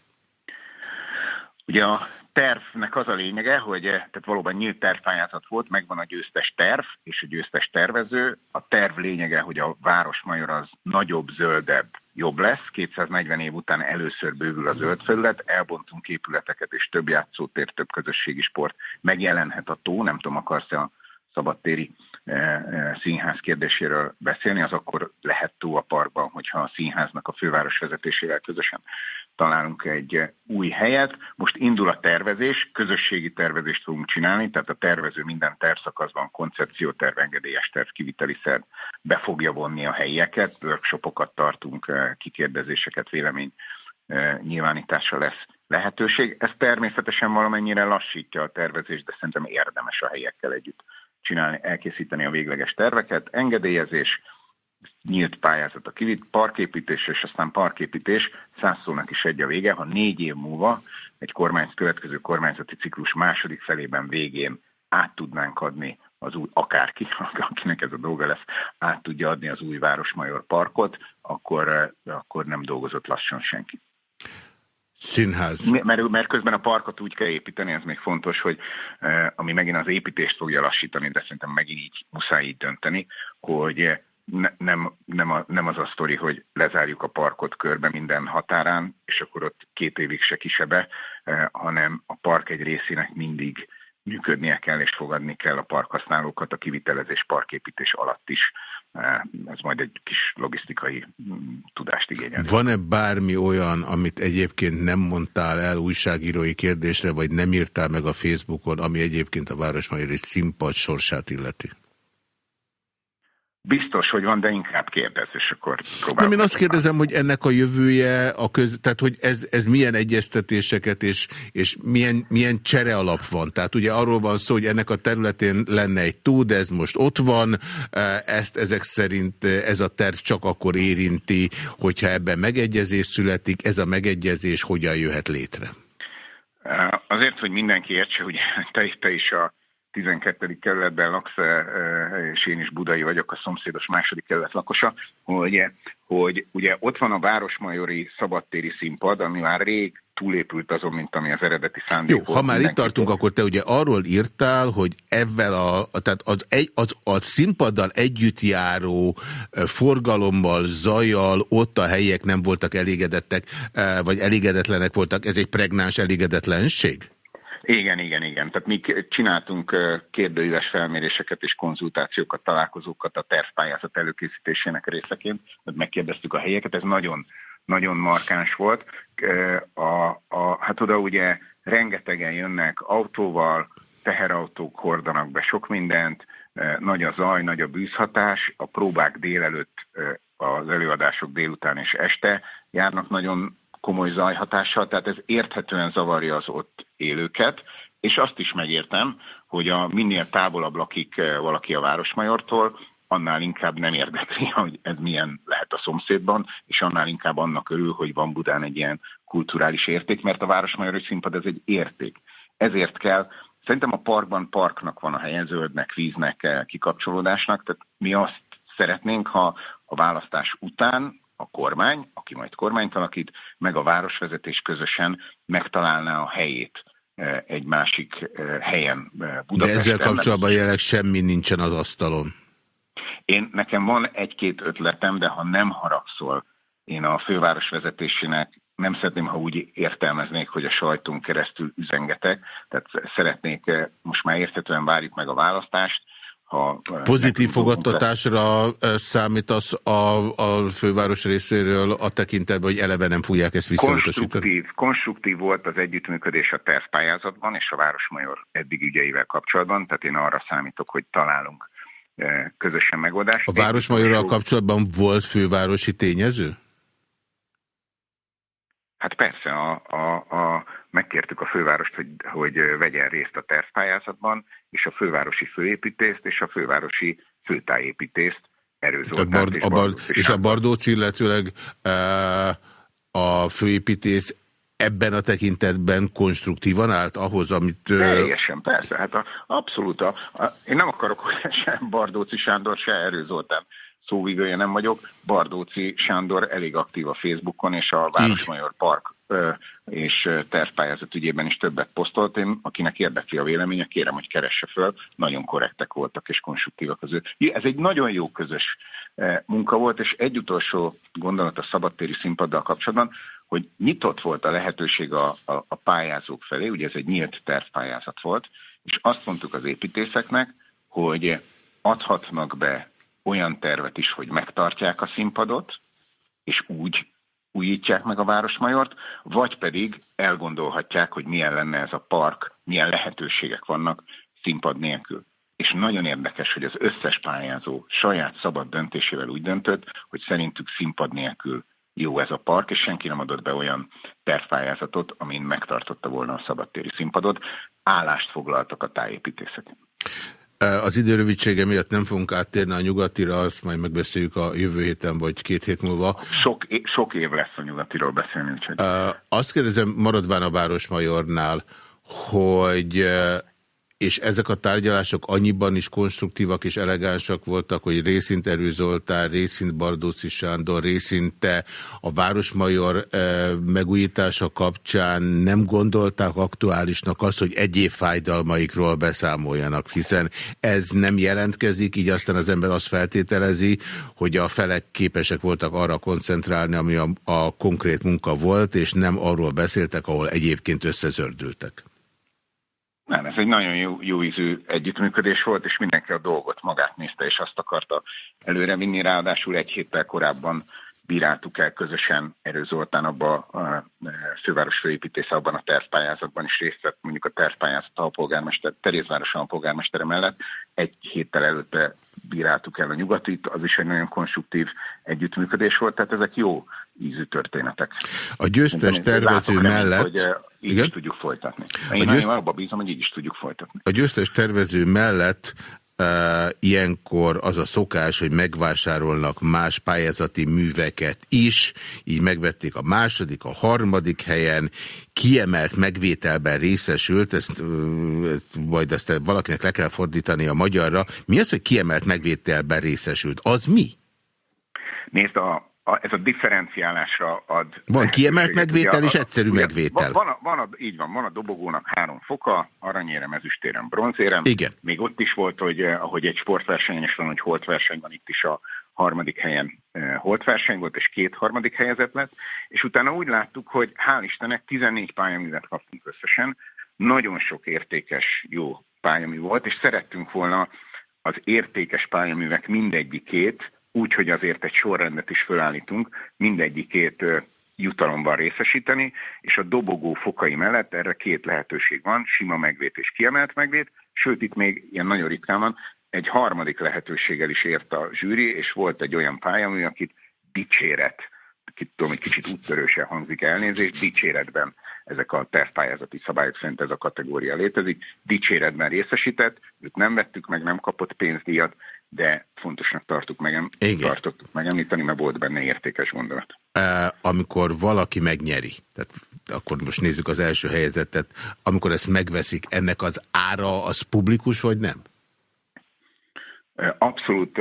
Ugye a tervnek az a lényege, hogy eh, tehát valóban nyílt tervpályázat volt, megvan a győztes terv és a győztes tervező. A terv lényege, hogy a Városmajor az nagyobb, zöldebb, jobb lesz. 240 év után először bővül a zöld felület, elbontunk épületeket és több játszótér, több közösségi sport. Megjelenhet a tó, nem tudom, akarsz-e a szabadtéri eh, eh, színház kérdéséről beszélni, az akkor lehet tó a parkban, hogyha a színháznak a főváros vezetésével közösen találunk egy új helyet. Most indul a tervezés, közösségi tervezést fogunk csinálni, tehát a tervező minden tervszakaszban koncepcióterv, engedélyes terv, kiviteli szerv be fogja vonni a helyieket, workshopokat tartunk, eh, kikérdezéseket, vélemény eh, nyilvánításra lesz lehetőség. Ez természetesen valamennyire lassítja a tervezést, de szerintem érdemes a helyekkel együtt csinálni, elkészíteni a végleges terveket. Engedélyezés, nyílt pályázat a kivit, parképítés, és aztán parképítés, száz szónak is egy a vége, ha négy év múlva egy kormány, következő kormányzati ciklus második felében végén át tudnánk adni az új, akárki, [laughs] akinek ez a dolga lesz, át tudja adni az új Városmajor parkot, akkor, akkor nem dolgozott lassan senki. Színház. Mert, mert közben a parkot úgy kell építeni, ez még fontos, hogy ami megint az építést fogja lassítani, de szerintem megint így muszáj így dönteni, hogy ne, nem, nem, a, nem az a sztori, hogy lezárjuk a parkot körbe minden határán, és akkor ott két évig se kisebe, eh, hanem a park egy részének mindig működnie kell és fogadni kell a parkhasználókat a kivitelezés parképítés alatt is. Eh, ez majd egy kis logisztikai mm, tudást igényel. Van-e bármi olyan, amit egyébként nem mondtál el újságírói kérdésre, vagy nem írtál meg a Facebookon, ami egyébként a Városmajori színpad sorsát illeti? Biztos, hogy van, de inkább kérdez, és akkor próbálom. Nem, én azt kérdezem, hogy ennek a jövője, a köz, tehát hogy ez, ez milyen egyeztetéseket és, és milyen, milyen csere alap van. Tehát ugye arról van szó, hogy ennek a területén lenne egy túl, de ez most ott van, ezt ezek szerint ez a terv csak akkor érinti, hogyha ebben megegyezés születik, ez a megegyezés hogyan jöhet létre? Azért, hogy mindenki értse, hogy te, te is a 12. kerületben laksz, és én is budai vagyok, a szomszédos második kerület lakosa, hogy, hogy ugye ott van a Városmajori szabadtéri színpad, ami már rég túlépült azon, mint ami az eredeti szándék Jó, ha már itt tartunk, akkor te ugye arról írtál, hogy ebben a, tehát az, egy, az, a színpaddal együtt járó forgalommal, zajjal ott a helyek nem voltak elégedettek, vagy elégedetlenek voltak. Ez egy pregnáns elégedetlenség? Igen, igen, igen. Tehát mi csináltunk kérdőíves felméréseket és konzultációkat, találkozókat a tervpályázat előkészítésének részeként, megkérdeztük a helyeket, ez nagyon, nagyon markáns volt. A, a, hát oda ugye rengetegen jönnek autóval, teherautók hordanak be sok mindent, nagy a zaj, nagy a bűzhatás, a próbák délelőtt, az előadások délután és este járnak nagyon komoly zajhatással, tehát ez érthetően zavarja az ott élőket, és azt is megértem, hogy a minél távolabb lakik eh, valaki a Városmajortól, annál inkább nem érdekli, [laughs] hogy ez milyen lehet a szomszédban, és annál inkább annak örül, hogy van Budán egy ilyen kulturális érték, mert a Városmajori színpad ez egy érték. Ezért kell, szerintem a parkban parknak van a helye, zöldnek, víznek, eh, kikapcsolódásnak, tehát mi azt szeretnénk, ha a választás után a kormány, aki majd kormányt alakít, meg a városvezetés közösen megtalálná a helyét e, egy másik e, helyen Budapesten. De ezzel kapcsolatban jelenleg semmi nincsen az asztalon. Én, nekem van egy-két ötletem, de ha nem haragszol, én a főváros vezetésének nem szeretném, ha úgy értelmeznék, hogy a sajtunk keresztül üzengetek, tehát szeretnék, e, most már értetően várjuk meg a választást, ha Pozitív fogadtatásra számítasz a, a főváros részéről a tekintetben, hogy eleve nem fogják ezt visszautasítani? Konstruktív, konstruktív volt az együttműködés a tervpályázatban és a Városmajor eddig ügyeivel kapcsolatban, tehát én arra számítok, hogy találunk közösen megoldást. A Városmajorral kapcsolatban volt fővárosi tényező? Hát persze, a, a, a, megkértük a fővárost, hogy, hogy vegyen részt a tervpályázatban, és a fővárosi főépítést és a fővárosi főtájépítést erőzoltást. Bard, és, a Bard, és a Bardóc, illetőleg e, a főépítész ebben a tekintetben konstruktívan állt ahhoz, amit... Teljesen, persze. Hát a, abszolút. A, a, én nem akarok, hogy sem Bardóci Sándor, se Erő Zoltán szóvivője nem vagyok. Bardóci Sándor elég aktív a Facebookon, és a Városmajor Park és tervpályázat ügyében is többet posztolt. Én, akinek érdekli a véleménye, kérem, hogy keresse föl. Nagyon korrektek voltak és konstruktívak az ő. Ez egy nagyon jó közös munka volt, és egy utolsó gondolat a szabadtéri színpaddal kapcsolatban, hogy nyitott volt a lehetőség a, a, a pályázók felé, ugye ez egy nyílt tervpályázat volt, és azt mondtuk az építészeknek, hogy adhatnak be olyan tervet is, hogy megtartják a színpadot, és úgy újítják meg a Városmajort, vagy pedig elgondolhatják, hogy milyen lenne ez a park, milyen lehetőségek vannak színpad nélkül. És nagyon érdekes, hogy az összes pályázó saját szabad döntésével úgy döntött, hogy szerintük színpad nélkül jó ez a park, és senki nem adott be olyan tervpályázatot, amin megtartotta volna a szabadtéri színpadot. Állást foglaltak a tájépítészek. Az időrövidsége miatt nem fogunk áttérni a nyugatira, azt majd megbeszéljük a jövő héten, vagy két hét múlva. Sok, sok év lesz a nyugatiról beszélni. Úgyhogy... Azt kérdezem, maradván a Városmajornál, hogy és ezek a tárgyalások annyiban is konstruktívak és elegánsak voltak, hogy részint Erő Zoltán, részint Bardóci Sándor, részinte a Városmajor megújítása kapcsán nem gondolták aktuálisnak azt, hogy egyéb fájdalmaikról beszámoljanak, hiszen ez nem jelentkezik, így aztán az ember azt feltételezi, hogy a felek képesek voltak arra koncentrálni, ami a, a konkrét munka volt, és nem arról beszéltek, ahol egyébként összezördültek. Nem, ez egy nagyon jó, jó ízű együttműködés volt, és mindenki a dolgot magát nézte, és azt akarta előrevinni. Ráadásul egy héttel korábban bíráltuk el közösen Erő Zoltán abba a főváros főépítész abban a tervpályázatban is részt vett, mondjuk a tervpályázat a polgármester, Terézváros a polgármestere mellett. Egy héttel előtte bíráltuk el a nyugatit, az is egy nagyon konstruktív együttműködés volt, tehát ezek jó ízű történetek. A győztes tervező mellett... hogy így igen? is tudjuk folytatni. Én a győzt... abban bízom, hogy így is tudjuk folytatni. A győztes tervező mellett Uh, ilyenkor az a szokás, hogy megvásárolnak más pályázati műveket is, így megvették a második, a harmadik helyen, kiemelt megvételben részesült, ezt, ezt majd ezt valakinek le kell fordítani a magyarra. Mi az, hogy kiemelt megvételben részesült? Az mi? Nézd, a, a, ez a differenciálásra ad... Van kiemelt megvétel és egyszerű ugye, megvétel. Van, a, van a, így van, van a dobogónak három foka, aranyérem, ezüstérem, bronzérem. Igen. Még ott is volt, hogy eh, ahogy egy sportversenyen is van, hogy holtverseny van, itt is a harmadik helyen eh, holtverseny volt, és két harmadik helyezett lett, és utána úgy láttuk, hogy hál' Istennek 14 pályaművet kaptunk összesen, nagyon sok értékes, jó pályamű volt, és szerettünk volna az értékes pályaművek mindegyikét úgy, hogy azért egy sorrendet is fölállítunk, mindegyikét jutalomban részesíteni, és a dobogó fokai mellett erre két lehetőség van, sima megvét és kiemelt megvét, sőt itt még ilyen nagyon ritkán van, egy harmadik lehetőséggel is ért a zsűri, és volt egy olyan pályamű, akit dicséret, kit tudom, egy kicsit úttörősen hangzik elnézést, dicséretben ezek a tervpályázati szabályok szerint ez a kategória létezik, dicséretben részesített, őt nem vettük meg, nem kapott pénzdíjat, de fontosnak tartuk meg, Igen. tartottuk megemlíteni, mert volt benne értékes gondolat. Amikor valaki megnyeri, tehát akkor most nézzük az első helyezettet, amikor ezt megveszik, ennek az ára az publikus, vagy nem? Abszolút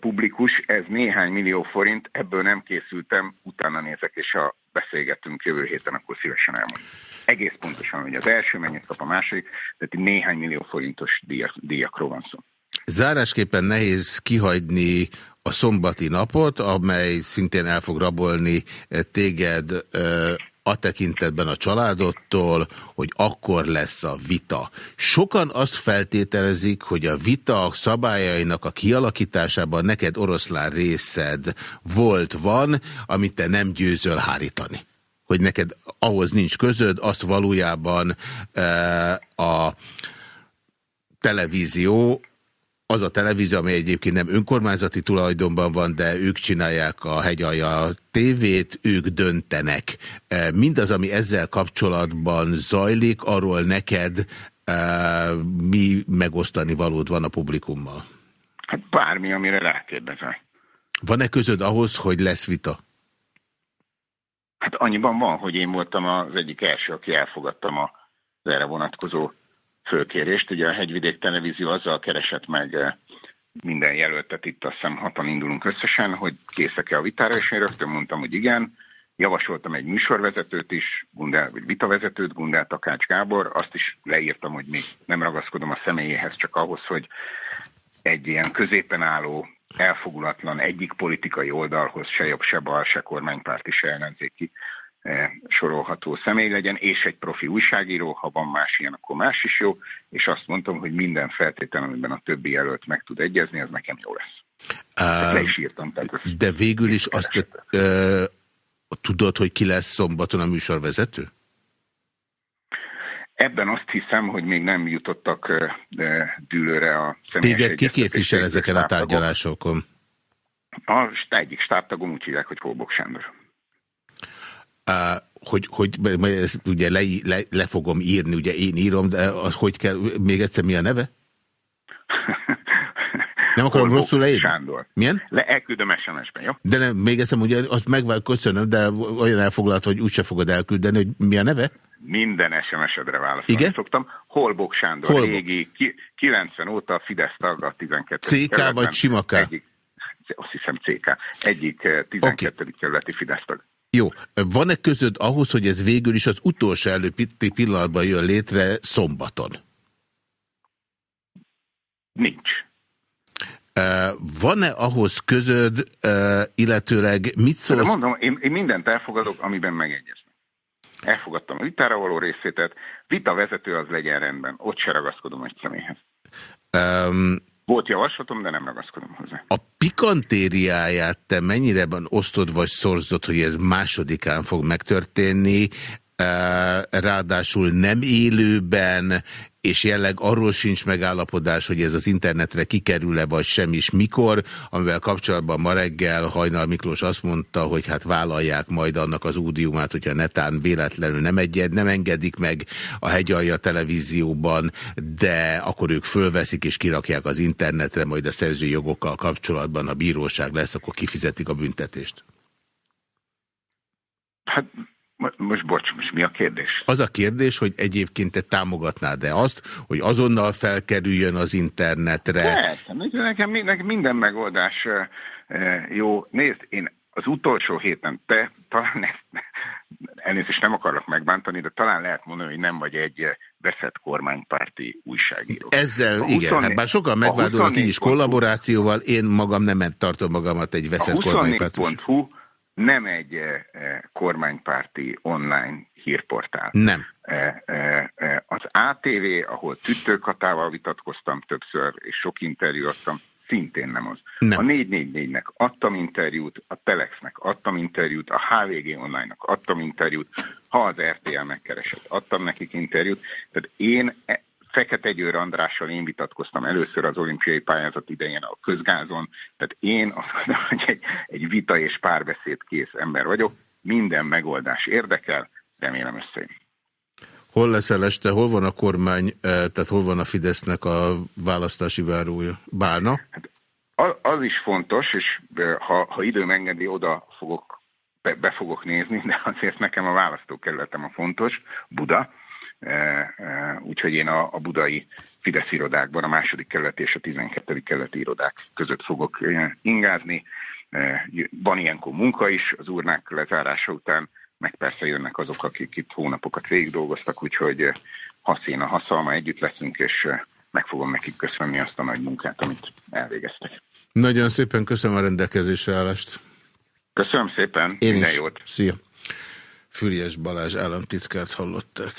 publikus, ez néhány millió forint, ebből nem készültem, utána nézek, és ha beszélgetünk jövő héten, akkor szívesen elmondom. Egész pontosan, hogy az első mennyit kap a második, tehát néhány millió forintos díjak, díjakról van szó. Zárásképpen nehéz kihagyni a szombati napot, amely szintén el fog rabolni eh, téged eh, a tekintetben a családodtól, hogy akkor lesz a vita. Sokan azt feltételezik, hogy a vita szabályainak a kialakításában neked oroszlán részed volt, van, amit te nem győzöl hárítani. Hogy neked ahhoz nincs közöd, azt valójában e, a televízió az a televízió, ami egyébként nem önkormányzati tulajdonban van, de ők csinálják a hegyalja tévét, ők döntenek. E, mindaz, ami ezzel kapcsolatban zajlik, arról neked e, mi megosztani valód van a publikummal? Hát bármi, amire rákérdezel. Van-e közöd ahhoz, hogy lesz vita? Hát annyiban van, hogy én voltam az egyik első, aki elfogadtam az erre vonatkozó fölkérést. Ugye a Hegyvidék Televízió azzal keresett meg eh, minden jelöltet, itt azt hiszem hatan indulunk összesen, hogy készek-e a vitára, és én rögtön mondtam, hogy igen. Javasoltam egy műsorvezetőt is, Gundel, vagy vitavezetőt, Gundel Takács Gábor, azt is leírtam, hogy még nem ragaszkodom a személyéhez, csak ahhoz, hogy egy ilyen középen álló, elfogulatlan egyik politikai oldalhoz se jobb, se bal, se kormánypárti, se ellenzéki sorolható személy legyen, és egy profi újságíró, ha van más ilyen, akkor más is jó, és azt mondtam, hogy minden feltétel, amiben a többi jelölt meg tud egyezni, az nekem jó lesz. Uh, Le is írtam. Tehát de végül is azt uh, tudod, hogy ki lesz szombaton a műsorvezető? Ebben azt hiszem, hogy még nem jutottak uh, dűlőre a személyes Téged ki képvisel ezeken a tárgyalásokon? A egyik stábtagom úgy hívják, hogy Kolbok Sándor hogy, hogy ezt ugye le, le, le fogom írni, ugye én írom, de az hogy kell, még egyszer mi a neve? Nem akarom Kolbok rosszul leírni? Sándor. Milyen? Le, elküldöm SMS-ben, jó? De nem, még egyszer ugye azt megvál, köszönöm, de olyan elfoglalt, hogy úgyse fogod elküldeni, hogy mi a neve? minden SMS-edre válaszolni Igen? szoktam. Holbok Sándor, Holbok. régi, 90 óta Fidesz tag a 12. CK vagy Simaka? Egyik, azt hiszem CK. Egyik 12. Okay. kerületi Fidesz tag. Jó. Van-e között ahhoz, hogy ez végül is az utolsó előtti pillanatban jön létre szombaton? Nincs. Van-e ahhoz közöd, illetőleg mit szólsz? De mondom, én, én mindent elfogadok, amiben megegyeznek. Elfogadtam a vitára való részétet, vita vezető az legyen rendben, ott se ragaszkodom egy személyhez. Um, Volt javaslatom, de nem ragaszkodom hozzá. A pikantériáját te mennyire osztod vagy szorzott, hogy ez másodikán fog megtörténni, ráadásul nem élőben, és jelleg arról sincs megállapodás, hogy ez az internetre kikerül-e vagy sem is mikor, amivel kapcsolatban ma reggel Hajnal Miklós azt mondta, hogy hát vállalják majd annak az údiumát, hogyha netán véletlenül nem, egyed, nem engedik meg a hegyalja televízióban, de akkor ők fölveszik és kirakják az internetre, majd a szerzői jogokkal kapcsolatban a bíróság lesz, akkor kifizetik a büntetést. Hát most bocs, most mi a kérdés? Az a kérdés, hogy egyébként te támogatnád-e azt, hogy azonnal felkerüljön az internetre? Persze, nekem, nekem minden megoldás jó. Nézd, én az utolsó héten te talán ezt, elnézést nem akarok megbántani, de talán lehet mondani, hogy nem vagy egy veszett kormánypárti újságíró. Ezzel a igen, 20, hát bár sokan megvádolnak így is kollaborációval, én magam nem tartom magamat egy veszett kormánypárti nem egy e, e, kormánypárti online hírportál. Nem. E, az ATV, ahol tüttőkatával vitatkoztam többször, és sok interjú adtam, szintén nem az. Nem. A 444-nek adtam interjút, a Telexnek adtam interjút, a HVG Online-nak adtam interjút, ha az RTL megkeresett, adtam nekik interjút. Tehát én Fekete Győr Andrással én vitatkoztam először az olimpiai pályázat idején a közgázon, tehát én azt mondom, hogy egy, egy vita és párbeszéd kész ember vagyok, minden megoldás érdekel, remélem összejön. Hol leszel este, hol van a kormány, eh, tehát hol van a Fidesznek a választási várója? Bálna? Hát az is fontos, és eh, ha, ha időm engedi, oda fogok, be, be fogok nézni, de azért nekem a választókerületem a fontos, Buda, úgyhogy én a, a budai Fidesz irodákban, a második kerület és a 12. kerületi irodák között fogok e, ingázni. Van ilyenkor munka is az urnák lezárása után, meg persze jönnek azok, akik itt hónapokat végig dolgoztak, úgyhogy haszén a haszalma együtt leszünk, és meg fogom nekik köszönni azt a nagy munkát, amit elvégeztek. Nagyon szépen köszönöm a rendelkezésre állást. Köszönöm szépen, Én minden is. jót. Szia. Füriás Balázs államtitkárt hallottak.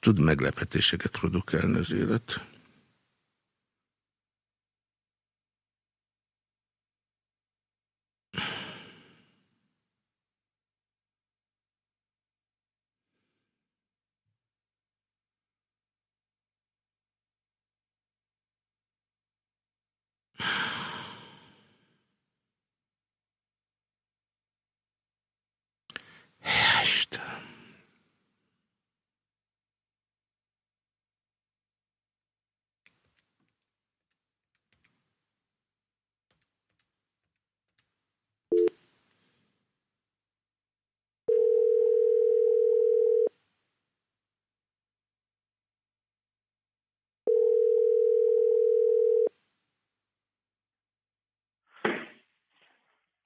Tud meglepetéseket produkálni az élet. Istenem.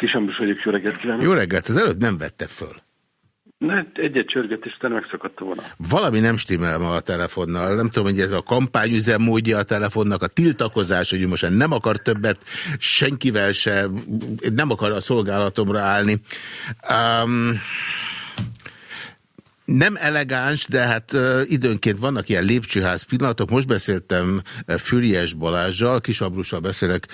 Kisambus vagyok, jó reggelt kívánok. Jó reggelt, az előbb nem vette föl. Ne, egyet csörgött, és utána megszakadt volna. Valami nem stimmel ma a telefonnal. Nem tudom, hogy ez a kampányüzem módja a telefonnak, a tiltakozás, hogy most nem akar többet senkivel se, nem akar a szolgálatomra állni. Um, nem elegáns, de hát időnként vannak ilyen lépcsőház pillanatok. Most beszéltem Füriás Balázsjal, Kisabrussal beszélek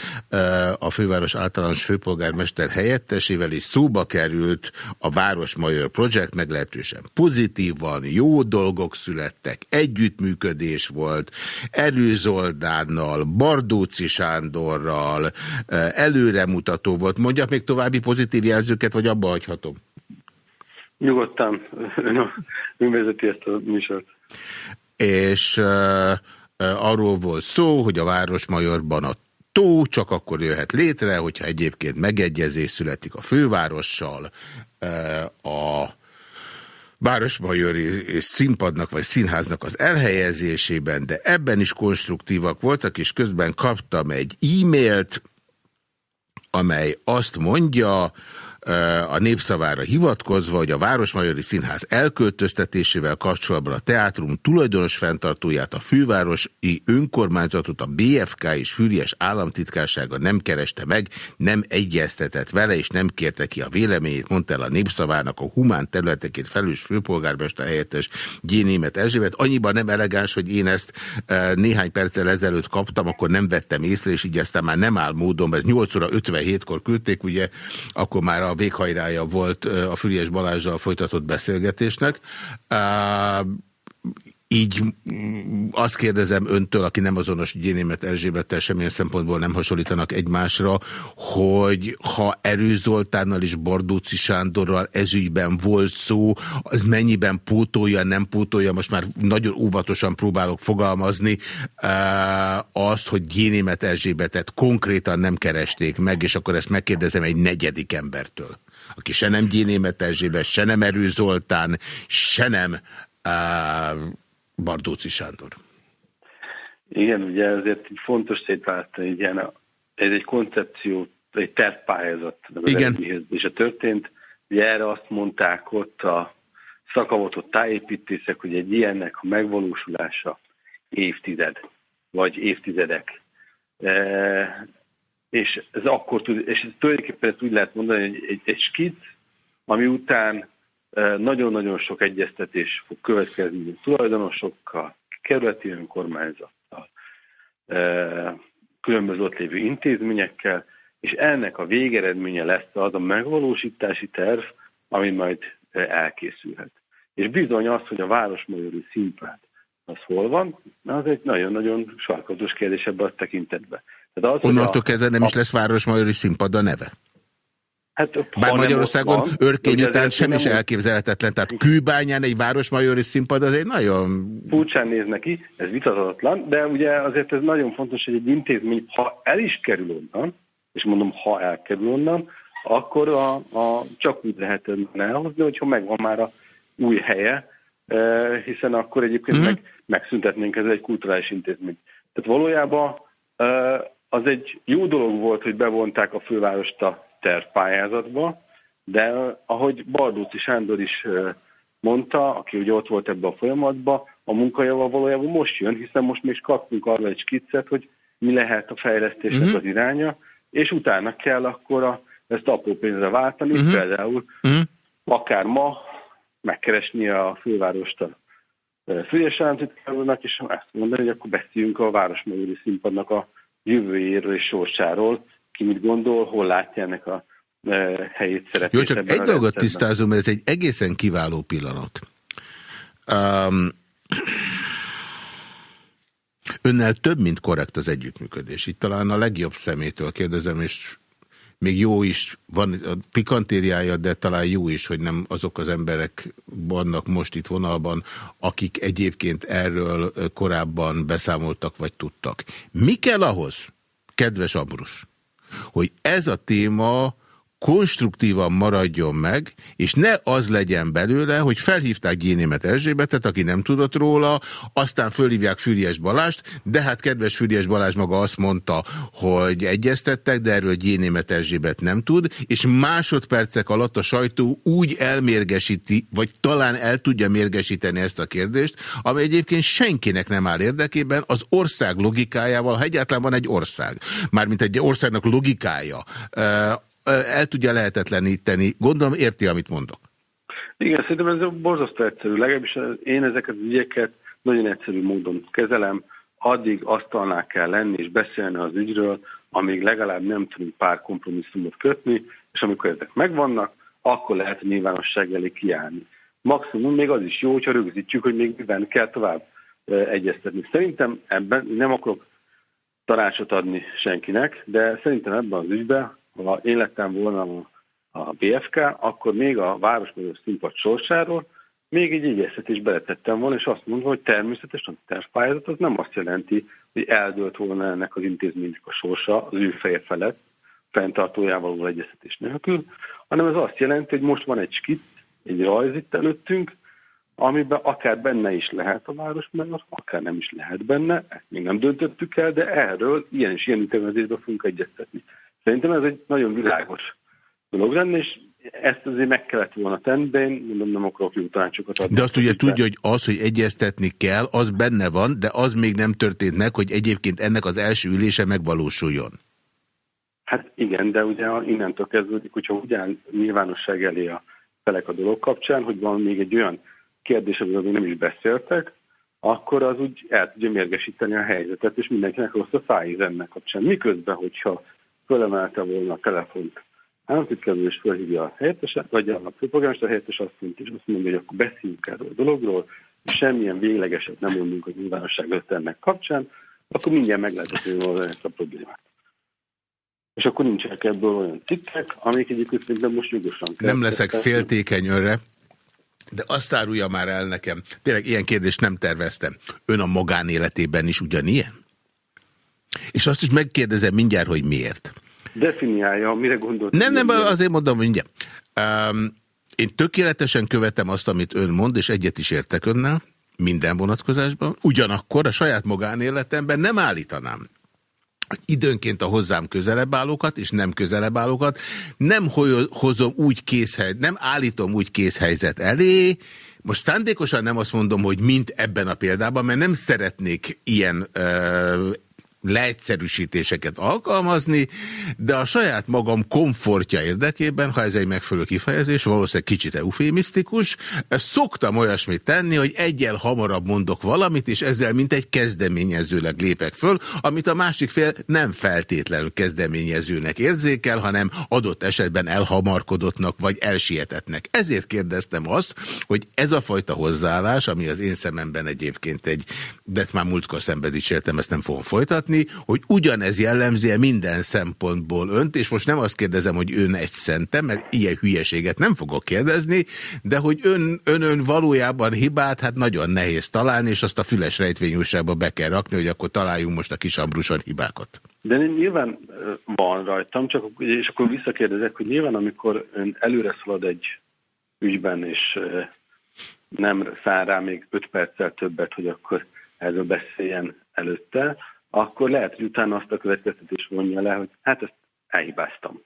a főváros általános főpolgármester helyettesével, és szóba került a Városmajor Project meglehetősen pozitívan, jó dolgok születtek, együttműködés volt, Erőzoldánnal, Bardóci Sándorral, előremutató volt. Mondjak még további pozitív jelzőket, vagy abba hagyhatom? Nyugodtan, ön vezeti ezt a műsort. És uh, uh, arról volt szó, hogy a Városmajorban a tó csak akkor jöhet létre, hogyha egyébként megegyezés születik a fővárossal, uh, a Városmajori színpadnak vagy színháznak az elhelyezésében, de ebben is konstruktívak voltak, és közben kaptam egy e-mailt, amely azt mondja, a népszavára hivatkozva, hogy a Városmajori Színház elköltöztetésével kapcsolatban a teátrum tulajdonos fenntartóját, a fővárosi önkormányzatot, a BFK és Fűries államtitkársága nem kereste meg, nem egyeztetett vele, és nem kérte ki a véleményét, mondta el a népszavának a humán területekért felelős főpolgármester helyettes Gyénémet Erzsébet. Annyiban nem elegáns, hogy én ezt néhány perccel ezelőtt kaptam, akkor nem vettem észre, és így aztán már nem áll módon, ez 8 óra 57-kor küldték, ugye, akkor már a a véghajrája volt a Füriás Balázsjal folytatott beszélgetésnek. Így mm, azt kérdezem öntől, aki nem azonos Gyénémet Erzsébettel semmilyen szempontból nem hasonlítanak egymásra, hogy ha Erő Zoltánnal és Bardóci Sándorral ezügyben volt szó, az mennyiben pótolja, nem pótolja, most már nagyon óvatosan próbálok fogalmazni, azt, hogy Gyénémet Erzsébetet konkrétan nem keresték meg, és akkor ezt megkérdezem egy negyedik embertől aki se nem Gyénémet Erzsébet, se nem Erő Zoltán, se nem Bardóci Sándor. Igen, ugye ezért fontos szétváltani, igen, ez egy koncepció, egy tervpályázat, Igen. és a történt. Ugye erre azt mondták ott a szakavatott tájépítészek, hogy egy ilyennek a megvalósulása évtized, vagy évtizedek. E, és ez akkor tud, és ez tulajdonképpen ezt úgy lehet mondani, hogy egy, egy skic, ami után nagyon-nagyon sok egyeztetés fog következni a tulajdonosokkal, kerületi önkormányzattal, különböző ott lévő intézményekkel, és ennek a végeredménye lesz az a megvalósítási terv, ami majd elkészülhet. És bizony az, hogy a Városmajori színpad az hol van, az egy nagyon-nagyon sarkatos kérdés ebben a tekintetben. Tehát az, Onnantól kezdve nem a... is lesz Városmajori színpad a neve? Hát, Bár Magyarországon örkény után sem is elképzelhetetlen, tehát Kőbányán egy városmajori színpad az egy nagyon... Furcsán néz neki, ez vitatatlan, de ugye azért ez nagyon fontos, hogy egy intézmény, ha el is kerül onnan, és mondom, ha elkerül onnan, akkor a, a, csak úgy lehet elhozni, hogyha megvan már a új helye, e, hiszen akkor egyébként mm. meg, megszüntetnénk ez egy kulturális intézmény. Tehát valójában e, az egy jó dolog volt, hogy bevonták a fővárost a tervpályázatba, de ahogy Bardóci Sándor is mondta, aki ugye ott volt ebbe a folyamatba, a munkajava valójában most jön, hiszen most még kaptunk arra egy skiccet, hogy mi lehet a fejlesztésnek uh-huh. az iránya, és utána kell akkor a, ezt apró pénzre váltani, uh-huh. például uh-huh. akár ma megkeresni a fővárost a Frigyes államtitkárnak, és ezt mondani, hogy akkor beszéljünk a Városmegőri színpadnak a jövőjéről és sorsáról, ki mit gondol, hol látja ennek a helyét szerepét. Jó, csak egy dolgot tisztázom, mert ez egy egészen kiváló pillanat. Um, önnel több, mint korrekt az együttműködés. Itt talán a legjobb szemétől kérdezem, és még jó is, van a pikantériája, de talán jó is, hogy nem azok az emberek vannak most itt vonalban, akik egyébként erről korábban beszámoltak vagy tudtak. Mi kell ahhoz, kedves Abrus, hogy ez a téma konstruktívan maradjon meg, és ne az legyen belőle, hogy felhívták Gyénémet Erzsébetet, aki nem tudott róla, aztán fölhívják Füriás Balást, de hát kedves Füriás Balázs maga azt mondta, hogy egyeztettek, de erről Gyénémet Erzsébet nem tud, és másodpercek alatt a sajtó úgy elmérgesíti, vagy talán el tudja mérgesíteni ezt a kérdést, ami egyébként senkinek nem áll érdekében, az ország logikájával, ha egyáltalán van egy ország, mármint egy országnak logikája, el tudja lehetetleníteni. Gondolom érti, amit mondok. Igen, szerintem ez borzasztó egyszerű. Legalábbis én ezeket az ügyeket nagyon egyszerű módon kezelem. Addig asztalnál kell lenni és beszélni az ügyről, amíg legalább nem tudunk pár kompromisszumot kötni, és amikor ezek megvannak, akkor lehet nyilvánosság elé kiállni. Maximum még az is jó, hogyha rögzítjük, hogy még miben kell tovább egyeztetni. Szerintem ebben nem akarok tanácsot adni senkinek, de szerintem ebben az ügyben ha én lettem volna a BFK, akkor még a Városmegyős színpad sorsáról még egy egyeztetést beletettem volna, és azt mondom, hogy természetesen a tervpályázat az nem azt jelenti, hogy eldőlt volna ennek az intézménynek a sorsa az ő feje felett, fenntartójával való egyeztetés nélkül, hanem ez azt jelenti, hogy most van egy skit, egy rajz itt előttünk, amiben akár benne is lehet a városmajor, akár nem is lehet benne, ezt még nem döntöttük el, de erről ilyen és ilyen ütemezésben fogunk egyeztetni. Szerintem ez egy nagyon világos dolog lenne, és ezt azért meg kellett volna tenni, de én mondom, nem akarok jó tanácsokat adni. De azt ugye tudja, hogy az, hogy egyeztetni kell, az benne van, de az még nem történt meg, hogy egyébként ennek az első ülése megvalósuljon. Hát igen, de ugye innentől kezdődik, hogyha ugyan nyilvánosság elé a felek a dolog kapcsán, hogy van még egy olyan kérdés, amiről még nem is beszéltek, akkor az úgy el tudja mérgesíteni a helyzetet, és mindenkinek rossz a fájz ennek kapcsán. Miközben, hogyha fölemelte volna a telefont államtitkárul, és felhívja a helyettesen, vagy a főpolgármester helyettes mondja, és azt mondja, hogy akkor beszéljünk erről a dologról, és semmilyen véglegeset nem mondunk a nyilvánosság előtt ennek kapcsán, akkor mindjárt meg lehet oldani ezt a problémát. És akkor nincsenek ebből olyan cikkek, amik egyébként szerintem most jogosan kell. Nem leszek féltékeny önre, de azt árulja már el nekem. Tényleg ilyen kérdést nem terveztem. Ön a magánéletében is ugyanilyen? És azt is megkérdezem mindjárt, hogy miért. Definiálja, mire gondolt? Nem, nem, azért mondom mindjárt. Um, én tökéletesen követem azt, amit ön mond, és egyet is értek önnel, minden vonatkozásban. Ugyanakkor a saját magánéletemben nem állítanám, időnként a hozzám közelebb állókat, és nem közelebb állókat, nem hozom úgy készhelyzet, nem állítom úgy készhelyzet elé, most szándékosan nem azt mondom, hogy mint ebben a példában, mert nem szeretnék ilyen ö, leegyszerűsítéseket alkalmazni, de a saját magam komfortja érdekében, ha ez egy megfelelő kifejezés, valószínűleg kicsit eufémisztikus, szoktam olyasmit tenni, hogy egyel hamarabb mondok valamit, és ezzel mint egy kezdeményezőleg lépek föl, amit a másik fél nem feltétlenül kezdeményezőnek érzékel, hanem adott esetben elhamarkodottnak vagy elsietetnek. Ezért kérdeztem azt, hogy ez a fajta hozzáállás, ami az én szememben egyébként egy, de ezt már múltkor szembe dicsértem, ezt nem fogom folytatni, látni, hogy ugyanez jellemzi -e minden szempontból önt, és most nem azt kérdezem, hogy ön egy szente, mert ilyen hülyeséget nem fogok kérdezni, de hogy ön, önön valójában hibát, hát nagyon nehéz találni, és azt a füles rejtvényúságba be kell rakni, hogy akkor találjunk most a kis Ambruson hibákat. De nyilván van rajtam, csak és akkor visszakérdezek, hogy nyilván amikor ön előre szalad egy ügyben, és nem száll rá még öt perccel többet, hogy akkor erről beszéljen előtte, akkor lehet, hogy utána azt a következtetés vonja le, hogy hát ezt elhibáztam.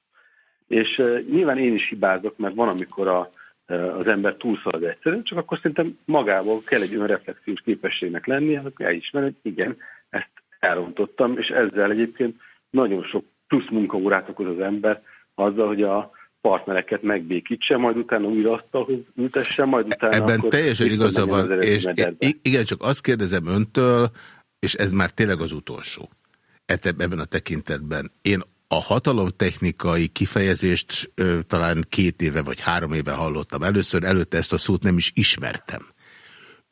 És uh, nyilván én is hibázok, mert van, amikor a, uh, az ember túlszalad egyszerűen, csak akkor szerintem magából kell egy önreflexiós képességnek lennie, akkor elismerni, hogy igen, ezt elrontottam, és ezzel egyébként nagyon sok plusz munkaórát okoz az ember azzal, hogy a partnereket megbékítse, majd utána újra asztalhoz ültesse, majd utána Ebben teljesen igaza van, és igen, csak azt kérdezem öntől, és ez már tényleg az utolsó. Ebben a tekintetben. Én a hatalomtechnikai kifejezést ö, talán két éve vagy három éve hallottam. Először előtte ezt a szót nem is ismertem.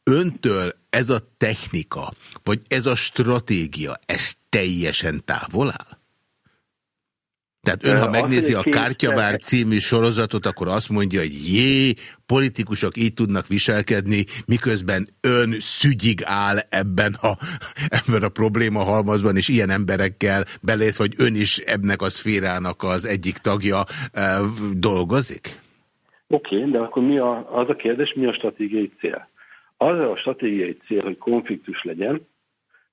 Öntől ez a technika, vagy ez a stratégia, ez teljesen távol áll? Tehát ön, ha megnézi a Kártyavár című sorozatot, akkor azt mondja, hogy jé, politikusok így tudnak viselkedni, miközben ön szügyig áll ebben a, [laughs] ebben a probléma halmazban, és ilyen emberekkel belét, vagy ön is ebnek a szférának az egyik tagja dolgozik? Oké, okay, de akkor mi a, az a kérdés, mi a stratégiai cél? Az a stratégiai cél, hogy konfliktus legyen,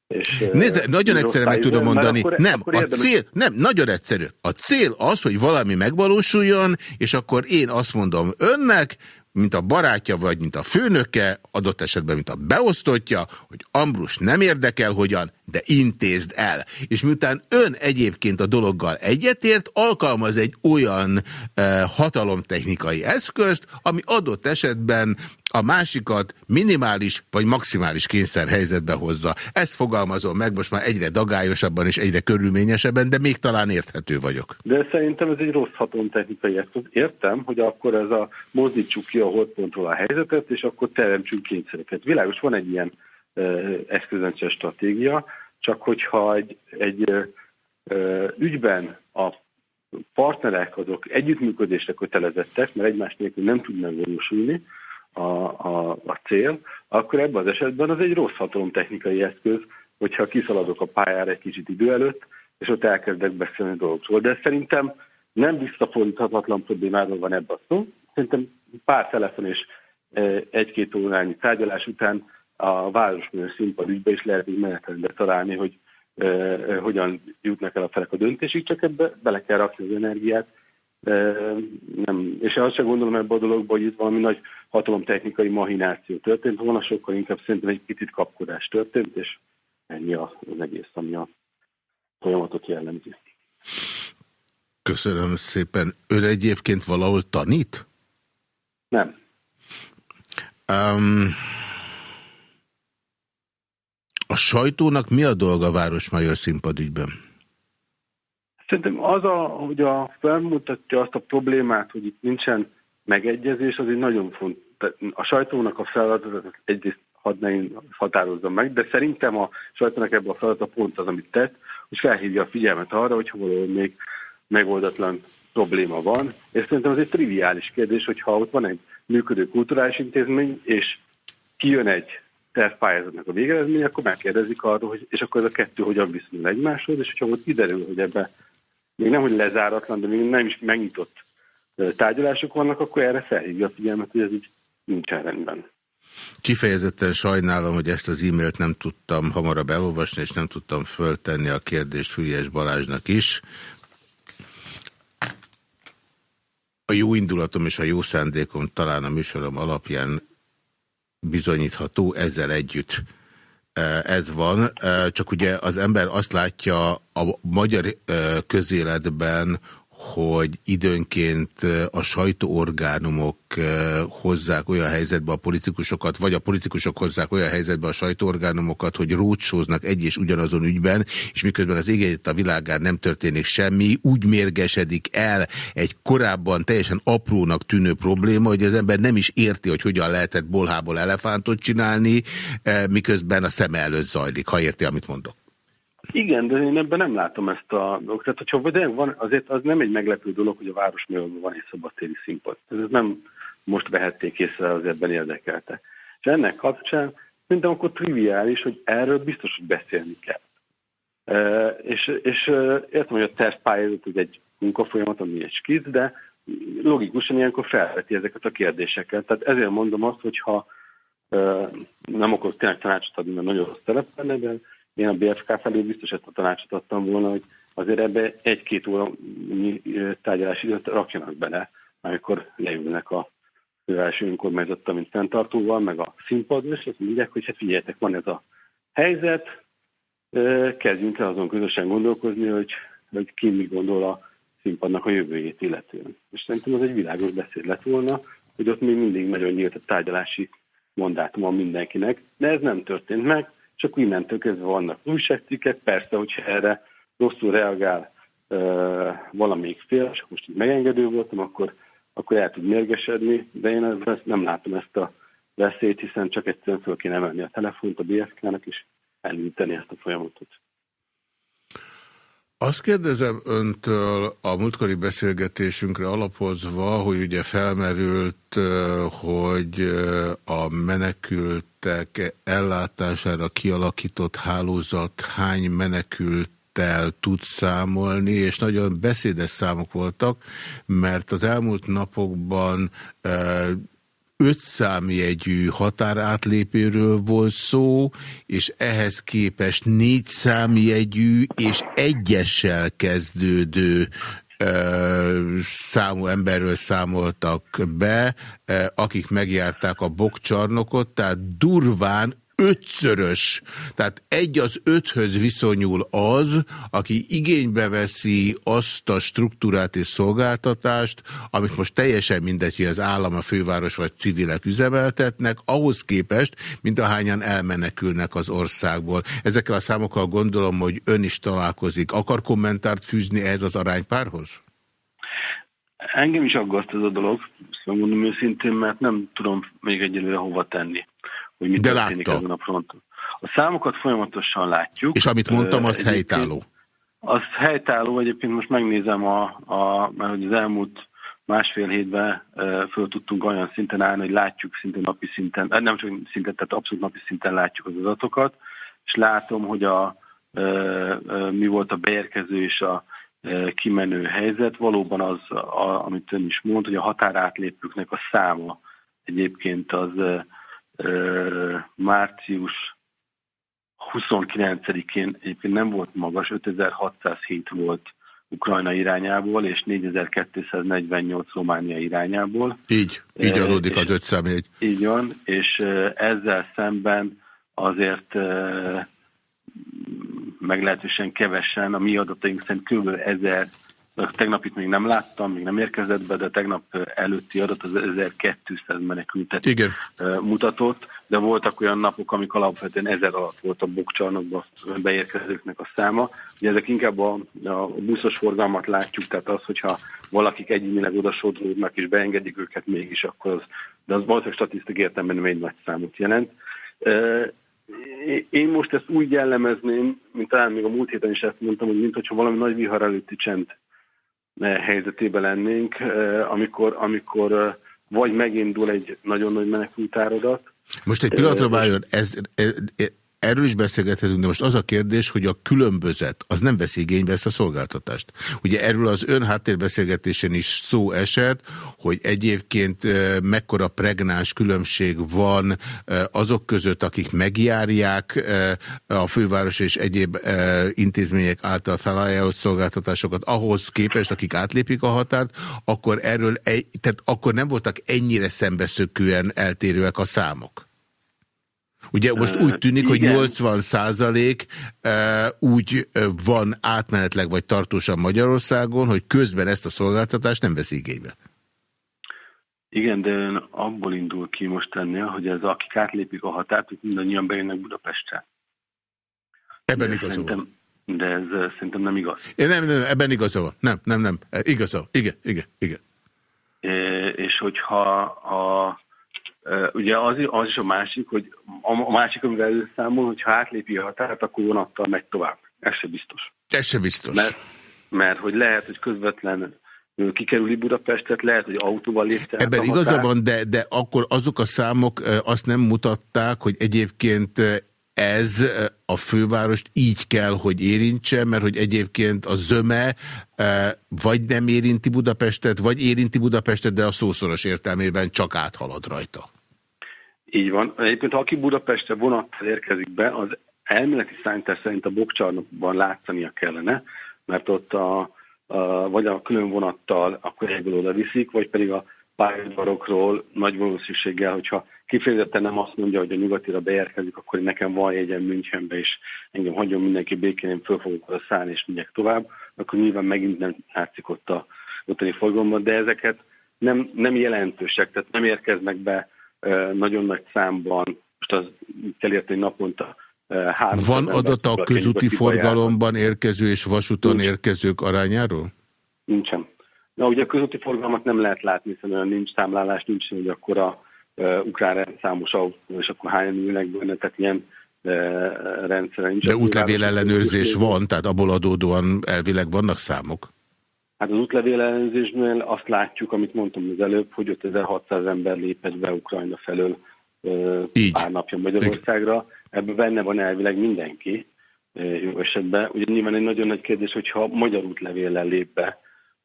és, Nézd, nagyon egyszerűen meg tudom mondani. Akkor, nem, akkor a cél, nem, nagyon egyszerű. A cél az, hogy valami megvalósuljon, és akkor én azt mondom önnek, mint a barátja, vagy mint a főnöke, adott esetben, mint a beosztottja, hogy Ambrus nem érdekel hogyan, de intézd el. És miután ön egyébként a dologgal egyetért, alkalmaz egy olyan e, hatalomtechnikai eszközt, ami adott esetben a másikat minimális vagy maximális kényszerhelyzetbe hozza. Ezt fogalmazom meg most már egyre dagályosabban és egyre körülményesebben, de még talán érthető vagyok. De szerintem ez egy rossz hatalomtechnikai eszköz. Értem, hogy akkor ez a mozdítsuk ki a holdpontról a helyzetet, és akkor teremtsünk kényszereket. Világos, van egy ilyen eszközrendszer stratégia, csak hogyha egy, egy ügyben a partnerek azok együttműködésre kötelezettek, mert egymás nélkül nem tudnak valósulni a, a, a cél, akkor ebben az esetben az egy rossz hatalomtechnikai eszköz, hogyha kiszaladok a pályára egy kicsit idő előtt, és ott elkezdek beszélni dolgokról. De szerintem nem visszafordíthatatlan problémáról van ebben szó. Szerintem pár telefon és egy-két órányi tárgyalás után a városművel színpad ügybe is lehet egy menetrendbe találni, hogy hogyan jutnak el a felek a döntésig, csak ebbe bele kell rakni az energiát. Nem, és azt sem gondolom ebbe a dologba, hogy itt valami nagy hatalomtechnikai mahináció történt volna, sokkal inkább szerintem egy picit kapkodás történt, és ennyi az egész, ami a folyamatot jellemzi. Köszönöm szépen. Ön egyébként valahol tanít? Nem. Um, a sajtónak mi a dolga a Városmajor színpadügyben? Szerintem az, a, hogy a felmutatja azt a problémát, hogy itt nincsen megegyezés, az egy nagyon fontos. A sajtónak a feladatot egyrészt hadd ne én határozzam meg, de szerintem a sajtónak ebből a feladata pont az, amit tett, hogy felhívja a figyelmet arra, hogy valahol még megoldatlan probléma van. És szerintem ez egy triviális kérdés, hogyha ott van egy működő kulturális intézmény, és kijön egy tervpályázatnak a végeredmény, akkor megkérdezik arról, hogy, és akkor ez a kettő hogyan viszonyul egymáshoz, és hogyha ott kiderül, hogy ebbe még nem, hogy lezáratlan, de még nem is megnyitott tárgyalások vannak, akkor erre felhívja a figyelmet, hogy ez így nincsen rendben. Kifejezetten sajnálom, hogy ezt az e-mailt nem tudtam hamarabb elolvasni, és nem tudtam föltenni a kérdést Füriás Balázsnak is. A jó indulatom és a jó szándékom talán a műsorom alapján bizonyítható ezzel együtt. Ez van, csak ugye az ember azt látja a magyar közéletben, hogy időnként a sajtóorgánumok hozzák olyan helyzetbe a politikusokat, vagy a politikusok hozzák olyan helyzetbe a sajtóorgánumokat, hogy rócsóznak egy és ugyanazon ügyben, és miközben az égegyet a világán nem történik semmi, úgy mérgesedik el egy korábban teljesen aprónak tűnő probléma, hogy az ember nem is érti, hogy hogyan lehetett bolhából elefántot csinálni, miközben a szem előtt zajlik, ha érti, amit mondok. Igen, de én ebben nem látom ezt a dolgot. Tehát, hogyha van, azért az nem egy meglepő dolog, hogy a városművelben van egy szabadtéri színpad. Ez nem most vehették észre, az ebben érdekelte. És ennek kapcsán szerintem akkor triviális, hogy erről biztos, hogy beszélni kell. E, és, és értem, hogy a tesztpályázat hogy egy munkafolyamat, ami egy skiz, de logikusan ilyenkor felveti ezeket a kérdéseket. Tehát ezért mondom azt, hogyha e, nem akarok tényleg tanácsot adni, mert nagyon rossz lenne, de én a BFK felé biztos ezt a tanácsot adtam volna, hogy azért ebbe egy-két óra tárgyalási időt rakjanak bele, amikor leülnek a első önkormányzattal, mint fenntartóval, meg a színpadon, és azt mondják, hogy hát figyeljetek, van ez a helyzet, kezdjünk el azon közösen gondolkozni, hogy, hogy ki mi gondol a színpadnak a jövőjét illetően. És szerintem az egy világos beszéd lett volna, hogy ott még mindig nagyon nyílt a tárgyalási mandátum van mindenkinek, de ez nem történt meg, csak innentől kezdve vannak újságcikkek, persze, hogyha erre rosszul reagál uh, valamelyik fél, és most így megengedő voltam, akkor, akkor el tud mérgesedni, de én ezt nem látom ezt a veszélyt, hiszen csak egyszerűen föl kéne emelni a telefont a BSK-nak, és elindítani ezt a folyamatot. Azt kérdezem öntől a múltkori beszélgetésünkre alapozva, hogy ugye felmerült, hogy a menekültek ellátására kialakított hálózat hány menekülttel tud számolni, és nagyon beszédes számok voltak, mert az elmúlt napokban öt számjegyű határátlépőről volt szó, és ehhez képest négy számjegyű és egyessel kezdődő számú emberről számoltak be, akik megjárták a bokcsarnokot, tehát durván ötszörös. Tehát egy az öthöz viszonyul az, aki igénybe veszi azt a struktúrát és szolgáltatást, amit most teljesen mindegy, hogy az állam, a főváros vagy civilek üzemeltetnek, ahhoz képest, mint ahányan elmenekülnek az országból. Ezekkel a számokkal gondolom, hogy ön is találkozik. Akar kommentárt fűzni ehhez az aránypárhoz? Engem is aggaszt ez a dolog, szóval mondom őszintén, mert nem tudom még egyelőre hova tenni hogy mit De történik látta. ezen a fronton. A számokat folyamatosan látjuk. És amit mondtam, az helytálló. Az helytálló, egyébként most megnézem, a, a, mert az elmúlt másfél hétben föl tudtunk olyan szinten állni, hogy látjuk szinte napi szinten, nem csak szinten, tehát abszolút napi szinten látjuk az adatokat, és látom, hogy a, mi volt a beérkező és a kimenő helyzet. Valóban az, a, amit ön is mond, hogy a határátlépőknek a száma egyébként az március 29-én egyébként nem volt magas, 5607 volt Ukrajna irányából, és 4248 Románia irányából. Így, így adódik az öt számjegy. Így van, és ezzel szemben azért meglehetősen kevesen, a mi adataink szerint kb. 1000 Tegnap itt még nem láttam, még nem érkezett be, de tegnap előtti adat az 1200 menekültet Igen. mutatott, de voltak olyan napok, amik alapvetően ezer alatt volt a bokcsarnokba beérkezőknek a száma. Ugye ezek inkább a, a buszos forgalmat látjuk, tehát az, hogyha valakik egyénileg odasodródnak és beengedik őket mégis, akkor az, de az valószínűleg statisztik értelemben nem egy nagy számot jelent. Én most ezt úgy jellemezném, mint talán még a múlt héten is ezt mondtam, hogy mintha valami nagy vihar előtti csend helyzetében lennénk, amikor, amikor vagy megindul egy nagyon nagy menekültáradat. Most egy pillanatra várjon, ez, ez, Erről is beszélgethetünk, de most az a kérdés, hogy a különbözet az nem vesz igénybe ezt a szolgáltatást. Ugye erről az ön háttérbeszélgetésen is szó esett, hogy egyébként mekkora pregnáns különbség van azok között, akik megjárják a főváros és egyéb intézmények által felajánlott szolgáltatásokat ahhoz képest, akik átlépik a határt, akkor erről, tehát akkor nem voltak ennyire szembeszökően eltérőek a számok. Ugye most úgy tűnik, hogy 80 százalék úgy van átmenetleg vagy tartósan Magyarországon, hogy közben ezt a szolgáltatást nem vesz igénybe. Igen, de ön abból indul ki most ennél, hogy ez akik átlépik a határt, hogy mindannyian bejönnek Budapestre. Ebben igaza van. De ez szerintem nem igaz. É, nem, nem, ebben igaza van. Nem, nem, nem. Igaza. Igen, igen, igen. É, és hogyha a Ugye az, az is a másik, hogy a másik, amivel előszámol, hogy ha átlépi a határt, akkor vonattal megy tovább. Ez se biztos. Ez se biztos. Mert, mert hogy lehet, hogy közvetlen kikerüli Budapestet, lehet, hogy autóval lépte Ebben igaza van, de, de akkor azok a számok azt nem mutatták, hogy egyébként ez a fővárost így kell, hogy érintse, mert hogy egyébként a zöme vagy nem érinti Budapestet, vagy érinti Budapestet, de a szószoros értelmében csak áthalad rajta. Így van. Egyébként, ha aki Budapestre vonattal érkezik be, az elméleti szállítás szerint a bokcsarnokban látszania kellene, mert ott a, a, vagy a külön vonattal akkor egyből oda viszik, vagy pedig a pályadvarokról nagy valószínűséggel, hogyha kifejezetten nem azt mondja, hogy a nyugatira beérkezik, akkor nekem van jegyem Münchenbe, és engem hagyjon mindenki békén, én föl fogok oda szállni, és megyek tovább, akkor nyilván megint nem látszik ott a ottani forgalomban, de ezeket nem, nem jelentősek, tehát nem érkeznek be nagyon nagy számban, most az kell érteni naponta három. Van adat a közúti forgalomban érkező és vasúton érkezők arányáról? Nincsen. Na ugye a közúti forgalmat nem lehet látni, hiszen olyan nincs számlálás, nincs, hogy akkor a uh, ukrán számos autó, és akkor hányan ülnek benne, tehát ilyen uh, rendszeren nincs. De útlevél ellenőrzés van, tehát abból adódóan elvileg vannak számok? Hát az útlevél ellenőrzésnél azt látjuk, amit mondtam az előbb, hogy 5600 ember lépett be Ukrajna felől uh, Így. pár napja Magyarországra. Ebben benne van elvileg mindenki jó esetben. Ugye nyilván egy nagyon nagy kérdés, hogyha magyar útlevéllel lép be,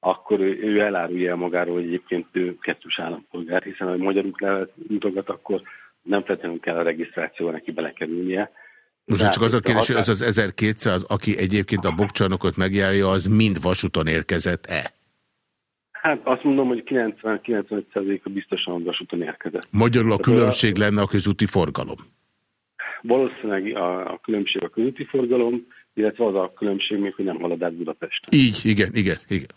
akkor ő, ő elárulja el magáról, hogy egyébként ő kettős állampolgár, hiszen ha magyar útlevelet mutogat, akkor nem feltétlenül kell a regisztrációval neki belekerülnie. Most csak az a kérdés, hogy az az 1200, aki egyébként a bokcsarnokot megjárja, az mind vasúton érkezett-e? Hát azt mondom, hogy 90-95%-a biztosan vasúton érkezett. Magyarul a különbség lenne a közúti forgalom? Valószínűleg a, a különbség a közúti forgalom, illetve az a különbség még, hogy nem halad át Budapesten. Így, igen, igen, igen.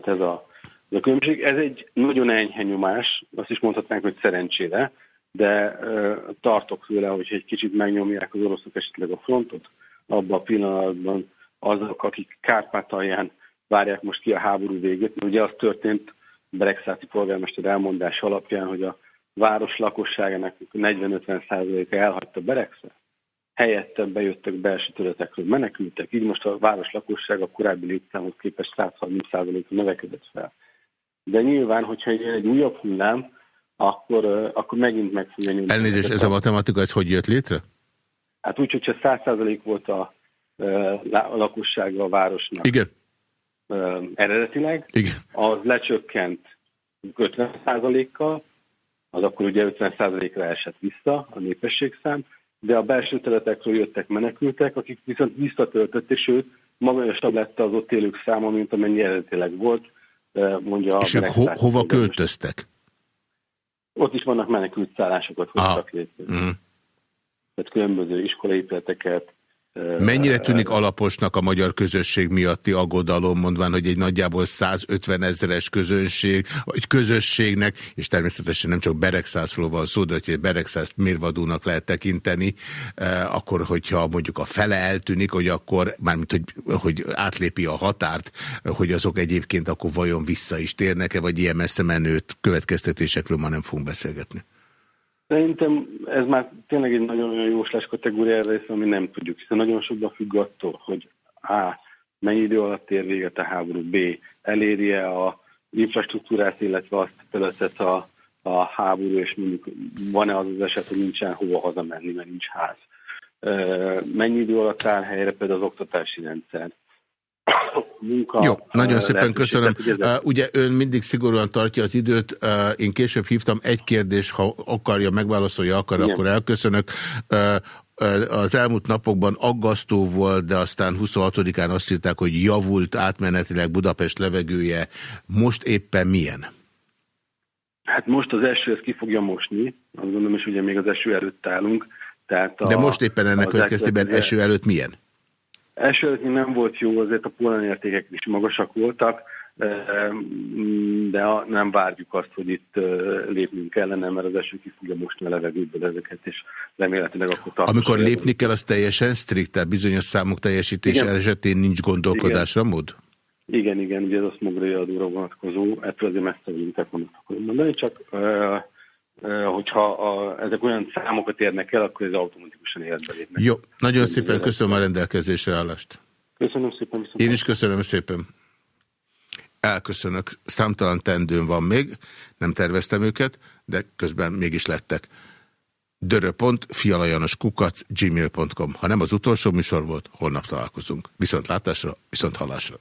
Tehát ez a, ez a különbség. Ez egy nagyon enyhe nyomás, azt is mondhatnánk, hogy szerencsére, de uh, tartok tőle, hogy egy kicsit megnyomják az oroszok esetleg a frontot, abban a pillanatban azok, akik Kárpátalján várják most ki a háború végét, ugye az történt Beregszáti polgármester elmondás alapján, hogy a város lakosságának 40-50%-a elhagyta Beregszát helyette bejöttek belső területekről, menekültek, így most a város lakosság a korábbi létszámhoz képest 130%-a növekedett fel. De nyilván, hogyha egy újabb hullám, akkor, akkor megint meg fogja nyújtani. Elnézést, ez a matematika, ez hogy jött létre? Hát úgy, hogyha 100% volt a, a lakossága a városnak. Igen. Eredetileg. Igen. Az lecsökkent 50%-kal, az akkor ugye 50%-ra esett vissza a népességszám, de a belső területekről jöttek menekültek, akik viszont visszatöltötték, sőt, magasabb lett az ott élők száma, mint amennyi eredetileg volt. Mondja És ők ho hova költöztek? Ott is vannak menekült szállásokat hoztak létre. Mm. Tehát különböző iskolaépületeket, Mennyire tűnik alaposnak a magyar közösség miatti aggodalom, mondván, hogy egy nagyjából 150 ezeres közönség, vagy közösségnek, és természetesen nem csak Beregszászról van szó, de hogy Beregszászt mérvadónak lehet tekinteni, akkor, hogyha mondjuk a fele eltűnik, hogy akkor, mármint, hogy, hogy átlépi a határt, hogy azok egyébként akkor vajon vissza is térnek-e, vagy ilyen messze menőt következtetésekről ma nem fogunk beszélgetni. Szerintem ez már tényleg egy nagyon-nagyon jóslás kategóriára része, ami nem tudjuk, hiszen nagyon sokban függ attól, hogy A. mennyi idő alatt ér véget a háború, B. elérje a infrastruktúrát, illetve azt területet a, a háború, és mondjuk van-e az az eset, hogy nincsen hova hazamenni, mert nincs ház. Mennyi idő alatt áll helyre például az oktatási rendszer munka. Jó, nagyon szépen köszönöm. Uh, ugye ön mindig szigorúan tartja az időt. Uh, én később hívtam egy kérdés, ha akarja, megválaszolja, akar, Igen. akkor elköszönök. Uh, az elmúlt napokban aggasztó volt, de aztán 26-án azt írták, hogy javult átmenetileg Budapest levegője. Most éppen milyen? Hát most az eső ezt ki fogja mosni, azt gondolom, és ugye még az eső előtt állunk. Tehát a, de most éppen ennek következtében eső előtt milyen? Első nem volt jó, azért a értékek is magasak voltak, de nem várjuk azt, hogy itt lépnünk kellene, mert az eső ki fogja mosni a levegőből ezeket, és remélhetőleg akkor tartani. Amikor lépni kell, az teljesen strikt, tehát bizonyos számok teljesítés igen. esetén nincs gondolkodásra igen. mód? Igen, igen, ugye ez a smograi adóra vonatkozó, ettől azért messze vagyunk, tehát mondani, csak hogyha a, ezek olyan számokat érnek el, akkor ez automatikusan életbe lépnek. Jó, nagyon szépen köszönöm a rendelkezésre állást. Köszönöm szépen. Viszont Én is köszönöm szépen. Elköszönök. Számtalan tendőn van még, nem terveztem őket, de közben mégis lettek. kukac gmail.com Ha nem az utolsó műsor volt, holnap találkozunk. Viszont látásra, viszont halásra.